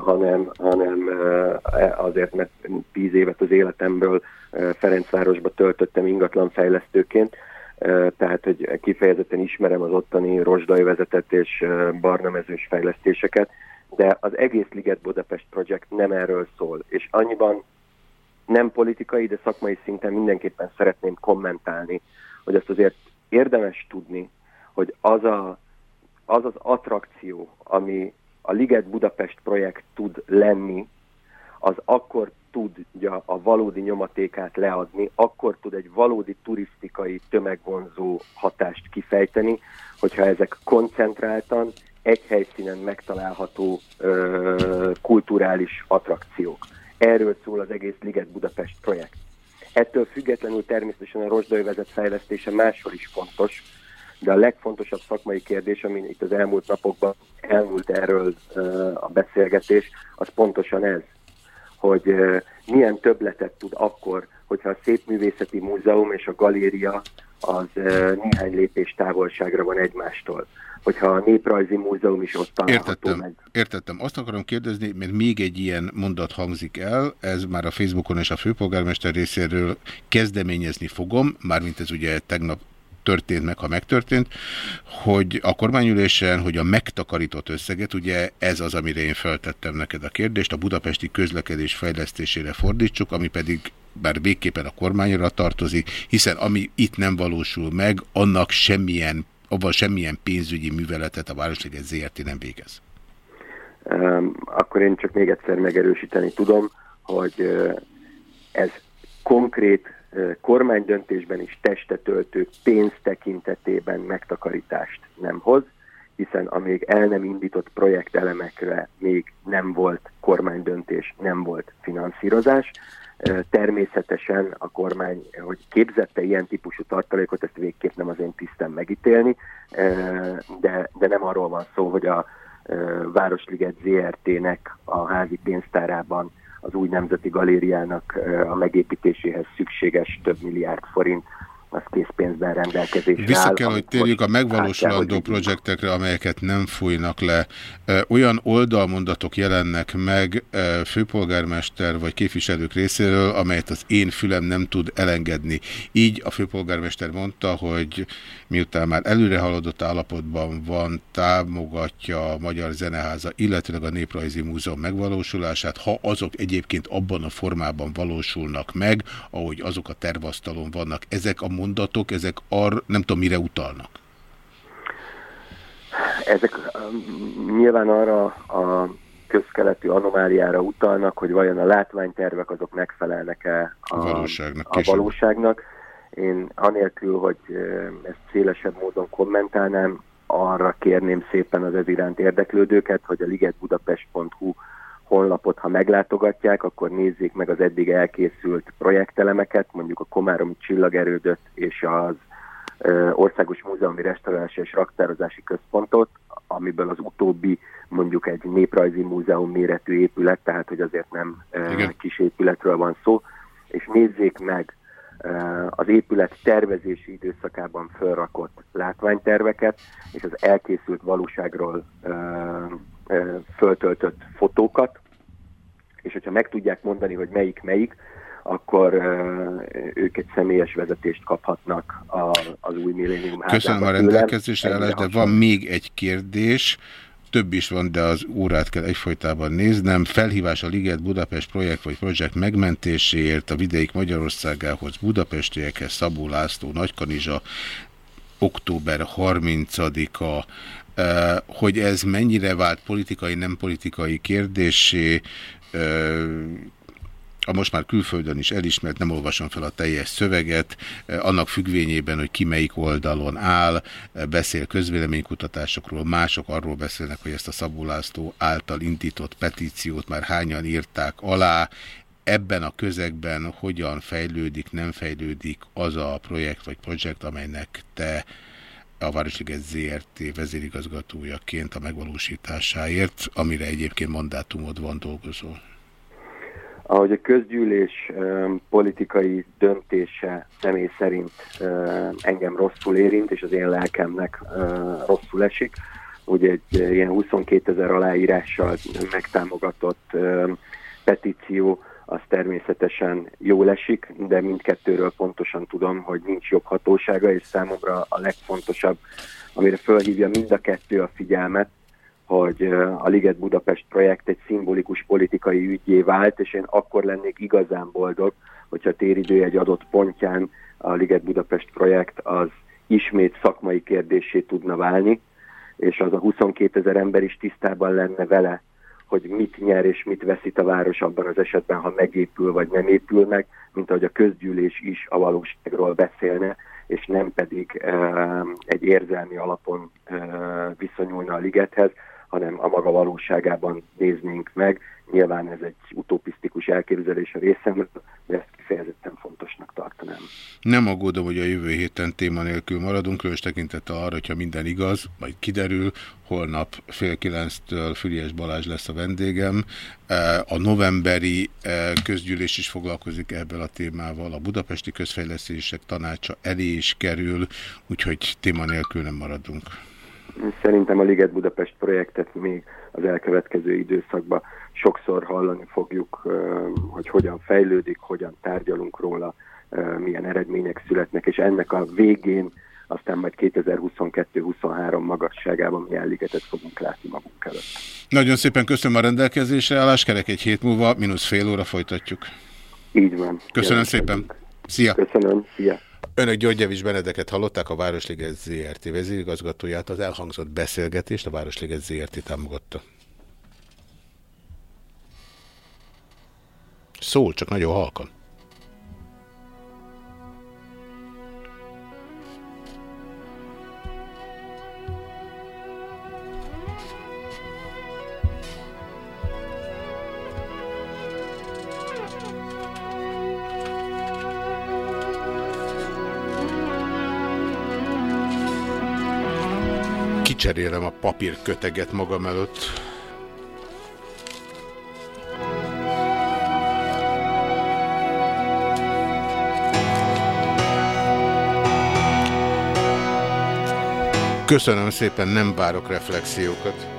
hanem, hanem uh, azért, mert tíz évet az életemből uh, Ferencvárosba töltöttem ingatlanfejlesztőként, uh, tehát hogy kifejezetten ismerem az ottani rozsdai vezetet és uh, barnamezős fejlesztéseket, de az egész Liget Budapest Project nem erről szól, és annyiban nem politikai, de szakmai szinten mindenképpen szeretném kommentálni, hogy azt azért érdemes tudni, hogy az a, az, az attrakció, ami a Liget Budapest projekt tud lenni, az akkor tudja a valódi nyomatékát leadni, akkor tud egy valódi turisztikai tömegvonzó hatást kifejteni, hogyha ezek koncentráltan egy helyszínen megtalálható ö, kulturális attrakciók. Erről szól az egész Liget Budapest projekt. Ettől függetlenül természetesen a rozsdaövezet fejlesztése máshol is fontos, de a legfontosabb szakmai kérdés, ami itt az elmúlt napokban elmúlt erről a beszélgetés, az pontosan ez, hogy milyen többletet tud akkor, hogyha a Szépművészeti Múzeum és a galéria az néhány lépés távolságra van egymástól. Hogyha a Néprajzi Múzeum is ott található Értettem, meg. értettem. Azt akarom kérdezni, mert még egy ilyen mondat hangzik el, ez már a Facebookon és a főpolgármester részéről kezdeményezni fogom, mármint ez ugye tegnap történt meg, ha megtörtént, hogy a kormányülésen, hogy a megtakarított összeget, ugye ez az, amire én feltettem neked a kérdést, a budapesti közlekedés fejlesztésére fordítsuk, ami pedig bár végképpen a kormányra tartozik, hiszen ami itt nem valósul meg, annak semmilyen, abban semmilyen pénzügyi műveletet a Városliget ZRT nem végez. Um, akkor én csak még egyszer megerősíteni tudom, hogy ez konkrét kormánydöntésben is testetöltő pénz tekintetében megtakarítást nem hoz, hiszen amíg el nem indított projektelemekre még nem volt kormánydöntés, nem volt finanszírozás, Természetesen a kormány, hogy képzette ilyen típusú tartalékot, ezt végképp nem az én tisztem megítélni, de, de nem arról van szó, hogy a Városliget ZRT-nek a házi pénztárában az új nemzeti galériának a megépítéséhez szükséges több milliárd forint az készpénzben rendelkezésre Vissza áll, kell, hogy térjük a megvalósulandó projektekre, amelyeket nem fújnak le. Olyan oldalmondatok jelennek meg főpolgármester vagy képviselők részéről, amelyet az én fülem nem tud elengedni. Így a főpolgármester mondta, hogy miután már előre haladott állapotban van, támogatja a Magyar Zeneháza, illetőleg a Néprajzi Múzeum megvalósulását, ha azok egyébként abban a formában valósulnak meg, ahogy azok a tervasztalon vannak. Ezek a mondatok, ezek ar, nem tudom, mire utalnak? Ezek nyilván arra a közkeletű anomáliára utalnak, hogy vajon a látványtervek azok megfelelnek-e a, a valóságnak. A valóságnak. Én anélkül, hogy ezt szélesebb módon kommentálnám, arra kérném szépen az ez iránt érdeklődőket, hogy a ligetbudapest.hu honlapot, ha meglátogatják, akkor nézzék meg az eddig elkészült projektelemeket, mondjuk a Komáromi Csillagerődöt és az Országos Múzeumi Restaurálási és Raktározási Központot, amiből az utóbbi mondjuk egy néprajzi múzeum méretű épület, tehát hogy azért nem Igen. kis épületről van szó, és nézzék meg az épület tervezési időszakában felrakott látványterveket, és az elkészült valóságról föltöltött fotókat, és hogyha meg tudják mondani, hogy melyik melyik, akkor uh, ők egy személyes vezetést kaphatnak a, az új millénium Köszönöm a rendelkezésre állás, de van még egy kérdés, több is van, de az órát kell egyfolytában néznem. Felhívás a Liget Budapest projekt vagy projekt megmentéséért a vidék Magyarországához Budapestiekhez. Szabó László Nagykanizsa október 30-a hogy ez mennyire vált politikai, nem politikai kérdésé, a most már külföldön is elismert, nem olvasom fel a teljes szöveget, annak függvényében, hogy ki melyik oldalon áll, beszél közvéleménykutatásokról, mások arról beszélnek, hogy ezt a Szabó László által indított petíciót már hányan írták alá, ebben a közegben hogyan fejlődik, nem fejlődik az a projekt vagy projekt, amelynek te a Városliget ZRT vezérigazgatójaként a megvalósításáért, amire egyébként mandátumod van dolgozó. Ahogy a közgyűlés um, politikai döntése személy szerint um, engem rosszul érint, és az én lelkemnek um, rosszul esik, ugye egy ilyen 22 ezer aláírással megtámogatott petíció az természetesen jól esik, de mindkettőről pontosan tudom, hogy nincs jobb hatósága, és számomra a legfontosabb, amire fölhívja mind a kettő a figyelmet, hogy a Liget Budapest projekt egy szimbolikus politikai ügyé vált, és én akkor lennék igazán boldog, hogyha téridő egy adott pontján a Liget Budapest projekt az ismét szakmai kérdésé tudna válni, és az a 22 ezer ember is tisztában lenne vele, hogy mit nyer és mit veszít a város abban az esetben, ha megépül vagy nem épül meg, mint ahogy a közgyűlés is a valóságról beszélne, és nem pedig e, egy érzelmi alapon e, viszonyulna a ligethez, hanem a maga valóságában néznénk meg. Nyilván ez egy utopisztikus elképzelés a részemről, de ezt kifejezetten fontosnak tartanám. Nem aggódom, hogy a jövő héten téma nélkül maradunk, különös tekintettel arra, hogyha minden igaz, majd kiderül, holnap fél kilenctől Füriás Balázs lesz a vendégem. A novemberi közgyűlés is foglalkozik ebből a témával, a budapesti közfejlesztések tanácsa elé is kerül, úgyhogy téma nélkül nem maradunk. Szerintem a Liget Budapest projektet még az elkövetkező időszakban sokszor hallani fogjuk, hogy hogyan fejlődik, hogyan tárgyalunk róla, milyen eredmények születnek, és ennek a végén aztán majd 2022-23 magasságában mi elligetet fogunk látni magunk előtt. Nagyon szépen köszönöm a rendelkezésre állás, kerek egy hét múlva, mínusz fél óra folytatjuk. Így van. Köszönöm szépen. Szia. Köszönöm. Szia. Önök Györgyevics Benedeket hallották, a Városliget ZRT vezérigazgatóját, az elhangzott beszélgetést a Városliget ZRT támogatta. Szól, csak nagyon halkan. Kicserélem a papírköteget magam előtt. Köszönöm szépen, nem várok reflexiókat.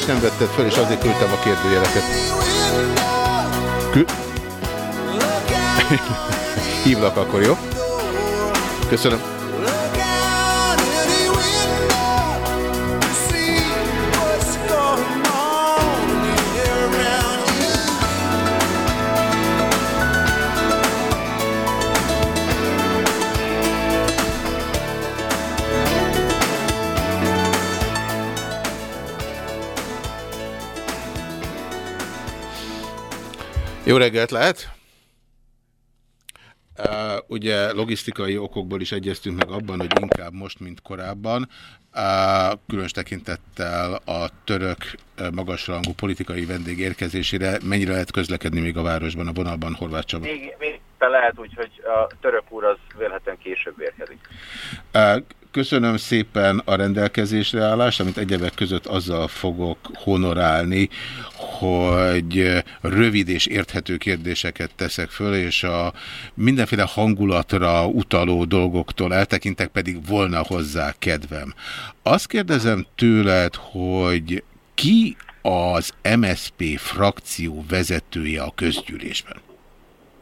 És nem vetted fel, és azért küldtem a kérdőjeleket. Kü Hívlak akkor, jó? Köszönöm. Jó reggelt lehet! Uh, ugye logisztikai okokból is egyeztünk meg abban, hogy inkább most, mint korábban, uh, különös tekintettel a török uh, magasrangú politikai vendég érkezésére, mennyire lehet közlekedni még a városban, a vonalban Horváth Csaba? Még, még lehet úgy, hogy a török úr az vélhetően később érkezik. Uh, Köszönöm szépen a rendelkezésre állást, amit egyebek között azzal fogok honorálni, hogy rövid és érthető kérdéseket teszek föl, és a mindenféle hangulatra utaló dolgoktól eltekintek, pedig volna hozzá kedvem. Azt kérdezem tőled, hogy ki az MSP frakció vezetője a közgyűlésben?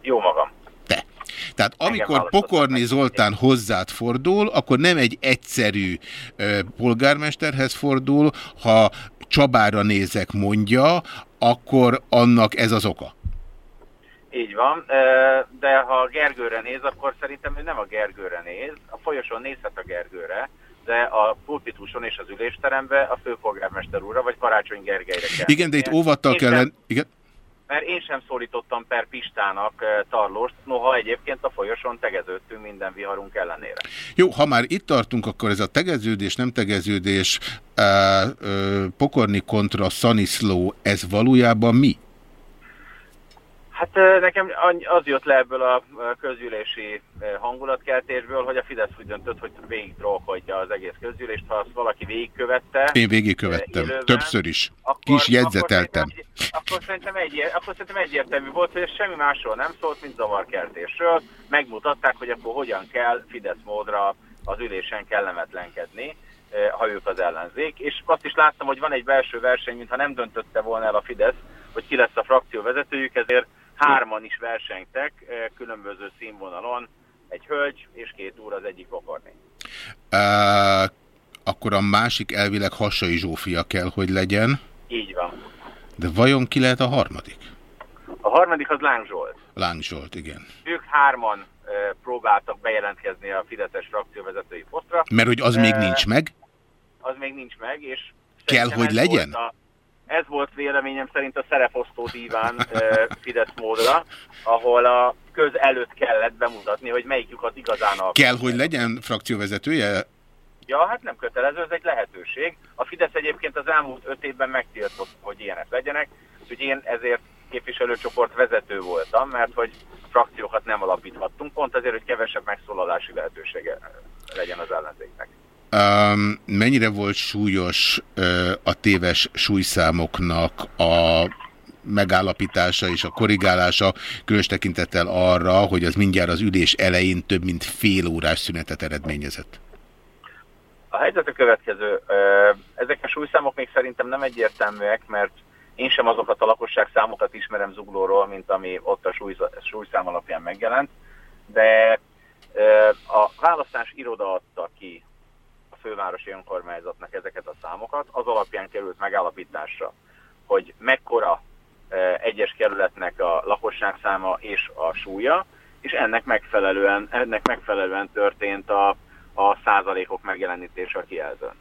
Jó magam. Te. Tehát amikor Pokorni Zoltán hozzád fordul, akkor nem egy egyszerű ö, polgármesterhez fordul, ha Csabára nézek mondja, akkor annak ez az oka. Így van, de ha a Gergőre néz, akkor szerintem ő nem a Gergőre néz, a folyosón nézhet a Gergőre, de a pulpituson és az ülésterembe a főpolgármester úrra, vagy Karácsony Gergelyre kell. Igen, de itt óvattal kell lenni. Igen. Mert én sem szólítottam per Pistának eh, Tarlóst, noha egyébként a folyosón tegeződtünk minden viharunk ellenére. Jó, ha már itt tartunk, akkor ez a tegeződés, nem tegeződés, ö, ö, Pokorni kontra Szaniszló, ez valójában mi? Hát nekem az jött le ebből a közgyűlési hangulatkeltésből, hogy a Fidesz úgy döntött, hogy végig trollkodja az egész közgyűlést, ha azt valaki végigkövette. Én végigkövettem, élőben, többször is. akkor- Ki is jegyzeteltem. Akkor szerintem, egy, akkor szerintem egyértelmű volt, hogy ez semmi másról nem szólt, mint zavarkeltésről. Megmutatták, hogy akkor hogyan kell Fidesz módra az ülésen kellemetlenkedni, ha ők az ellenzék. És azt is láttam, hogy van egy belső verseny, mintha nem döntötte volna el a Fidesz, hogy ki lesz a frakció vezetőjük, ezért hárman is versenytek eh, különböző színvonalon. Egy hölgy és két úr az egyik pokorni. Ö, akkor a másik elvileg Hassai Zsófia kell, hogy legyen, Így van. de vajon ki lehet a harmadik? A harmadik az Láng Zsolt. Láng Zsolt, igen. Ők hárman eh, próbáltak bejelentkezni a Fideszes frakcióvezetői posztra. Mert hogy az még Eh, nincs meg? Az még nincs meg, és Kell, hogy legyen? A, ez volt véleményem szerint a szereposztó díván eh, Fidesz módra, ahol a köz előtt kellett bemutatni, hogy melyikük az igazán a... Kell, hogy legyen frakcióvezetője? Ja, hát nem kötelező, ez egy lehetőség. A Fidesz egyébként az elmúlt öt évben megtiltott, hogy ilyenek legyenek, úgyhogy én ezért képviselőcsoport vezető voltam, mert hogy frakciókat nem alapíthattunk, pont azért, hogy kevesebb megszólalási lehetősége legyen az ellenzéknek. Um, mennyire volt súlyos uh, a téves súlyszámoknak a megállapítása és a korrigálása, különös tekintettel arra, hogy az mindjárt az ülés elején több mint fél órás szünetet eredményezett. A helyzet a következő. Ezek a súlyszámok még szerintem nem egyértelműek, mert én sem azokat a lakosság számokat ismerem zuglóról, mint ami ott a súly, súlyszám alapján megjelent, de a választás iroda adta ki a fővárosi önkormányzatnak ezeket a számokat, az alapján került megállapításra, hogy mekkora ö, egyes kerületnek a lakosságszáma és a súlya, és ennek megfelelően, ennek megfelelően történt a, a százalékok megjelenítése a kijelzőn.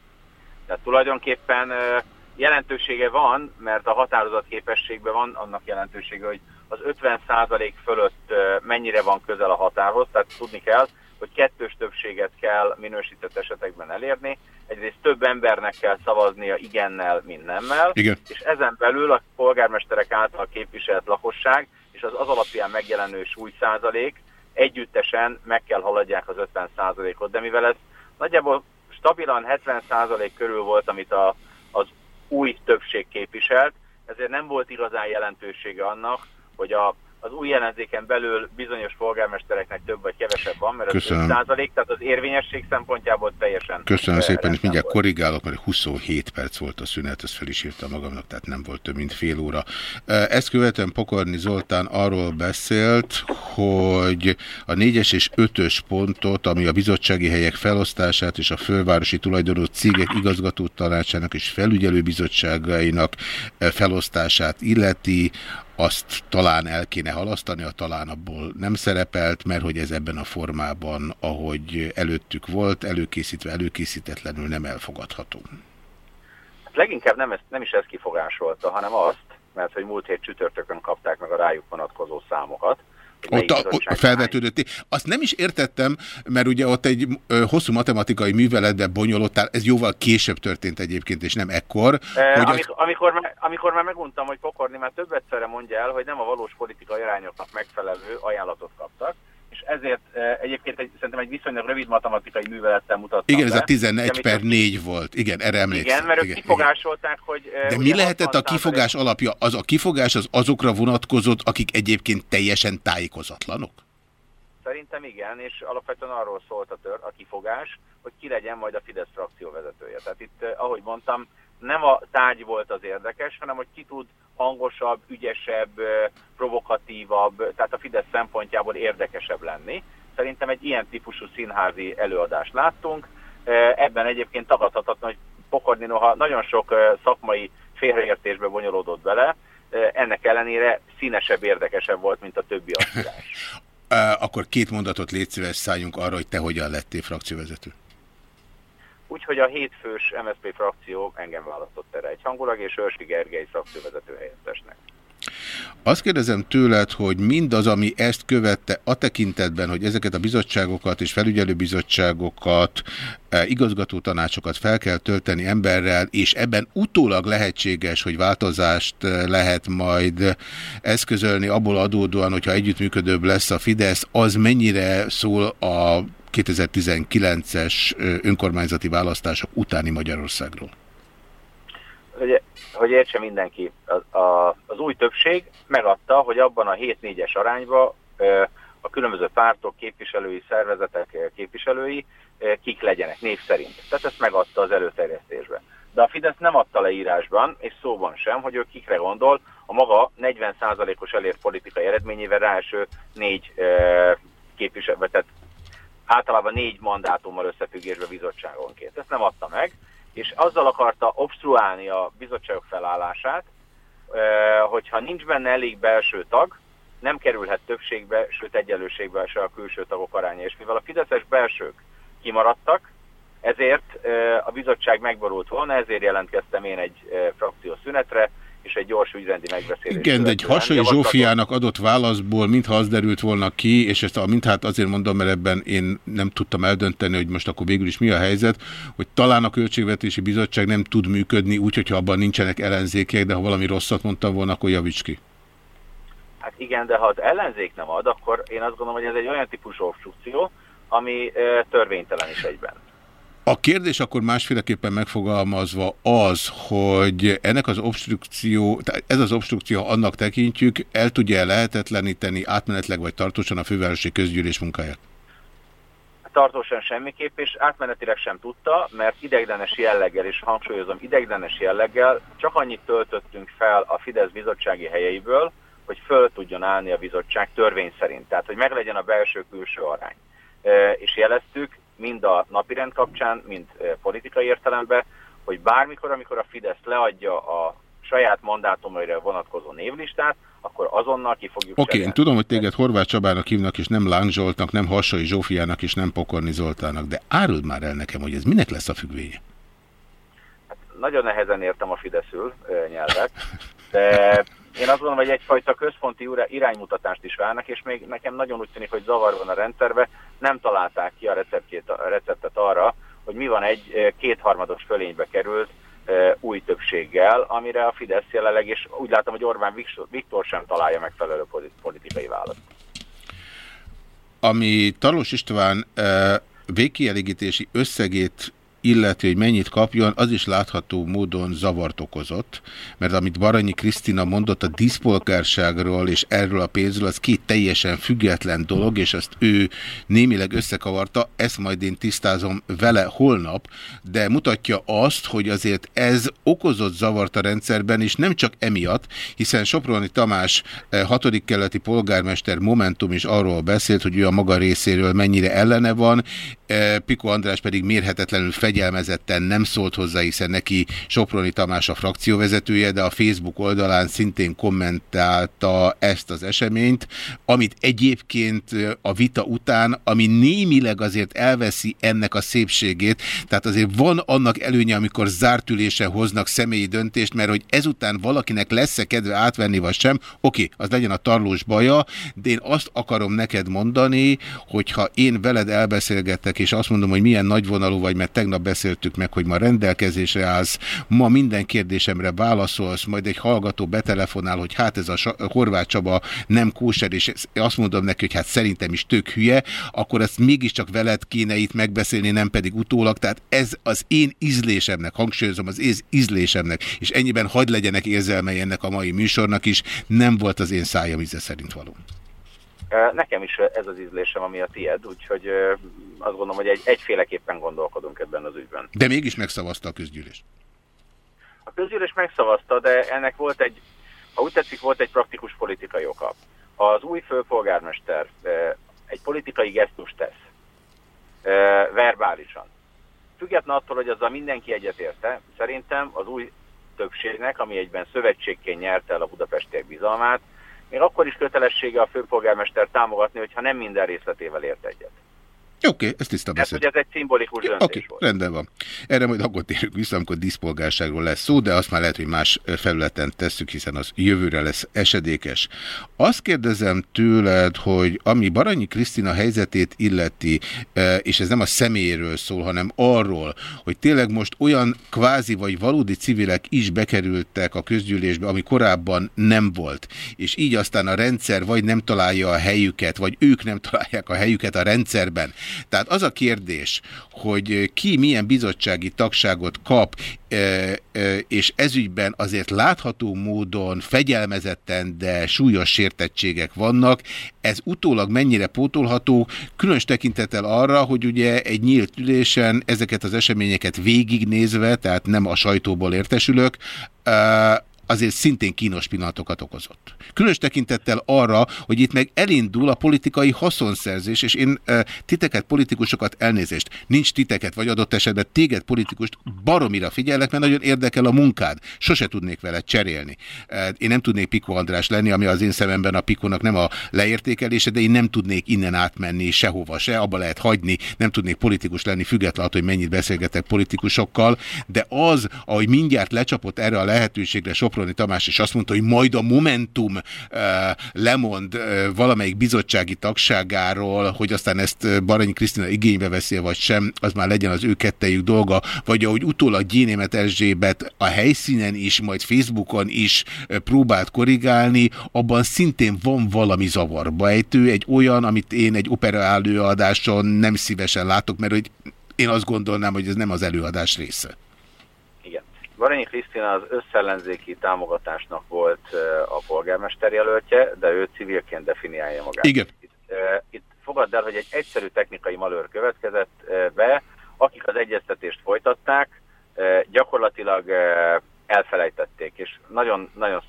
Tehát tulajdonképpen ö, jelentősége van, mert a határozat képességben van annak jelentősége, hogy az 50 százalék fölött ö, mennyire van közel a határhoz, tehát tudni kell, hogy kettős többséget kell minősített esetekben elérni. Egyrészt több embernek kell szavaznia igennel, mint nemmel, Igen. és ezen belül a polgármesterek által képviselt lakosság és az az alapján megjelenő súlyszázalék együttesen meg kell haladják az 50 százalékot, de mivel ez nagyjából stabilan 70 százalék körül volt, amit a, az új többség képviselt, ezért nem volt igazán jelentősége annak, hogy a, az új ellenzéken belül bizonyos polgármestereknek több vagy kevesebb van, mert az Köszönöm. 5 százalék, tehát az érvényesség szempontjából teljesen Köszönöm szépen, és mindjárt volt. korrigálok, mert 27 perc volt a szünet, ezt fel is írtam magamnak, tehát nem volt több, mint fél óra. Ezt követően Pokorni Zoltán arról beszélt, hogy a 4-es és 5-ös pontot, ami a bizottsági helyek felosztását és a fölvárosi tulajdonú cégek igazgató tanácsának és felügyelőbizottságainak felosztását illeti, azt talán el kéne halasztani, a talán abból nem szerepelt, mert hogy ez ebben a formában, ahogy előttük volt, előkészítve, előkészítetlenül nem elfogadható. Hát leginkább nem, nem is ez kifogásolta, hanem azt, mert hogy múlt hét csütörtökön kapták meg a rájuk vonatkozó számokat. Ott a, a felvetődött. Azt nem is értettem, mert ugye ott egy ö, hosszú matematikai műveletbe bonyolultál, ez jóval később történt egyébként, és nem ekkor. Eh, hogy amikor, amikor, már, amikor már meguntam, hogy pokorni, már több egyszerre mondja el, hogy nem a valós politikai arányoknak megfelelő ajánlatot kaptak, ezért eh, egyébként egy, szerintem egy viszonylag rövid matematikai művelettel mutattam Igen, ez be, a 11 amit- per 4 volt. Igen, erre emlékszem. Igen, mert ők igen, kifogásolták, hogy... eh, De ugye mi lehetett a 60%? kifogás alapja? Az a kifogás az azokra vonatkozott, akik egyébként teljesen tájékozatlanok? Szerintem igen, és alapvetően arról szólt a, tör, a kifogás, hogy ki legyen majd a Fidesz frakció vezetője. Tehát itt, eh, ahogy mondtam, nem a tárgy volt az érdekes, hanem hogy ki tud hangosabb, ügyesebb, provokatívabb, tehát a Fidesz szempontjából érdekesebb lenni. Szerintem egy ilyen típusú színházi előadást láttunk. Ebben egyébként tagadhatatlan, hogy Pokorni noha nagyon sok szakmai félreértésbe bonyolódott bele, ennek ellenére színesebb, érdekesebb volt, mint a többi aspirás. Akkor két mondatot légy szíves szálljunk arra, hogy te hogyan lettél frakcióvezető. Úgyhogy a hétfős MSZP frakció engem választott erre egy hangulag, és Őrsi Gergely frakcióvezető helyettesnek. Azt kérdezem tőled, hogy mindaz, ami ezt követte a tekintetben, hogy ezeket a bizottságokat és felügyelőbizottságokat, eh, igazgató tanácsokat fel kell tölteni emberrel, és ebben utólag lehetséges, hogy változást eh, lehet majd eszközölni abból adódóan, hogyha együttműködőbb lesz a Fidesz, az mennyire szól a 2019-es eh, önkormányzati választások utáni Magyarországról? Hogy hogy értse mindenki, a, a, az új többség megadta, hogy abban a 7-4-es arányban a különböző pártok, képviselői, szervezetek képviselői kik legyenek név szerint. Tehát ezt megadta az előterjesztésben. De a Fidesz nem adta le írásban, és szóban sem, hogy ő kikre gondol, a maga 40%-os elért politikai eredményével ráeső négy képviselő, tehát általában négy mandátummal összefüggésbe bizottságonként. Ezt nem adta meg, és azzal akarta obstruálni a bizottságok felállását, hogyha nincs benne elég belső tag, nem kerülhet többségbe, sőt egyenlőségbe se a külső tagok aránya. És mivel a fideszes belsők kimaradtak, ezért a bizottság megborult volna, ezért jelentkeztem én egy frakció szünetre, és egy gyors ügyrendi megbeszélés. Igen, de egy Hasai Zsófiának adott válaszból, mintha az derült volna ki, és ezt a minthát azért mondom, mert ebben én nem tudtam eldönteni, hogy most akkor végül is mi a helyzet, hogy talán a Költségvetési Bizottság nem tud működni úgy, hogyha abban nincsenek ellenzékek, de ha valami rosszat mondtam volna, akkor javíts ki. Hát igen, de ha az ellenzék nem ad, akkor én azt gondolom, hogy ez egy olyan típusú obstrukció, ami törvénytelen is egyben. A kérdés akkor másféleképpen megfogalmazva az, hogy ennek az obstrukció, ez az obstrukció, annak tekintjük, el tudja -e lehetetleníteni átmenetleg vagy tartósan a fővárosi közgyűlés munkáját? Tartósan semmiképp, és átmenetileg sem tudta, mert ideglenes jelleggel, és hangsúlyozom, ideglenes jelleggel csak annyit töltöttünk fel a Fidesz bizottsági helyeiből, hogy föl tudjon állni a bizottság törvény szerint. Tehát, hogy meglegyen a belső-külső arány. És jeleztük, mind a napirend kapcsán, mind politikai értelemben, hogy bármikor, amikor a Fidesz leadja a saját mandátumaira vonatkozó névlistát, akkor azonnal ki fogjuk Oké, okay, én tudom, hogy téged Horváth Csabának hívnak, és nem Láng Zsoltnak, nem Hassai Zsófiának, és nem Pokorni Zoltának, de áruld már el nekem, hogy ez minek lesz a függvénye? Hát nagyon nehezen értem a Fideszül nyelvet, de én azt gondolom, hogy egyfajta központi iránymutatást is várnak, és még nekem nagyon úgy tűnik, hogy zavar van a rendszerbe, nem találták ki a, receptjét, a receptet arra, hogy mi van egy kétharmados fölénybe került új többséggel, amire a Fidesz jelenleg, és úgy látom, hogy Orbán Viktor sem találja megfelelő politikai választ. Ami Talos István végkielégítési összegét illeti, hogy mennyit kapjon, az is látható módon zavart okozott, mert amit Baranyi Krisztina mondott a diszpolgárságról és erről a pénzről, az két teljesen független dolog, és azt ő némileg összekavarta, ezt majd én tisztázom vele holnap, de mutatja azt, hogy azért ez okozott zavart a rendszerben, és nem csak emiatt, hiszen Soproni Tamás eh, hatodik keleti polgármester Momentum is arról beszélt, hogy ő a maga részéről mennyire ellene van, eh, Piko András pedig mérhetetlenül fegy fegyelmezetten nem szólt hozzá, hiszen neki Soproni Tamás a frakcióvezetője, de a Facebook oldalán szintén kommentálta ezt az eseményt, amit egyébként a vita után, ami némileg azért elveszi ennek a szépségét, tehát azért van annak előnye, amikor zárt ülésen hoznak személyi döntést, mert hogy ezután valakinek lesz-e kedve átvenni, vagy sem, oké, az legyen a tarlós baja, de én azt akarom neked mondani, hogyha én veled elbeszélgetek, és azt mondom, hogy milyen nagyvonalú vagy, mert tegnap beszéltük meg, hogy ma rendelkezésre állsz, ma minden kérdésemre válaszolsz, majd egy hallgató betelefonál, hogy hát ez a Horváth Csaba nem kóser, és azt mondom neki, hogy hát szerintem is tök hülye, akkor ezt mégiscsak veled kéne itt megbeszélni, nem pedig utólag. Tehát ez az én ízlésemnek, hangsúlyozom, az én ízlésemnek, és ennyiben hagy legyenek érzelmei ennek a mai műsornak is, nem volt az én szájam íze szerint való. Nekem is ez az ízlésem, ami a tied, úgyhogy azt gondolom, hogy egy, egyféleképpen gondolkodunk ebben az ügyben. De mégis megszavazta a közgyűlés. A közgyűlés megszavazta, de ennek volt egy ha úgy tetszik, volt egy praktikus politikai oka. Az új főpolgármester egy politikai gesztus tesz, verbálisan, független attól, hogy azzal mindenki egyetérte, szerintem az új többségnek, ami egyben szövetségként nyerte el a budapestiek bizalmát, még akkor is kötelessége a főpolgármester támogatni, hogyha nem minden részletével ért egyet. Oké, okay, ezt tiszta beszéd. Ez, ez egy szimbolikus döntés okay, volt. rendben van. Erre majd akkor térjük vissza, amikor diszpolgárságról lesz szó, de azt már lehet, hogy más felületen tesszük, hiszen az jövőre lesz esedékes. Azt kérdezem tőled, hogy ami Baranyi Krisztina helyzetét illeti, és ez nem a személyről szól, hanem arról, hogy tényleg most olyan kvázi vagy valódi civilek is bekerültek a közgyűlésbe, ami korábban nem volt, és így aztán a rendszer vagy nem találja a helyüket, vagy ők nem találják a helyüket a rendszerben, tehát az a kérdés, hogy ki milyen bizottsági tagságot kap, és ezügyben azért látható módon fegyelmezetten, de súlyos sértettségek vannak, ez utólag mennyire pótolható, különös tekintettel arra, hogy ugye egy nyílt ülésen ezeket az eseményeket végignézve, tehát nem a sajtóból értesülök, azért szintén kínos pillanatokat okozott. Különös tekintettel arra, hogy itt meg elindul a politikai haszonszerzés, és én e, titeket, politikusokat elnézést, nincs titeket, vagy adott esetben téged politikust baromira figyellek, mert nagyon érdekel a munkád. Sose tudnék vele cserélni. E, én nem tudnék Piko András lenni, ami az én szememben a Pikónak nem a leértékelése, de én nem tudnék innen átmenni sehova se, abba lehet hagyni, nem tudnék politikus lenni, függetlenül, hogy mennyit beszélgetek politikusokkal, de az, ahogy mindjárt lecsapott erre a lehetőségre Sopron Soproni Tamás is azt mondta, hogy majd a Momentum uh, lemond uh, valamelyik bizottsági tagságáról, hogy aztán ezt Baranyi Krisztina igénybe veszi, vagy sem, az már legyen az ő kettejük dolga, vagy ahogy utólag Gyénémet Erzsébet a helyszínen is, majd Facebookon is próbált korrigálni, abban szintén van valami zavarba ejtő, egy olyan, amit én egy opera előadáson nem szívesen látok, mert hogy én azt gondolnám, hogy ez nem az előadás része. Baranyi Krisztina az összellenzéki támogatásnak volt a polgármester jelöltje, de ő civilként definiálja magát. Igen. Itt, itt fogadd el, hogy egy egyszerű technikai malőr következett be, akik az egyeztetést folytatták, gyakorlatilag elfelejtették, és nagyon, nagyon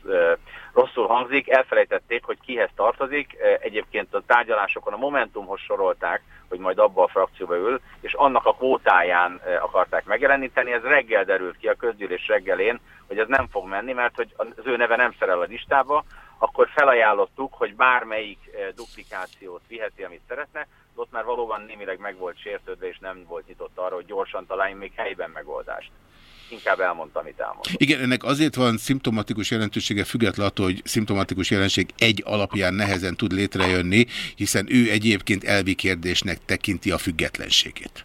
rosszul hangzik, elfelejtették, hogy kihez tartozik. Egyébként a tárgyalásokon a Momentumhoz sorolták, hogy majd abba a frakcióba ül, és annak a kvótáján akarták megjeleníteni. Ez reggel derült ki a közgyűlés reggelén, hogy ez nem fog menni, mert hogy az ő neve nem szerel a listába, akkor felajánlottuk, hogy bármelyik duplikációt viheti, amit szeretne, ott már valóban némileg meg volt sértődve, és nem volt nyitott arra, hogy gyorsan találjunk még helyben megoldást inkább elmondtam, amit elmondtam. Igen, ennek azért van szimptomatikus jelentősége függetlenül attól, hogy szimptomatikus jelenség egy alapján nehezen tud létrejönni, hiszen ő egyébként elvi kérdésnek tekinti a függetlenségét.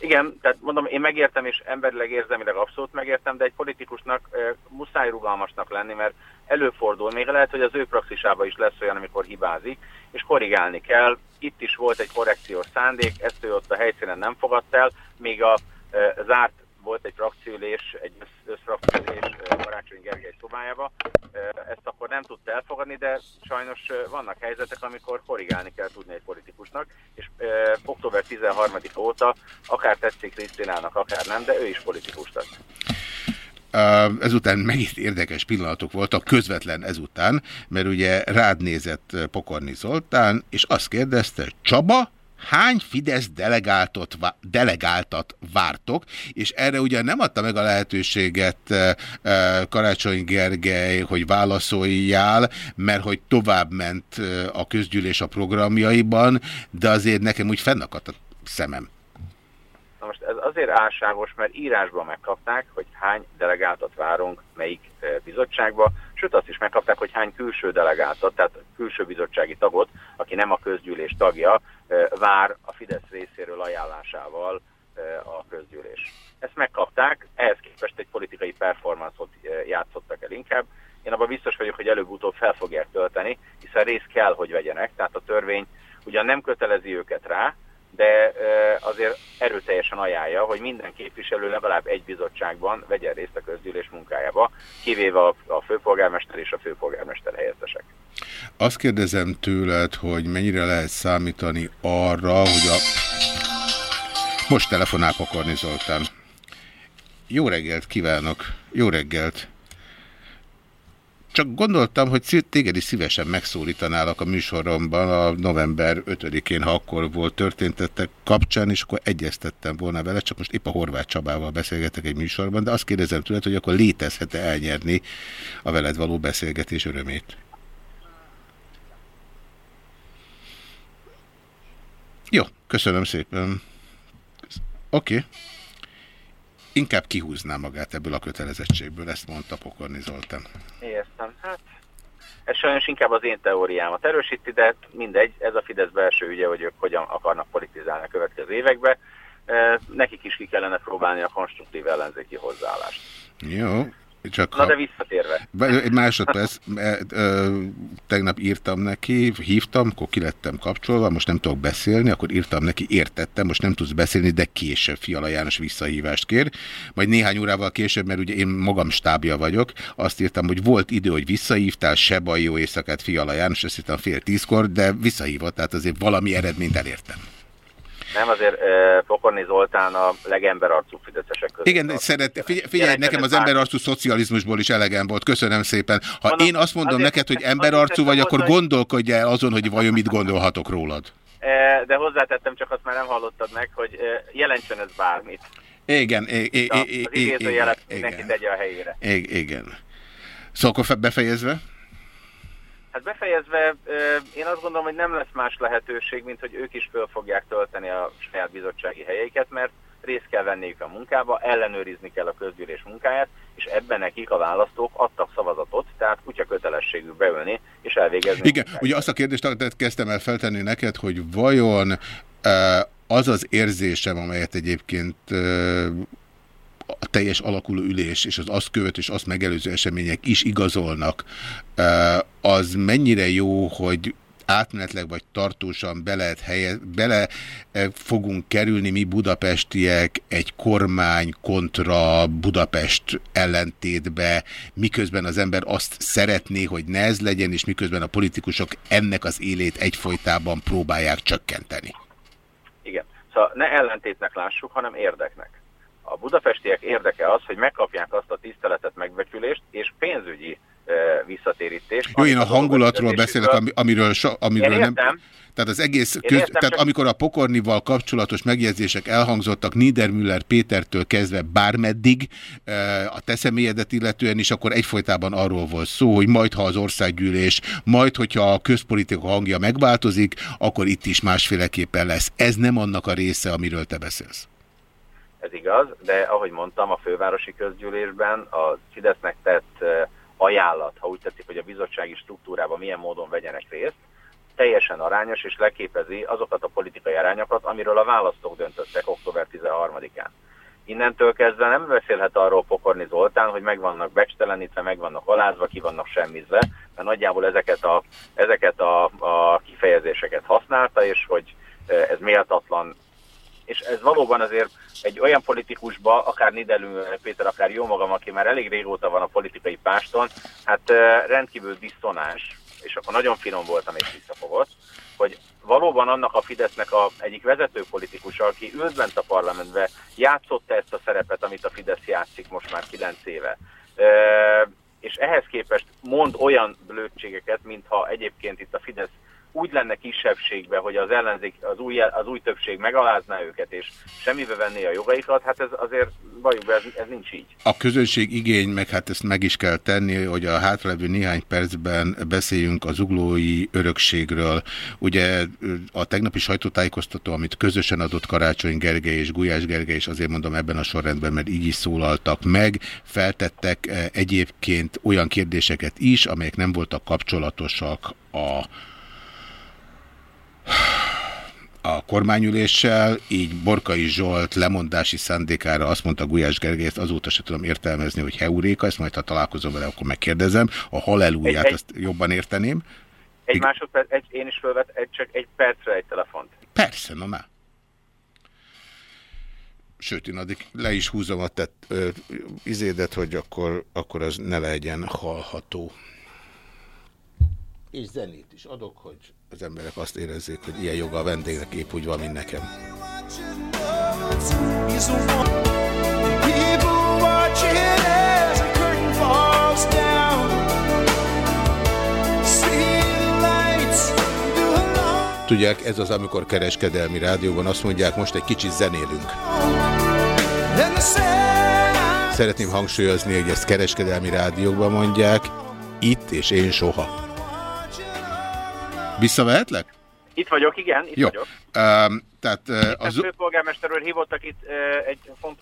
Igen, tehát mondom, én megértem, és emberileg érzelmileg abszolút megértem, de egy politikusnak e, muszáj rugalmasnak lenni, mert előfordul, még lehet, hogy az ő praxisában is lesz olyan, amikor hibázik, és korrigálni kell. Itt is volt egy korrekciós szándék, ezt ő ott a helyszínen nem fogadta el, még a e, zárt volt egy frakciülés, egy összfrakciülés Karácsony Gergely szobájába. Ezt akkor nem tudta elfogadni, de sajnos vannak helyzetek, amikor korrigálni kell tudni egy politikusnak, és október 13 óta akár tetszik Krisztinának, akár nem, de ő is politikus lett. Ezután megint érdekes pillanatok voltak, közvetlen ezután, mert ugye rád nézett Pokorni Zoltán, és azt kérdezte, Csaba, hány Fidesz delegáltot, delegáltat vártok, és erre ugye nem adta meg a lehetőséget e, e, Karácsony Gergely, hogy válaszoljál, mert hogy tovább ment e, a közgyűlés a programjaiban, de azért nekem úgy fennakadt a szemem. Na most ez azért álságos, mert írásban megkapták, hogy hány delegáltat várunk melyik bizottságba, sőt azt is megkapták, hogy hány külső delegáltat, tehát külső bizottsági tagot, aki nem a közgyűlés tagja, vár a Fidesz részéről ajánlásával a közgyűlés. Ezt megkapták, ehhez képest egy politikai performance-ot játszottak el inkább. Én abban biztos vagyok, hogy előbb-utóbb fel fogják tölteni, hiszen részt kell, hogy vegyenek, tehát a törvény ugyan nem kötelezi őket rá, de azért erőteljesen ajánlja, hogy minden képviselő legalább egy bizottságban vegyen részt a közgyűlés munkájába, kivéve a főpolgármester és a főpolgármester helyettesek. Azt kérdezem tőled, hogy mennyire lehet számítani arra, hogy a... Most telefonál Pokorni Zoltán. Jó reggelt kívánok! Jó reggelt! Csak gondoltam, hogy téged is szívesen megszólítanálak a műsoromban a november 5-én, ha akkor volt történtettek kapcsán, és akkor egyeztettem volna vele, csak most épp a Horváth Csabával beszélgetek egy műsorban, de azt kérdezem tőled, hogy akkor létezhet-e elnyerni a veled való beszélgetés örömét. Jó, köszönöm szépen. Oké. Okay. Inkább kihúzná magát ebből a kötelezettségből, ezt mondta Pokorni Zoltán. Értem. Hát, ez sajnos inkább az én teóriámat erősíti, de mindegy, ez a Fidesz belső ügye, hogy ők hogyan akarnak politizálni a következő évekbe. Eh, Nekik is ki kellene próbálni a konstruktív ellenzéki hozzáállást. Jó. Csak Na ha... de visszatérve. Egy másodperc, e, ö, tegnap írtam neki, hívtam, akkor ki lettem kapcsolva, most nem tudok beszélni, akkor írtam neki, értettem, most nem tudsz beszélni, de később Fiala János visszahívást kér. Majd néhány órával később, mert ugye én magam stábja vagyok, azt írtam, hogy volt idő, hogy visszahívtál, se baj, jó éjszakát Fiala János, ezt írtam fél tízkor, de visszahívott, tehát azért valami eredményt elértem. Nem, azért eh, Pokorni Zoltán a legemberarcú fideszesek között. Igen, de szeret, figyelj, figyelj nekem az emberarcú szocializmusból is elegem volt, köszönöm szépen. Ha Mondom, én azt mondom azért- neked, hogy emberarcú vagy, akkor gondolkodj el azon, hogy vajon mit gondolhatok rólad. De hozzátettem, csak azt már nem hallottad meg, hogy jelentsen ez bármit. Igen, i- i- A- i- Az idézőjelet igen, mindenki tegye a helyére. Igen. Szóval akkor fe- befejezve? Hát befejezve, én azt gondolom, hogy nem lesz más lehetőség, mint hogy ők is föl fogják tölteni a saját bizottsági helyeiket, mert részt kell venniük a munkába, ellenőrizni kell a közgyűlés munkáját, és ebben nekik a választók adtak szavazatot, tehát kutya kötelességük beülni és elvégezni. Igen, ugye azt a kérdést kezdtem el feltenni neked, hogy vajon az az érzésem, amelyet egyébként a teljes alakuló ülés és az azt követő és azt megelőző események is igazolnak, az mennyire jó, hogy átmenetleg vagy tartósan be, lehet helye, bele fogunk kerülni mi budapestiek egy kormány kontra Budapest ellentétbe, miközben az ember azt szeretné, hogy ne ez legyen, és miközben a politikusok ennek az élét egyfolytában próbálják csökkenteni. Igen. Szóval ne ellentétnek lássuk, hanem érdeknek. A budapestiek érdeke az, hogy megkapják azt a tiszteletet, megbecsülést és pénzügyi visszatérítést. Jó, én a hangulatról beszélek, ami, amiről, so, amiről Én nem... Tehát az egész, köz, értem, tehát csak- amikor a pokornival kapcsolatos megjegyzések elhangzottak Niedermüller Pétertől kezdve bármeddig a te személyedet illetően is, akkor egyfolytában arról volt szó, hogy majd ha az országgyűlés, majd hogyha a közpolitika hangja megváltozik, akkor itt is másféleképpen lesz. Ez nem annak a része, amiről te beszélsz. Ez igaz, de ahogy mondtam, a fővárosi közgyűlésben a Fidesznek tett ajánlat, ha úgy tetszik, hogy a bizottsági struktúrában milyen módon vegyenek részt, teljesen arányos és leképezi azokat a politikai arányokat, amiről a választók döntöttek október 13-án. Innentől kezdve nem beszélhet arról Pokorni Zoltán, hogy meg vannak becstelenítve, meg vannak alázva, ki vannak semmizve, mert nagyjából ezeket a, ezeket a, a kifejezéseket használta, és hogy ez méltatlan és ez valóban azért egy olyan politikusba, akár Nidelő Péter, akár jó magam, aki már elég régóta van a politikai páston, hát rendkívül diszonáns, és akkor nagyon finom voltam és visszafogott, hogy valóban annak a Fidesznek a egyik vezető politikusa, aki ült bent a parlamentbe, játszotta ezt a szerepet, amit a Fidesz játszik most már kilenc éve. És ehhez képest mond olyan blödségeket, mintha egyébként itt a Fidesz úgy lenne kisebbségben, hogy az ellenzék, az új, az új többség megalázná őket, és semmibe venné a jogaikat, hát ez azért, valljuk be, ez, ez nincs így. A közönség igény, meg hát ezt meg is kell tenni, hogy a hátralévő néhány percben beszéljünk az uglói örökségről. Ugye a tegnapi sajtótájékoztató, amit közösen adott Karácsony Gergely és Gulyás Gergely, és azért mondom ebben a sorrendben, mert így is szólaltak meg, feltettek eh, egyébként olyan kérdéseket is, amelyek nem voltak kapcsolatosak a a kormányüléssel, így Borkai Zsolt lemondási szándékára azt mondta Gulyás Gergely, ezt azóta se tudom értelmezni, hogy heuréka, ezt majd ha találkozom vele, akkor megkérdezem. A halelúját Egy- egy- azt jobban érteném. Egy másodperc, egy, én is fölvet, egy, csak egy percre egy telefont. Persze, na már. Sőt, én addig le is húzom a tett ö, izédet, hogy akkor, akkor az ne legyen hallható. És zenét is adok, hogy az emberek azt érezzék, hogy ilyen joga a vendégnek épp úgy van, mint nekem. Tudják, ez az, amikor kereskedelmi rádióban azt mondják, most egy kicsit zenélünk. Szeretném hangsúlyozni, hogy ezt kereskedelmi rádióban mondják, itt és én soha. Visszavehetlek? Itt vagyok, igen, itt Jó. vagyok. Um, tehát uh, A az... főpolgármester úr hívottak itt uh, egy font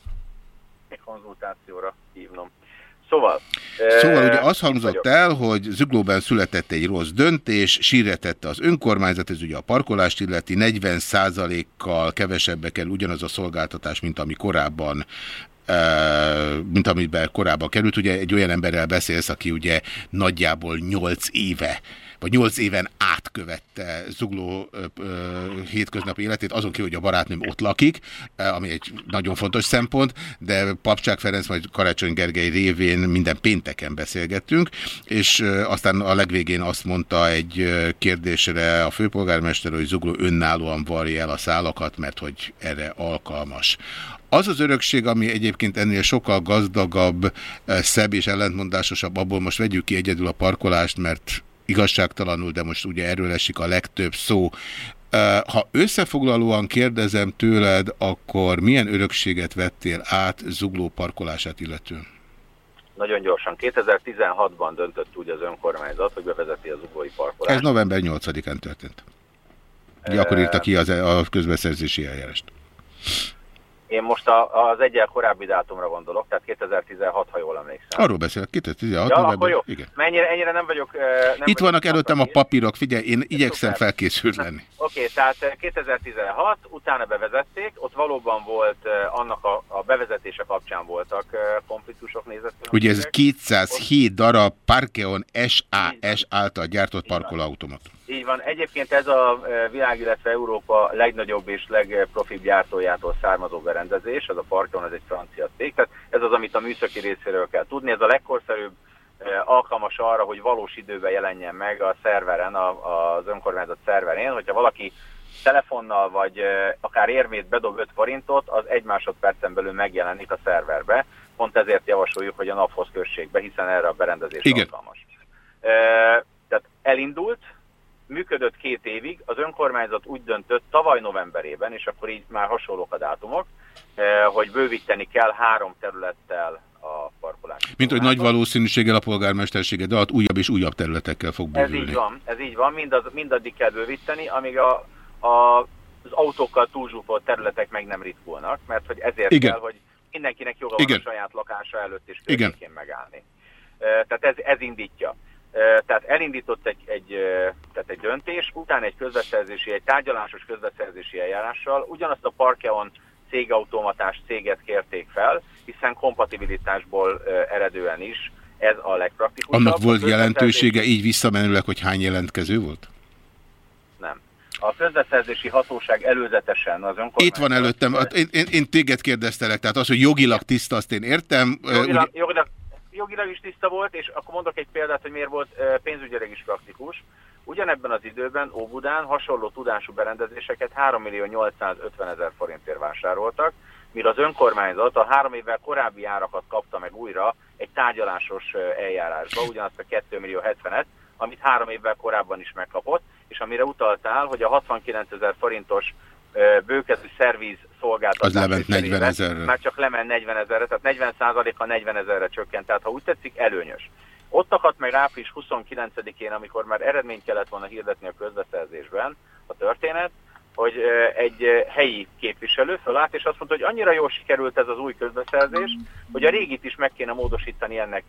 egy konzultációra hívnom. Szóval... Szóval ugye itt hangzott vagyok. el, hogy Zuglóban született egy rossz döntés, síretette az önkormányzat, ez ugye a parkolást illeti, 40%-kal kevesebbe kell ugyanaz a szolgáltatás, mint ami korábban mint amiben korábban került. Ugye egy olyan emberrel beszélsz, aki ugye nagyjából 8 éve vagy 8 éven átkövette Zugló hétköznapi életét, azon kívül, hogy a barátnőm ott lakik, ami egy nagyon fontos szempont, de Papcsák Ferenc majd Karácsony Gergely révén minden pénteken beszélgettünk, és aztán a legvégén azt mondta egy kérdésre a főpolgármester, hogy Zugló önállóan varja el a szálakat, mert hogy erre alkalmas. Az az örökség, ami egyébként ennél sokkal gazdagabb, szebb és ellentmondásosabb, abból most vegyük ki egyedül a parkolást, mert igazságtalanul, de most ugye erről esik a legtöbb szó. Ha összefoglalóan kérdezem tőled, akkor milyen örökséget vettél át Zugló parkolását illetően? Nagyon gyorsan. 2016-ban döntött úgy az önkormányzat, hogy bevezeti az ugói parkolást. Ez november 8-án történt. Ugye akkor írta ki az, a közbeszerzési eljárást. Én most a, az egyel korábbi dátumra gondolok, tehát 2016, ha jól emlékszem. Arról beszélek, 2016 Ja, november. akkor jó. Igen. Mennyire, ennyire nem vagyok... Nem Itt vannak előttem a papírok, figyelj, én igyekszem szuper. felkészült lenni. Oké, tehát eh, 2016, utána bevezették, ott valóban volt annak a, a bevezetése kapcsán voltak konfliktusok, nézetkülönbségek. Ugye ez 207 darab Parkeon SAS által gyártott parkolóautomat. Így van. Egyébként ez a e, világ, illetve Európa legnagyobb és legprofibb gyártójától származó berendezés, az a Parkon, ez egy francia cég, tehát ez az, amit a műszaki részéről kell tudni. Ez a legkorszerűbb e, alkalmas arra, hogy valós időben jelenjen meg a szerveren, az önkormányzat szerverén, hogyha valaki telefonnal vagy e, akár érmét bedob 5 forintot, az egy másodpercen belül megjelenik a szerverbe. Pont ezért javasoljuk, hogy a naphoz kössék be, hiszen erre a berendezés Igen. alkalmas. Tehát elindult, működött két évig, az önkormányzat úgy döntött tavaly novemberében, és akkor így már hasonlók a dátumok, eh, hogy bővíteni kell három területtel a parkolást. Mint hogy nagy valószínűséggel a polgármestersége alatt újabb és újabb területekkel fog Ez bővülni. így van, ez így van, mindaz, mindaddig kell bővíteni, amíg a, a, az autókkal túlzsúfolt területek meg nem ritkulnak, mert hogy ezért Igen. kell, hogy mindenkinek joga van Igen. a saját lakása előtt és környékén megállni. Eh, Tehát ez, ez indítja. Eh, Tehát elindított egy, egy, eh, tehát egy döntés, utána egy közbeszerzési, egy tárgyalásos közbeszerzési eljárással ugyanazt a Parkeon cégautomatás céget kérték fel, hiszen kompatibilitásból eredően is ez a legpraktikusabb. Annak volt jelentősége így visszamenőleg, hogy hány jelentkező volt? Nem. A közbeszerzési hatóság előzetesen az önkormányzat... Itt van előttem, Hát én, én, én téged kérdeztelek, tehát az, hogy jogilag tiszta, azt én értem. Jogilag, ugye- jogilag, jogilag is tiszta volt, és akkor mondok egy példát, hogy miért volt pénzügyileg is praktikus. Ugyanebben az időben Óbudán hasonló tudású berendezéseket 3 millió 850 ezer forintért vásároltak, míg az önkormányzat a három évvel korábbi árakat kapta meg újra egy tárgyalásos eljárásba, ugyanazt a 2 millió 70-et, amit három évvel korábban is megkapott, és amire utaltál, hogy a 69 ezer forintos bőkezű szerviz szolgáltatás Az lement 40 cserébe ezerre. Már csak lement 40 ezerre, tehát 40 a 40 ezerre csökkent, tehát ha úgy tetszik, előnyös. Ott akadt meg április 29-én, amikor már eredményt kellett volna hirdetni a közbeszerzésben a történet, hogy egy helyi képviselő fölállt, és azt mondta, hogy annyira jól sikerült ez az új közbeszerzés, hogy a régit is meg kéne módosítani ennek,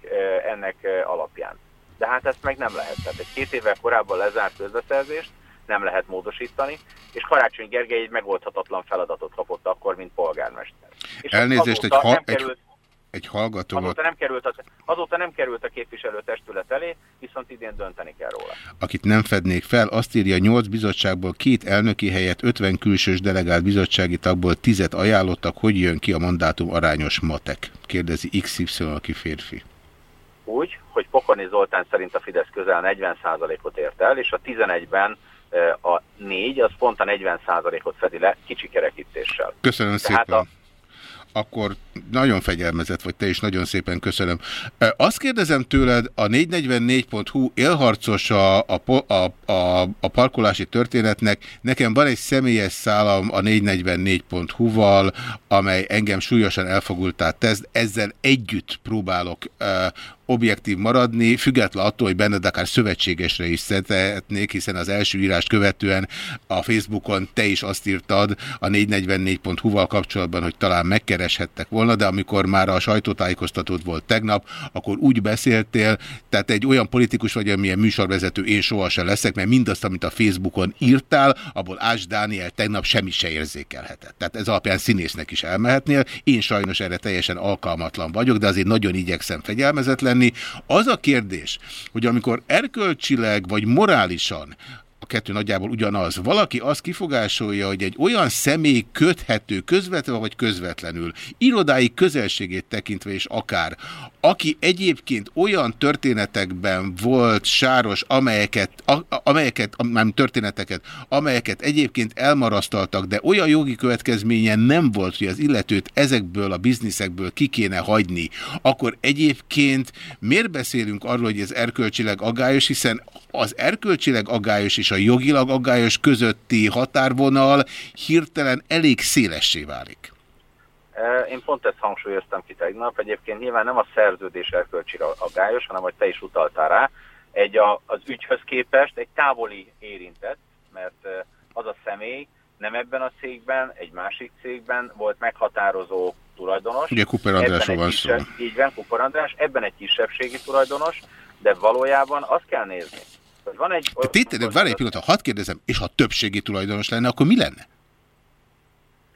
ennek alapján. De hát ezt meg nem lehet. Tehát egy két évvel korábban lezárt közbeszerzést nem lehet módosítani, és Karácsony Gergely egy megoldhatatlan feladatot kapott akkor, mint polgármester. És Elnézést, egy, ha, nem egy, került, egy hallgatómat, azóta, nem került a, azóta nem került a képviselőtestület elé, viszont idén dönteni kell róla. akit nem fednék fel, azt írja, 8 bizottságból két elnöki helyet, 50 külsős delegált bizottsági tagból 10 ajánlottak, hogy jön ki a mandátum arányos matek? Kérdezi XY, aki férfi. Úgy, hogy Pokorni Zoltán szerint a Fidesz közel 40%-ot ért el, és a 11-ben eh, a 4, az pont a 40%-ot fedi le kicsi kerekítéssel. Köszönöm Tehát szépen. a, akkor nagyon fegyelmezett vagy, te is nagyon szépen köszönöm. Azt kérdezem tőled, a 444.hu élharcosa a, a, a, a parkolási történetnek, nekem van egy személyes szálam a 444.hu-val, amely engem súlyosan elfogultá tesz, ezzel együtt próbálok objektív maradni, független attól, hogy benned akár szövetségesre is szeretnék, hiszen az első írást követően a Facebookon te is azt írtad a 444.hu-val kapcsolatban, hogy talán megkereshettek volna, de amikor már a sajtótájékoztatót volt tegnap, akkor úgy beszéltél, tehát egy olyan politikus vagy, amilyen műsorvezető én sohasem leszek, mert mindazt, amit a Facebookon írtál, abból Ás Dániel tegnap semmi se érzékelhetett. Tehát ez alapján színésznek is elmehetnél. Én sajnos erre teljesen alkalmatlan vagyok, de azért nagyon igyekszem fegyelmezetlen lenni. Az a kérdés, hogy amikor erkölcsileg vagy morálisan a kettő nagyjából ugyanaz. Valaki azt kifogásolja, hogy egy olyan személy köthető közvetve vagy közvetlenül, irodái közelségét tekintve és akár, aki egyébként olyan történetekben volt sáros, amelyeket, a, amelyeket nem történeteket, amelyeket egyébként elmarasztaltak, de olyan jogi következménye nem volt, hogy az illetőt ezekből a bizniszekből ki kéne hagyni, akkor egyébként miért beszélünk arról, hogy ez erkölcsileg agályos, hiszen az erkölcsileg agályos és a jogilag agályos közötti határvonal hirtelen elég szélessé válik. Én pont ezt hangsúlyoztam ki tegnap. Egyébként nyilván nem a szerződés erkölcsire agályos, hanem hogy te is utaltál rá. Egy a, az ügyhöz képest egy távoli érintett, mert az a személy nem ebben a cégben, egy másik cégben volt meghatározó tulajdonos. Ugye Cooper Andrásról van szó. Így van, Cooper András, ebben egy kisebbségi tulajdonos, de valójában azt kell nézni, hogy van egy... Tétele, várj egy pillanat, hadd kérdezem, és ha többségi tulajdonos lenne, akkor mi lenne?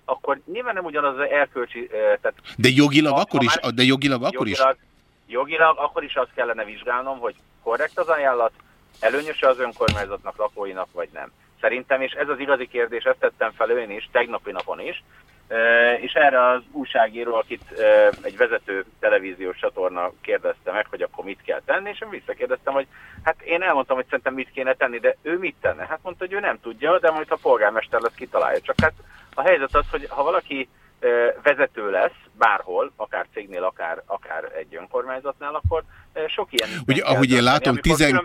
Akkor nyilván nem ugyanaz az erkölcsi... Tehát de jogilag ha, akkor ha is? De jogilag akkor jogilag, is? Jogilag akkor is azt kellene vizsgálnom, hogy korrekt az ajánlat, előnyöse az önkormányzatnak, lakóinak, vagy nem. Szerintem, és ez az igazi kérdés, ezt tettem fel ön is, tegnapi napon is, és erre az újságíró, akit egy vezető televíziós csatorna kérdezte meg, hogy akkor mit kell tenni, és én visszakérdeztem, hogy hát én elmondtam, hogy szerintem mit kéne tenni, de ő mit tenne? Hát mondta, hogy ő nem tudja, de majd a polgármester lesz kitalálja. Csak hát a helyzet az, hogy ha valaki vezető lesz bárhol, akár cégnél, akár, akár egy önkormányzatnál, akkor sok ilyen... Ugye, ahogy én látom, tizen...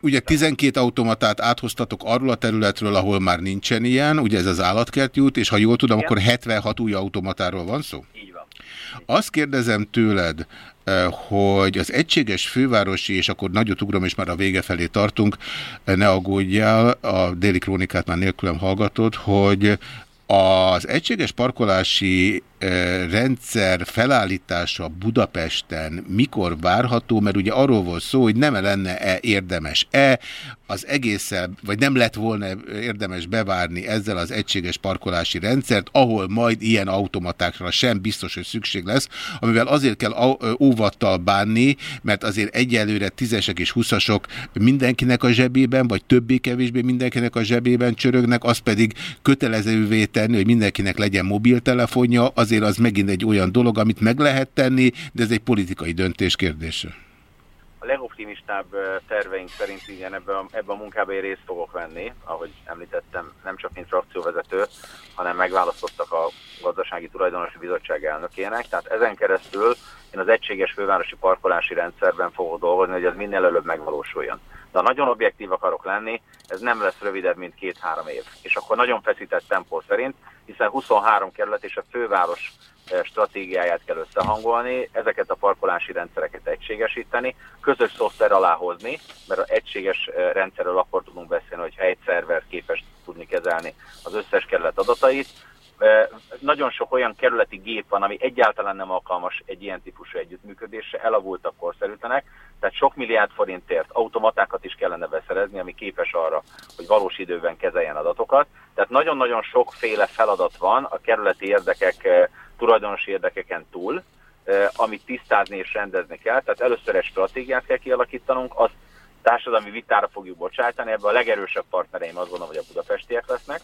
ugye 12 automatát áthoztatok arról a területről, ahol már nincsen ilyen, ugye ez az állatkerti út, és ha jól tudom, Igen. akkor 76 új automatáról van szó? Így van. Azt kérdezem tőled, hogy az egységes fővárosi, és akkor nagyot ugrom, és már a vége felé tartunk, ne aggódjál, a déli krónikát már nélkülem hallgatod, hogy az egységes parkolási rendszer felállítása Budapesten mikor várható, mert ugye arról volt szó, hogy nem lenne-e érdemes-e az egészen, vagy nem lett volna érdemes bevárni ezzel az egységes parkolási rendszert, ahol majd ilyen automatákra sem biztos, hogy szükség lesz, amivel azért kell óvattal bánni, mert azért egyelőre tízesek és huszasok mindenkinek a zsebében, vagy többé-kevésbé mindenkinek a zsebében csörögnek, az pedig kötelezővé tenni, hogy mindenkinek legyen mobiltelefonja, az azért az megint egy olyan dolog, amit meg lehet tenni, de ez egy politikai döntés kérdése. A legoptimistább terveink szerint igen, ebben a, ebbe a munkában én részt fogok venni, ahogy említettem, nem csak mint frakcióvezető, hanem megválasztottak a gazdasági tulajdonosi bizottság elnökének, tehát ezen keresztül én az egységes fővárosi parkolási rendszerben fogok dolgozni, hogy ez minél előbb megvalósuljon. De ha nagyon objektív akarok lenni, ez nem lesz rövidebb, mint két-három év. És akkor nagyon feszített tempó szerint, hiszen 23 kerület és a főváros eh, stratégiáját kell összehangolni, ezeket a parkolási rendszereket egységesíteni, közös szoftver alá hozni, mert az egységes eh, rendszerről akkor tudunk beszélni, hogyha egy szerver képes tudni kezelni az összes kerület adatait, nagyon sok olyan kerületi gép van, ami egyáltalán nem alkalmas egy ilyen típusú együttműködésre, elavultak, korszerűtlenek, tehát sok milliárd forintért automatákat is kellene beszerezni, ami képes arra, hogy valós időben kezeljen adatokat. Tehát nagyon-nagyon sokféle feladat van a kerületi érdekek, tulajdonosi érdekeken túl, amit tisztázni és rendezni kell. Tehát először egy stratégiát kell kialakítanunk, azt társadalmi vitára fogjuk bocsátani, ebben a legerősebb partnereim azt gondolom, hogy a budapestiek lesznek,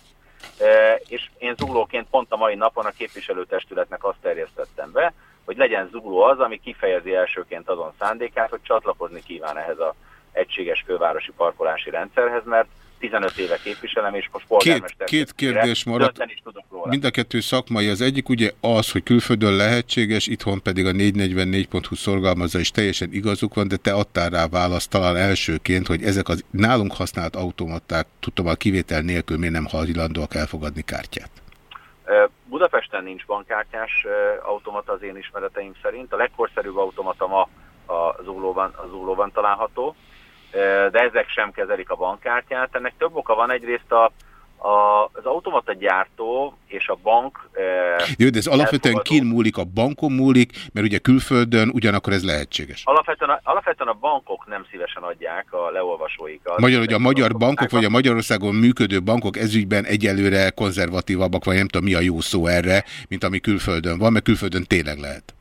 és én zuglóként pont a mai napon a képviselőtestületnek azt terjesztettem be, hogy legyen zugló az, ami kifejezi elsőként azon szándékát, hogy csatlakozni kíván ehhez a egységes fővárosi parkolási rendszerhez, mert 15 éve képviselem, és most Két, polgármester. két kérdés maradt. Is. Mind a kettő szakmai. Az egyik ugye az, hogy külföldön lehetséges, itthon pedig a 444.hu szorgalmazza, és teljesen igazuk van, de te adtál rá választ talán elsőként, hogy ezek az nálunk használt automaták, tudom, a kivétel nélkül miért nem hajlandóak elfogadni kártyát. Budapesten nincs bankkártyás automata az én ismereteim szerint. A legkorszerűbb automata ma a Zólóban található, de ezek sem kezelik a bankkártyát. Ennek több oka van. Egyrészt a, a, az automata gyártó és a bank... ö, Jó, de ez alapvetően elfogadó- kin múlik, a bankon múlik, mert ugye külföldön ugyanakkor ez lehetséges. Alapvetően a, alapvetően a bankok nem szívesen adják a leolvasóikat. Magyar, hogy a magyar bankok, vagy a Magyarországon működő bankok ezügyben egyelőre konzervatívabbak, vagy nem tudom mi a jó szó erre, mint ami külföldön van, mert külföldön tényleg lehet.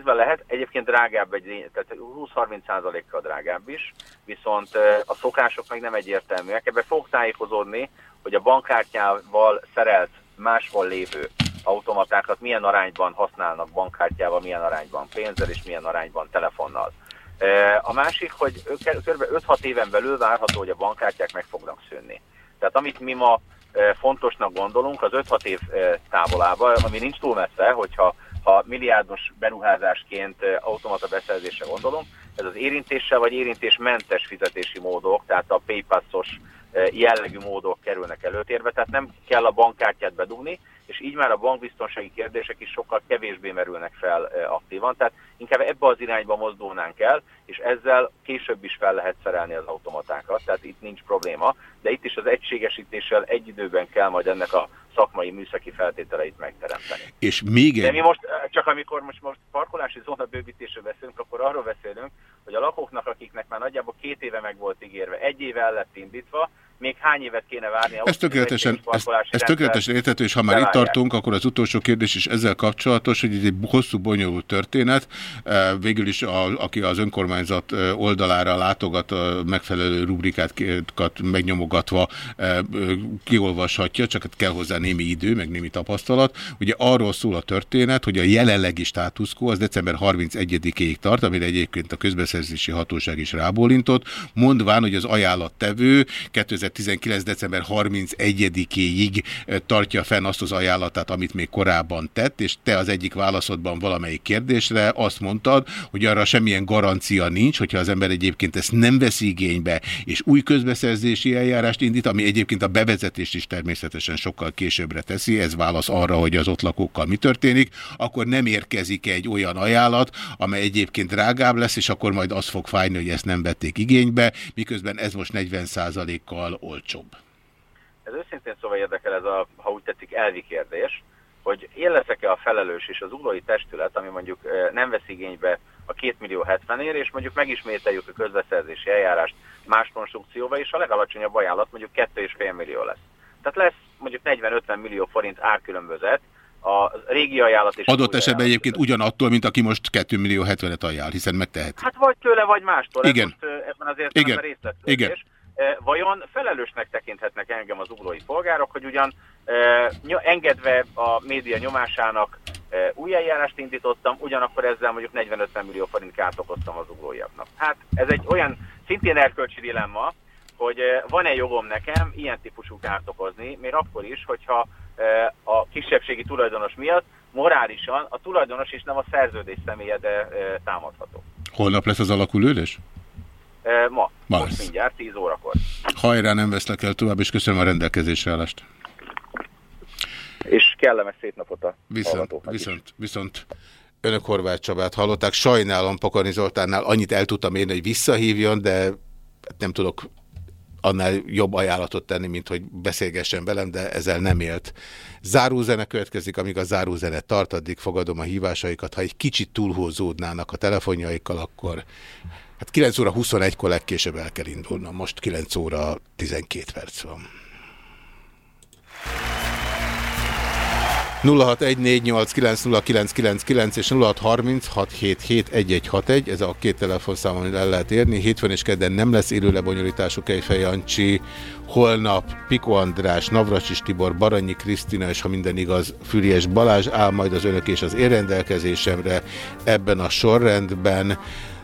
Részben lehet, egyébként drágább, egy, tehát 20-30%-kal drágább is, viszont a szokások meg nem egyértelműek. Ebben fogok tájékozódni, hogy a bankkártyával szerelt máshol lévő automatákat milyen arányban használnak bankkártyával, milyen arányban pénzzel és milyen arányban telefonnal. A másik, hogy kb. 5-6 éven belül várható, hogy a bankkártyák meg fognak szűnni. Tehát amit mi ma fontosnak gondolunk, az 5-6 év távolában, ami nincs túl messze, hogyha ha milliárdos beruházásként automata beszerzésre gondolunk, ez az érintéssel vagy érintésmentes fizetési módok, tehát a PayPass-os ö, jellegű módok kerülnek előtérbe, tehát nem kell a bankkártyát bedugni, és így már a bankbiztonsági kérdések is sokkal kevésbé merülnek fel ö, aktívan, tehát inkább ebbe az irányba mozdulnánk el, és ezzel később is fel lehet szerelni az automatákat, tehát itt nincs probléma, de itt is az egységesítéssel egy időben kell majd ennek a szakmai műszaki feltételeit megteremteni. És még De egy... mi most, eh, csak amikor most, most parkolási zóna bővítésről beszélünk, akkor arról beszélünk, hogy a lakóknak, akiknek már nagyjából két éve meg volt ígérve, egy éve el lett indítva, még hány évet kéne várni Ez tökéletesen, ez, ez tökéletesen érthető, és ha már itt tartunk, akkor az utolsó kérdés is ezzel kapcsolatos, hogy ez egy hosszú, bonyolult történet. Eh, Végül is, a, aki az önkormányzat eh, oldalára látogat, a megfelelő rubrikákat megnyomogatva eh, kiolvashatja, csak hát kell hozzá némi idő, meg némi tapasztalat. Ugye arról szól a történet, hogy a jelenlegi státuszkó az december 31-ig tart, amire egyébként a közbeszerzési hatóság is rábólintott, mondván, hogy az ajánlattevő 2019. december 31-ig tartja fenn azt az ajánlatát, amit még korábban tett, és te az egyik válaszodban valamelyik kérdésre azt mondtad, hogy arra semmilyen garancia nincs, hogyha az ember egyébként ezt nem veszi igénybe, és új közbeszerzési eljárást indít, ami egyébként a bevezetést is természetesen sokkal későbbre teszi, ez válasz arra, hogy az ott lakókkal mi történik, akkor nem érkezik egy olyan ajánlat, amely egyébként drágább lesz, és akkor majd az fog fájni, hogy ezt nem vették igénybe, miközben ez most 40%-kal olcsóbb. Ez őszintén szóval érdekel ez a, ha úgy tetszik, elvi kérdés, hogy én leszek-e a felelős és az uglói testület, ami mondjuk nem vesz igénybe a 2 millió 70 ér, és mondjuk megismételjük a közbeszerzési eljárást más konstrukcióval, és a legalacsonyabb ajánlat mondjuk 2,5 millió lesz. Tehát lesz mondjuk 40-50 millió forint árkülönbözet, a régi ajánlat és az Adott esetben egyébként ugyanattól, mint aki most 2 millió 70-et ajánl, hiszen megtehet. Hát vagy tőle, vagy mástól. Igen. Ez most, ebben az értelemben Igen. részletkérdés. Igen. E, Vajon felelősnek tekinthetnek engem az uglói polgárok, hogy ugyan e, ny- engedve a média nyomásának e, új eljárást indítottam, ugyanakkor ezzel mondjuk 40-50 millió forint kárt okoztam az uglóiaknak. Hát ez egy olyan szintén erkölcsi dilemma, hogy van-e jogom nekem ilyen típusú kárt okozni, még akkor is, hogyha a kisebbségi tulajdonos miatt morálisan a tulajdonos és nem a szerződés személye, de támadható. Holnap lesz az alakulődés? Ma, Ma most lesz. mindjárt 10 órakor. Hajrá, nem veszlek el tovább, és köszönöm a rendelkezésre állást. És kellemes szép napot a Viszont, hallgatóknak is. viszont, viszont önök Horváth Csabát hallották. Sajnálom Pokorni Zoltánnál annyit el tudtam érni, hogy visszahívjon, de nem tudok annál jobb ajánlatot tenni, mint hogy beszélgessen velem, de ezzel nem élt. Zárózene következik, amíg a zárózene tart, addig fogadom a hívásaikat. Ha egy kicsit túlhúzódnának a telefonjaikkal, akkor hát 9 óra 21-kor legkésőbb el kell indulnom. Most 9 óra 12 perc van. 0614890999 és 0636771161, ez a két telefonszám, amit el lehet érni. Hétfőn és kedden nem lesz élő lebonyolítású Kejfej Jancsi. Holnap Piko András, Navracsis Tibor, Baranyi Krisztina és ha minden igaz, Füriás Balázs áll majd az önök és az én ebben a sorrendben.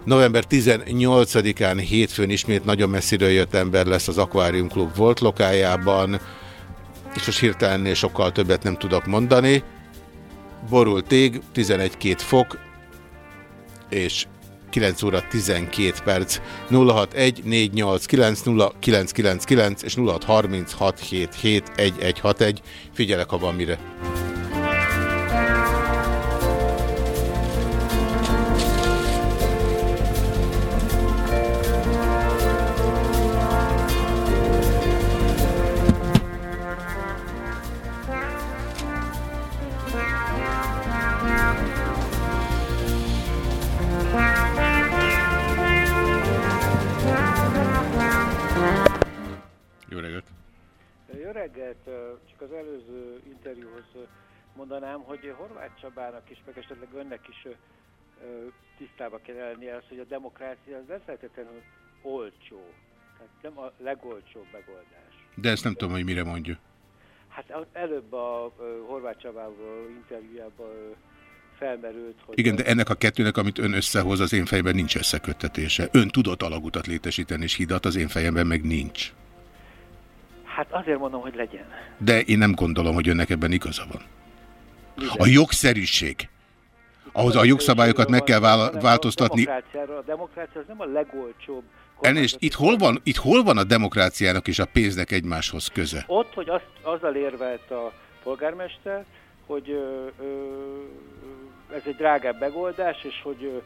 November 18-án hétfőn ismét nagyon messziről jött ember lesz az Aquarium Club volt lokájában, és most hirtelennél sokkal többet nem tudok mondani. Borult ég, 11-2 fok, és 9 óra 12 perc. 061 489 0999 és 0636771161. Figyelek, ha van mire. Reggelt, csak az előző interjúhoz mondanám, hogy Horváth Csabának is, meg esetleg önnek is tisztába kell lennie az, hogy a demokrácia az nem feltétlenül olcsó. Tehát nem a legolcsóbb megoldás. De ezt nem tudom, hogy mire mondja. Hát előbb a Horváth Csabával interjújában felmerült, hogy... Igen, de ennek a kettőnek, amit ön összehoz, az én fejemben nincs összeköttetése. Ön tudott alagutat létesíteni és hidat, az én fejemben meg nincs. Hát azért mondom, hogy legyen. De én nem gondolom, hogy önnek ebben igaza van. A jogszerűség. Ahhoz a jogszabályokat meg kell vál- változtatni. Demokráciáról, a demokrácia az nem a legolcsóbb. Elnézést, itt hol, van, itt hol van a demokráciának és a pénznek egymáshoz köze? Ott, hogy azt, azzal érvelt a polgármester, hogy ö, ö, ez egy drágább megoldás, és hogy... Ö,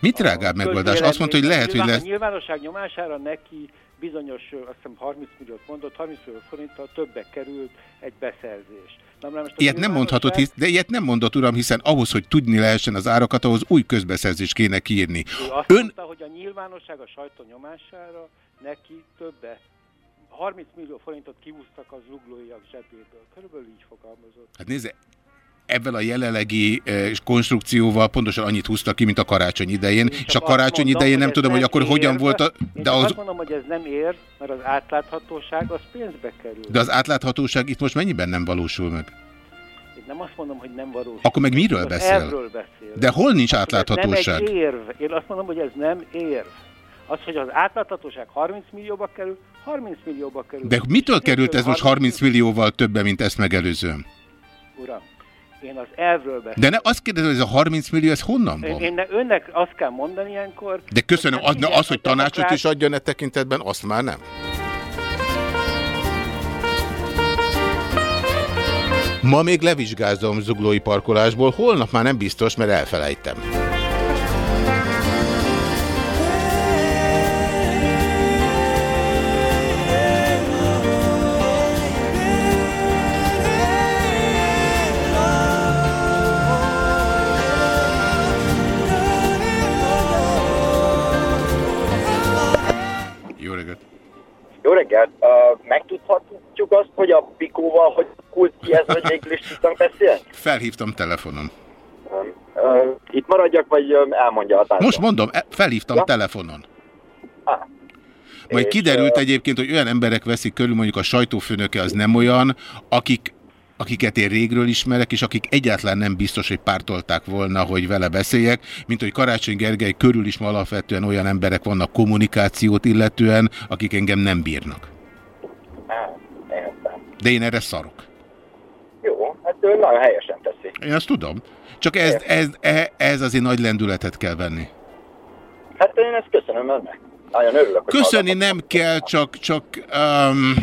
Mit drágább megoldás? Azt mondta, hogy lehet, hogy lesz... A nyilvánosság nyomására neki bizonyos, azt hiszem 30 milliót mondott, 30 millió forinttal többek került egy beszerzés. Na, most Ilyet nem mondhatod, hisz, de ilyet nem mondott, uram, hiszen ahhoz, hogy tudni lehessen az árakat, ahhoz új közbeszerzést kéne kiírni. Ő azt Ön, mondta, hogy a nyilvánosság a sajtó nyomására neki többe 30 millió forintot kiúztak az zuglóiak zsebéből. Körülbelül így fogalmazott. hát nézze, ebben a jelenlegi eh, konstrukcióval pontosan annyit húztak ki, mint a karácsony idején, és a karácsony mondom, idején nem ez tudom, hogy akkor ér, hogyan volt a... De az, azt mondom, hogy ez nem ér, mert az átláthatóság az pénzbe kerül. de az átláthatóság itt most mennyiben nem valósul meg? Én nem azt mondom, hogy nem valós. Akkor meg miről Most beszél? Erről beszél. De hol nincs Ez átláthatóság? nem egy érv. Én azt mondom, hogy ez nem érv. Az, hogy az átláthatóság 30 millióba kerül, 30 millióba kerül. De mitől került ez most 30 30 millióval többe, mint ezt megelőzően? Uram, én az elvről beszélek. De ne azt kérdezem, hogy ez a 30 millió, ez honnan Én, van? én ne, önnek azt kell mondani ilyenkor, De köszönöm, az, na, az hogy tanácsot is adjon e tekintetben, azt már nem. Ma még levizsgázom zuglói parkolásból, holnap már nem biztos, mert elfelejtem. Reggelt! Uh, megtudhatjuk azt, hogy a Pikóval hogy kult ki ez, hogy végül is tudtam beszélni? Felhívtam telefonon. Uh, itt maradjak, vagy um, elmondja a társa? Most mondom, e- felhívtam Ja? telefonon. Ah. Majd És, kiderült egyébként, hogy olyan emberek veszik körül, mondjuk a sajtófőnöke az nem olyan, akik akiket én régről ismerek, és akik egyáltalán nem biztos, hogy pártolták volna, hogy vele beszéljek, mint hogy Karácsony Gergely körül is ma alapvetően olyan emberek vannak kommunikációt illetően, akik engem nem bírnak. értem. De én erre szarok. Jó, hát ő nagyon helyesen teszi. Én azt tudom. Csak ez, ez, ez, ez azért nagy lendületet kell venni. Hát én ezt köszönöm önnek. Nagyon örülök, Köszönni nem kell, csak, csak um,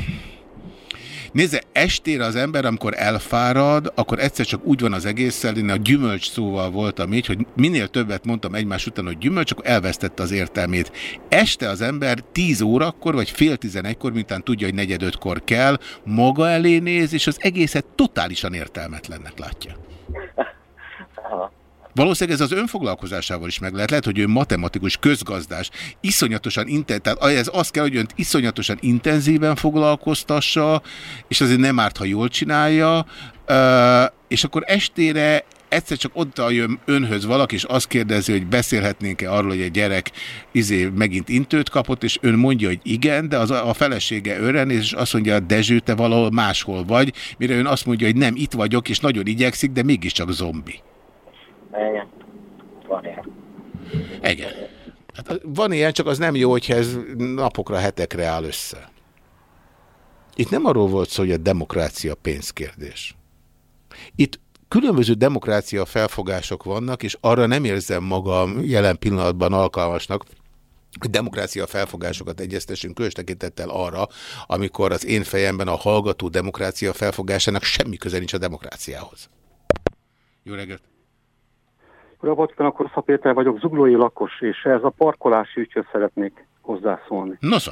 nézze, estére az ember, amikor elfárad, akkor egyszer csak úgy van az egésszel, én a gyümölcs szóval voltam így, hogy minél többet mondtam egymás után, hogy gyümölcs, akkor elvesztette az értelmét. Este az ember 10 órakor, vagy fél tizenegykor, miután tudja, hogy negyed ötkor kell, maga elé néz, és az egészet totálisan értelmetlennek látja. Valószínűleg ez az önfoglalkozásával is meg lehet. Lehet, hogy ő matematikus, közgazdás, iszonyatosan inten, tehát ez azt kell, hogy önt iszonyatosan intenzíven foglalkoztassa, és azért nem árt, ha jól csinálja, és akkor estére egyszer csak oda jön önhöz valaki, és azt kérdezi, hogy beszélhetnénk-e arról, hogy egy gyerek izé megint intőt kapott, és ön mondja, hogy igen, de az a felesége őre néz, és azt mondja, Dezső, te valahol máshol vagy, mire ön azt mondja, hogy nem, itt vagyok, és nagyon igyekszik, de mégiscsak zombi. Igen. Van ilyen. Igen. Hát van ilyen, csak az nem jó, hogyha ez napokra, hetekre áll össze. Itt nem arról volt szó, hogy a demokrácia pénzkérdés. Itt különböző demokrácia felfogások vannak, és arra nem érzem magam jelen pillanatban alkalmasnak, hogy demokrácia felfogásokat egyeztessünk különös tekintettel arra, amikor az én fejemben a hallgató demokrácia felfogásának semmi köze nincs a demokráciához. Jó reggelt! Rapot akkor Szapéter vagyok, zuglói lakos, és ez a parkolási ügyhöz szeretnék hozzászólni. Nosza!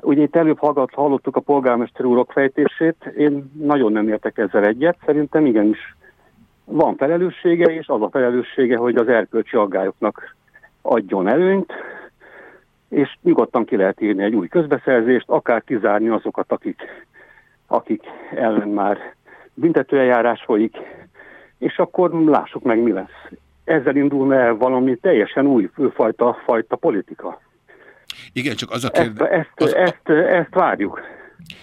Ugye itt előbb hallgat, hallottuk a polgármester úrok fejtését, én nagyon nem értek ezzel egyet, szerintem igenis van felelőssége, és az a felelőssége, hogy az erkölcsi aggályoknak adjon előnyt, és nyugodtan ki lehet írni egy új közbeszerzést, akár kizárni azokat, akik, akik ellen már büntetőeljárás folyik, és akkor lássuk meg, mi lesz. Ezzel indulna el valami teljesen új fajta, fajta politika. Igen, csak az a kérdés... Ezt, ezt, az, ezt, ezt várjuk.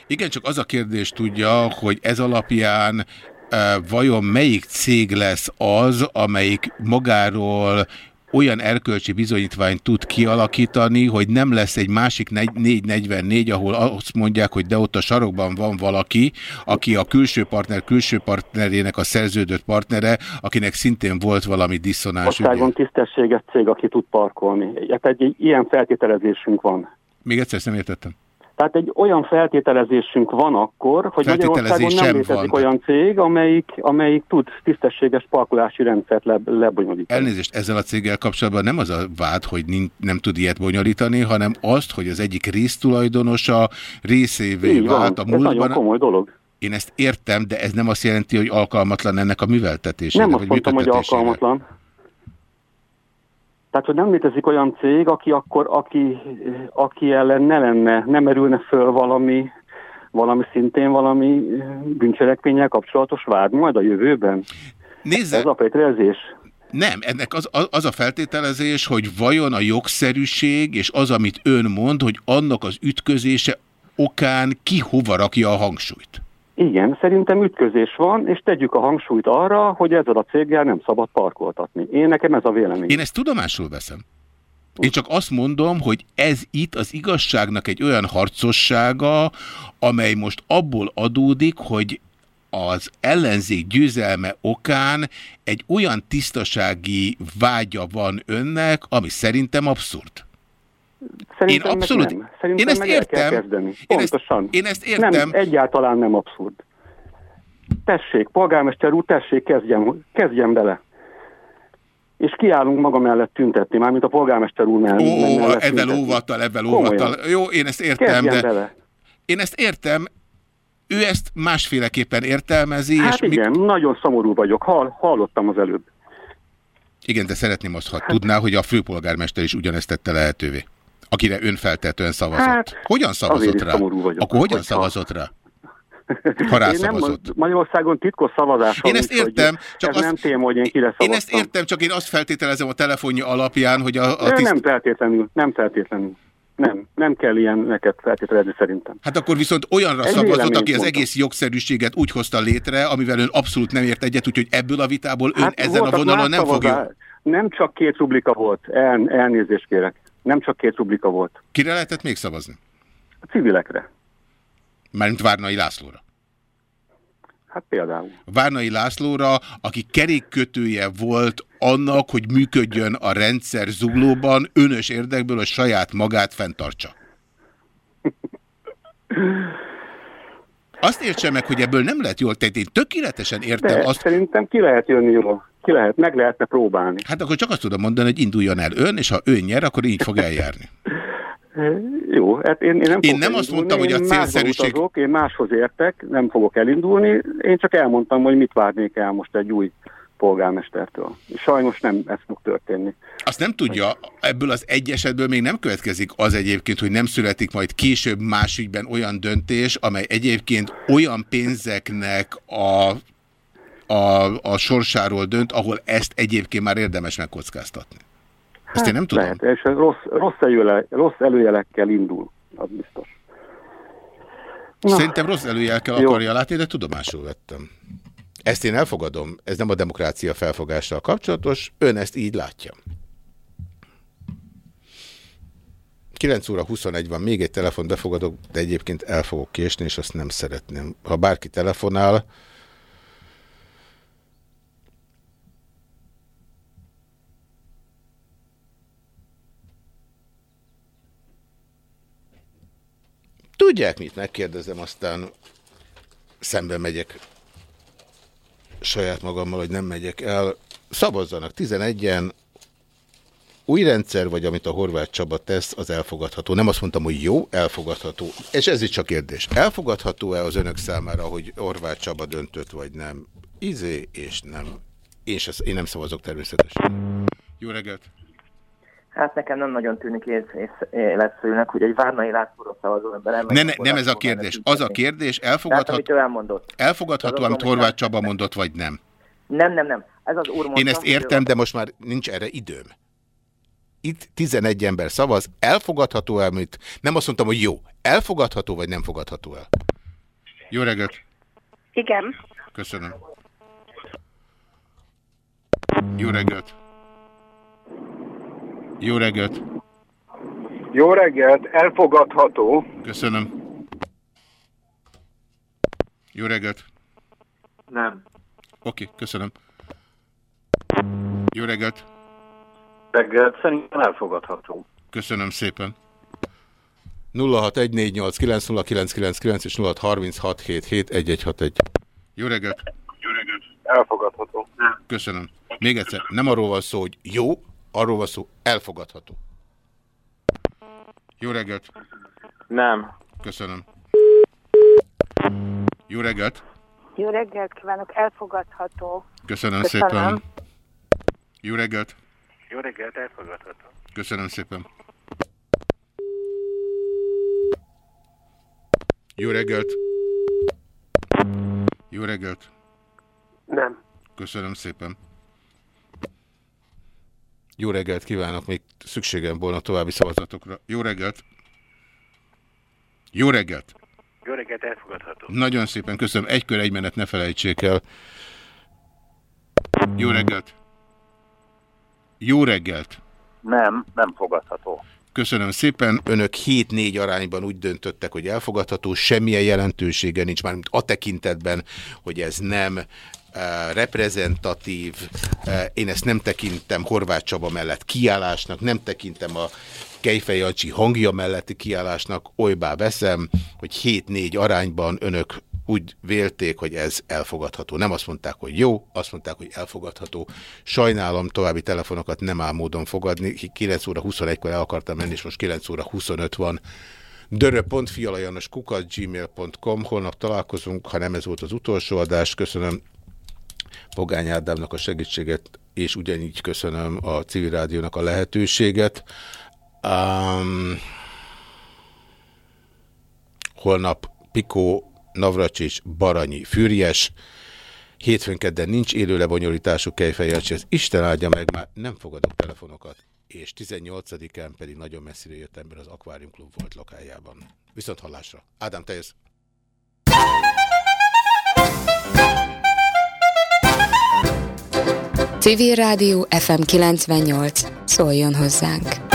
Igen, csak az a kérdés tudja, hogy ez alapján e, vajon melyik cég lesz az, amelyik magáról olyan erkölcsi bizonyítványt tud kialakítani, hogy nem lesz egy másik 444, ahol azt mondják, hogy de ott a sarokban van valaki, aki a külső partner külső partnerének a szerződött partnere, akinek szintén volt valami diszonás. Országon tisztességes cég, aki tud parkolni. Hát egy, ilyen feltételezésünk van. Még egyszer nem értettem. Tehát egy olyan feltételezésünk van akkor, hogy Magyarországon nem létezik van. olyan cég, amelyik, amelyik tud tisztességes parkolási rendszert le, lebonyolítani. Elnézést, ezzel a céggel kapcsolatban nem az a vád, hogy nem, nem tud ilyet bonyolítani, hanem azt, hogy az egyik résztulajdonosa részévé vált a múltban. Ez nagyon komoly dolog. Én ezt értem, de ez nem azt jelenti, hogy alkalmatlan ennek a műveltetésére. Nem azt mondtam, hogy alkalmatlan. Tehát, hogy nem létezik olyan cég, aki akkor, aki, aki ellen ne lenne, nem merülne föl valami, valami szintén valami bűncselekménnyel kapcsolatos vád majd a jövőben. Nézze, Ez a feltételezés. Nem, ennek az, az a feltételezés, hogy vajon a jogszerűség és az, amit ön mond, hogy annak az ütközése okán ki hova rakja a hangsúlyt. Igen, szerintem ütközés van, és tegyük a hangsúlyt arra, hogy ezzel a céggel nem szabad parkoltatni. Én nekem ez a vélemény. Én ezt tudomásul veszem. Én csak azt mondom, hogy ez itt az igazságnak egy olyan harcossága, amely most abból adódik, hogy az ellenzék győzelme okán egy olyan tisztasági vágya van önnek, ami szerintem abszurd. Szerintem én abszolút, nem. Szerintem én ezt értem. kezdeni. Pontosan. Én ezt, én ezt értem. Nem, egyáltalán nem abszurd. Tessék, polgármester úr, tessék, kezdjen, kezdjen bele. És kiállunk maga mellett tüntetni, mármint a polgármester úr mellett. Ó, ebben óvattal, ebben óvattal. Jó, én ezt értem, kezdjen de... Bele. Én ezt értem, ő ezt másféleképpen értelmezi. Hát és igen, mi... nagyon szomorú vagyok, Hall, hallottam az előbb. Igen, de szeretném azt, ha hát... tudná, hogy a főpolgármester is ugyanezt tette lehetővé akire ön feltetően szavazott. Hát, hogyan szavazott rá? Vagyok, Akkor hogyan szavazott rá? Ha rászavazott. Nem, Magyarországon titkos szavazás Én ezt értem, csak ez azt, nem téma, hogy én kire Én ezt értem, csak én azt feltételezem a telefonja alapján, hogy a, a tiszt... Nem feltétlenül, nem feltétlenül. Nem, nem kell ilyen neked feltételezni szerintem. Hát akkor viszont olyanra Egy szavazott, aki az egész jogszerűséget úgy hozta létre, amivel ön abszolút nem ért egyet, úgyhogy ebből a vitából ön hát ezen a vonalon nem fogja... Nem csak két rublika volt, El, elnézést kérek. Nem csak két rublika volt. Kire lehetett még szavazni? A civilekre. Mármint Várnai Lászlóra. Hát például. Várnai Lászlóra, aki kerékkötője volt annak, hogy működjön a rendszer zuglóban, önös érdekből, hogy saját magát fenntartsa. Azt értse meg, hogy ebből nem lehet jól tenni. Én tökéletesen értem De azt. szerintem ki lehet jönni jól. Ki lehet, meg lehetne próbálni. Hát akkor csak azt tudom mondani, hogy induljon el ön, és ha ön nyer, akkor így fog eljárni. Jó, hát én, én nem, én nem azt mondtam, hogy a célszerűség... Utazok, én máshoz értek, nem fogok elindulni, én csak elmondtam, hogy mit várnék el most egy új polgármestertől. Sajnos nem ez fog történni. Azt nem tudja, ebből az egy esetből még nem következik az egyébként, hogy nem születik majd később más ügyben olyan döntés, amely egyébként olyan pénzeknek a, a, a sorsáról dönt, ahol ezt egyébként már érdemes megkockáztatni. Ezt hát én nem tudom. Lehet, és rossz, rossz, előjele, rossz előjelekkel indul, az biztos. Na. Szerintem rossz előjelkel akarja látni, de tudomásul vettem. Ezt én elfogadom, ez nem a demokrácia felfogással kapcsolatos, ön ezt így látja. 9 óra 21 van, még egy telefon befogadok, de egyébként el fogok késni, és azt nem szeretném. Ha bárki telefonál, Tudják mit, megkérdezem, aztán szembe megyek saját magammal, hogy nem megyek el. Szavazzanak 11-en, új rendszer, vagy amit a Horváth Csaba tesz, az elfogadható. Nem azt mondtam, hogy jó, elfogadható. És ez is csak kérdés. Elfogadható-e az önök számára, hogy Horváth Csaba döntött, vagy nem? Izé és nem. Én, se, én nem szavazok természetesen. Jó reggelt! Hát nekem nem nagyon tűnik életszerűnek, hogy egy Várnai Lászlóra szavazó ember Ne, ne, nem ez a kérdés. Az a kérdés, elfogadható, amit ő elmondott. elfogadható amit Horváth Csaba mondott, vagy nem? Nem, nem, nem. Ez az úr mondta, Én ezt értem, de most már nincs erre időm. Itt 11 ember szavaz, elfogadható el, amit nem azt mondtam, hogy jó. Elfogadható, vagy nem fogadható el? Jó reggelt! Igen. Köszönöm. Jó reggelt! Jó reggelt! Jó reggelt, elfogadható. Köszönöm. Jó reggelt! Nem. Oké, köszönöm. Jó reggelt! Reggelt szerintem elfogadható. Köszönöm szépen. 0614890999 és 0636771161. Jó reggelt! Jó reggelt. Elfogadható. Nem. Köszönöm. Még egyszer, nem arról van szó, hogy jó, arról van szó, elfogadható. Jó reggelt! Nem. Köszönöm. Jó reggelt! Jó reggelt kívánok, elfogadható. Köszönöm, Köszönöm. szépen. Jó reggelt! Jó reggelt, elfogadható. Köszönöm szépen. Jó reggelt! Jó reggelt! Nem. Köszönöm szépen. Jó reggelt kívánok, még szükségem volna további szavazatokra. Jó reggelt! Jó reggelt! Jó reggelt, elfogadható. Nagyon szépen köszönöm. Egy kör, egy menet, ne felejtsék el. Jó reggelt! Jó reggelt! Nem, nem fogadható. Köszönöm szépen. Önök 7-4 arányban úgy döntöttek, hogy elfogadható, semmilyen jelentősége nincs már, mint a tekintetben, hogy ez nem reprezentatív. Eh, Én ezt nem tekintem Horváth Csaba mellett kiállásnak, nem tekintem a Kejfej Jancsi hangja melletti kiállásnak, olybá veszem, hogy 7-4 arányban önök úgy vélték, hogy ez elfogadható. Nem azt mondták, hogy jó, azt mondták, hogy elfogadható. Sajnálom, további telefonokat nem áll módon fogadni. 9 óra 21-kor el akartam menni, és most 9 óra 25 van. dörö.fialajanos kukat gmail.com Holnap találkozunk, ha nem ez volt az utolsó adás. Köszönöm Pogány Ádámnak a segítséget, és ugyanígy köszönöm a civil rádiónak a lehetőséget. Um, holnap Pikó, Navracsics, Baranyi, Fürjes. Hétfőn kedden nincs élő lebonyolítású kejfejelcsi, ez Isten áldja meg, már nem fogadok telefonokat. És 18-án pedig nagyon messzire jött ember az Aquarium Klub volt lokájában. Viszont hallásra. Ádám, te jössz. Civil Rádió FM 98. Szóljon hozzánk!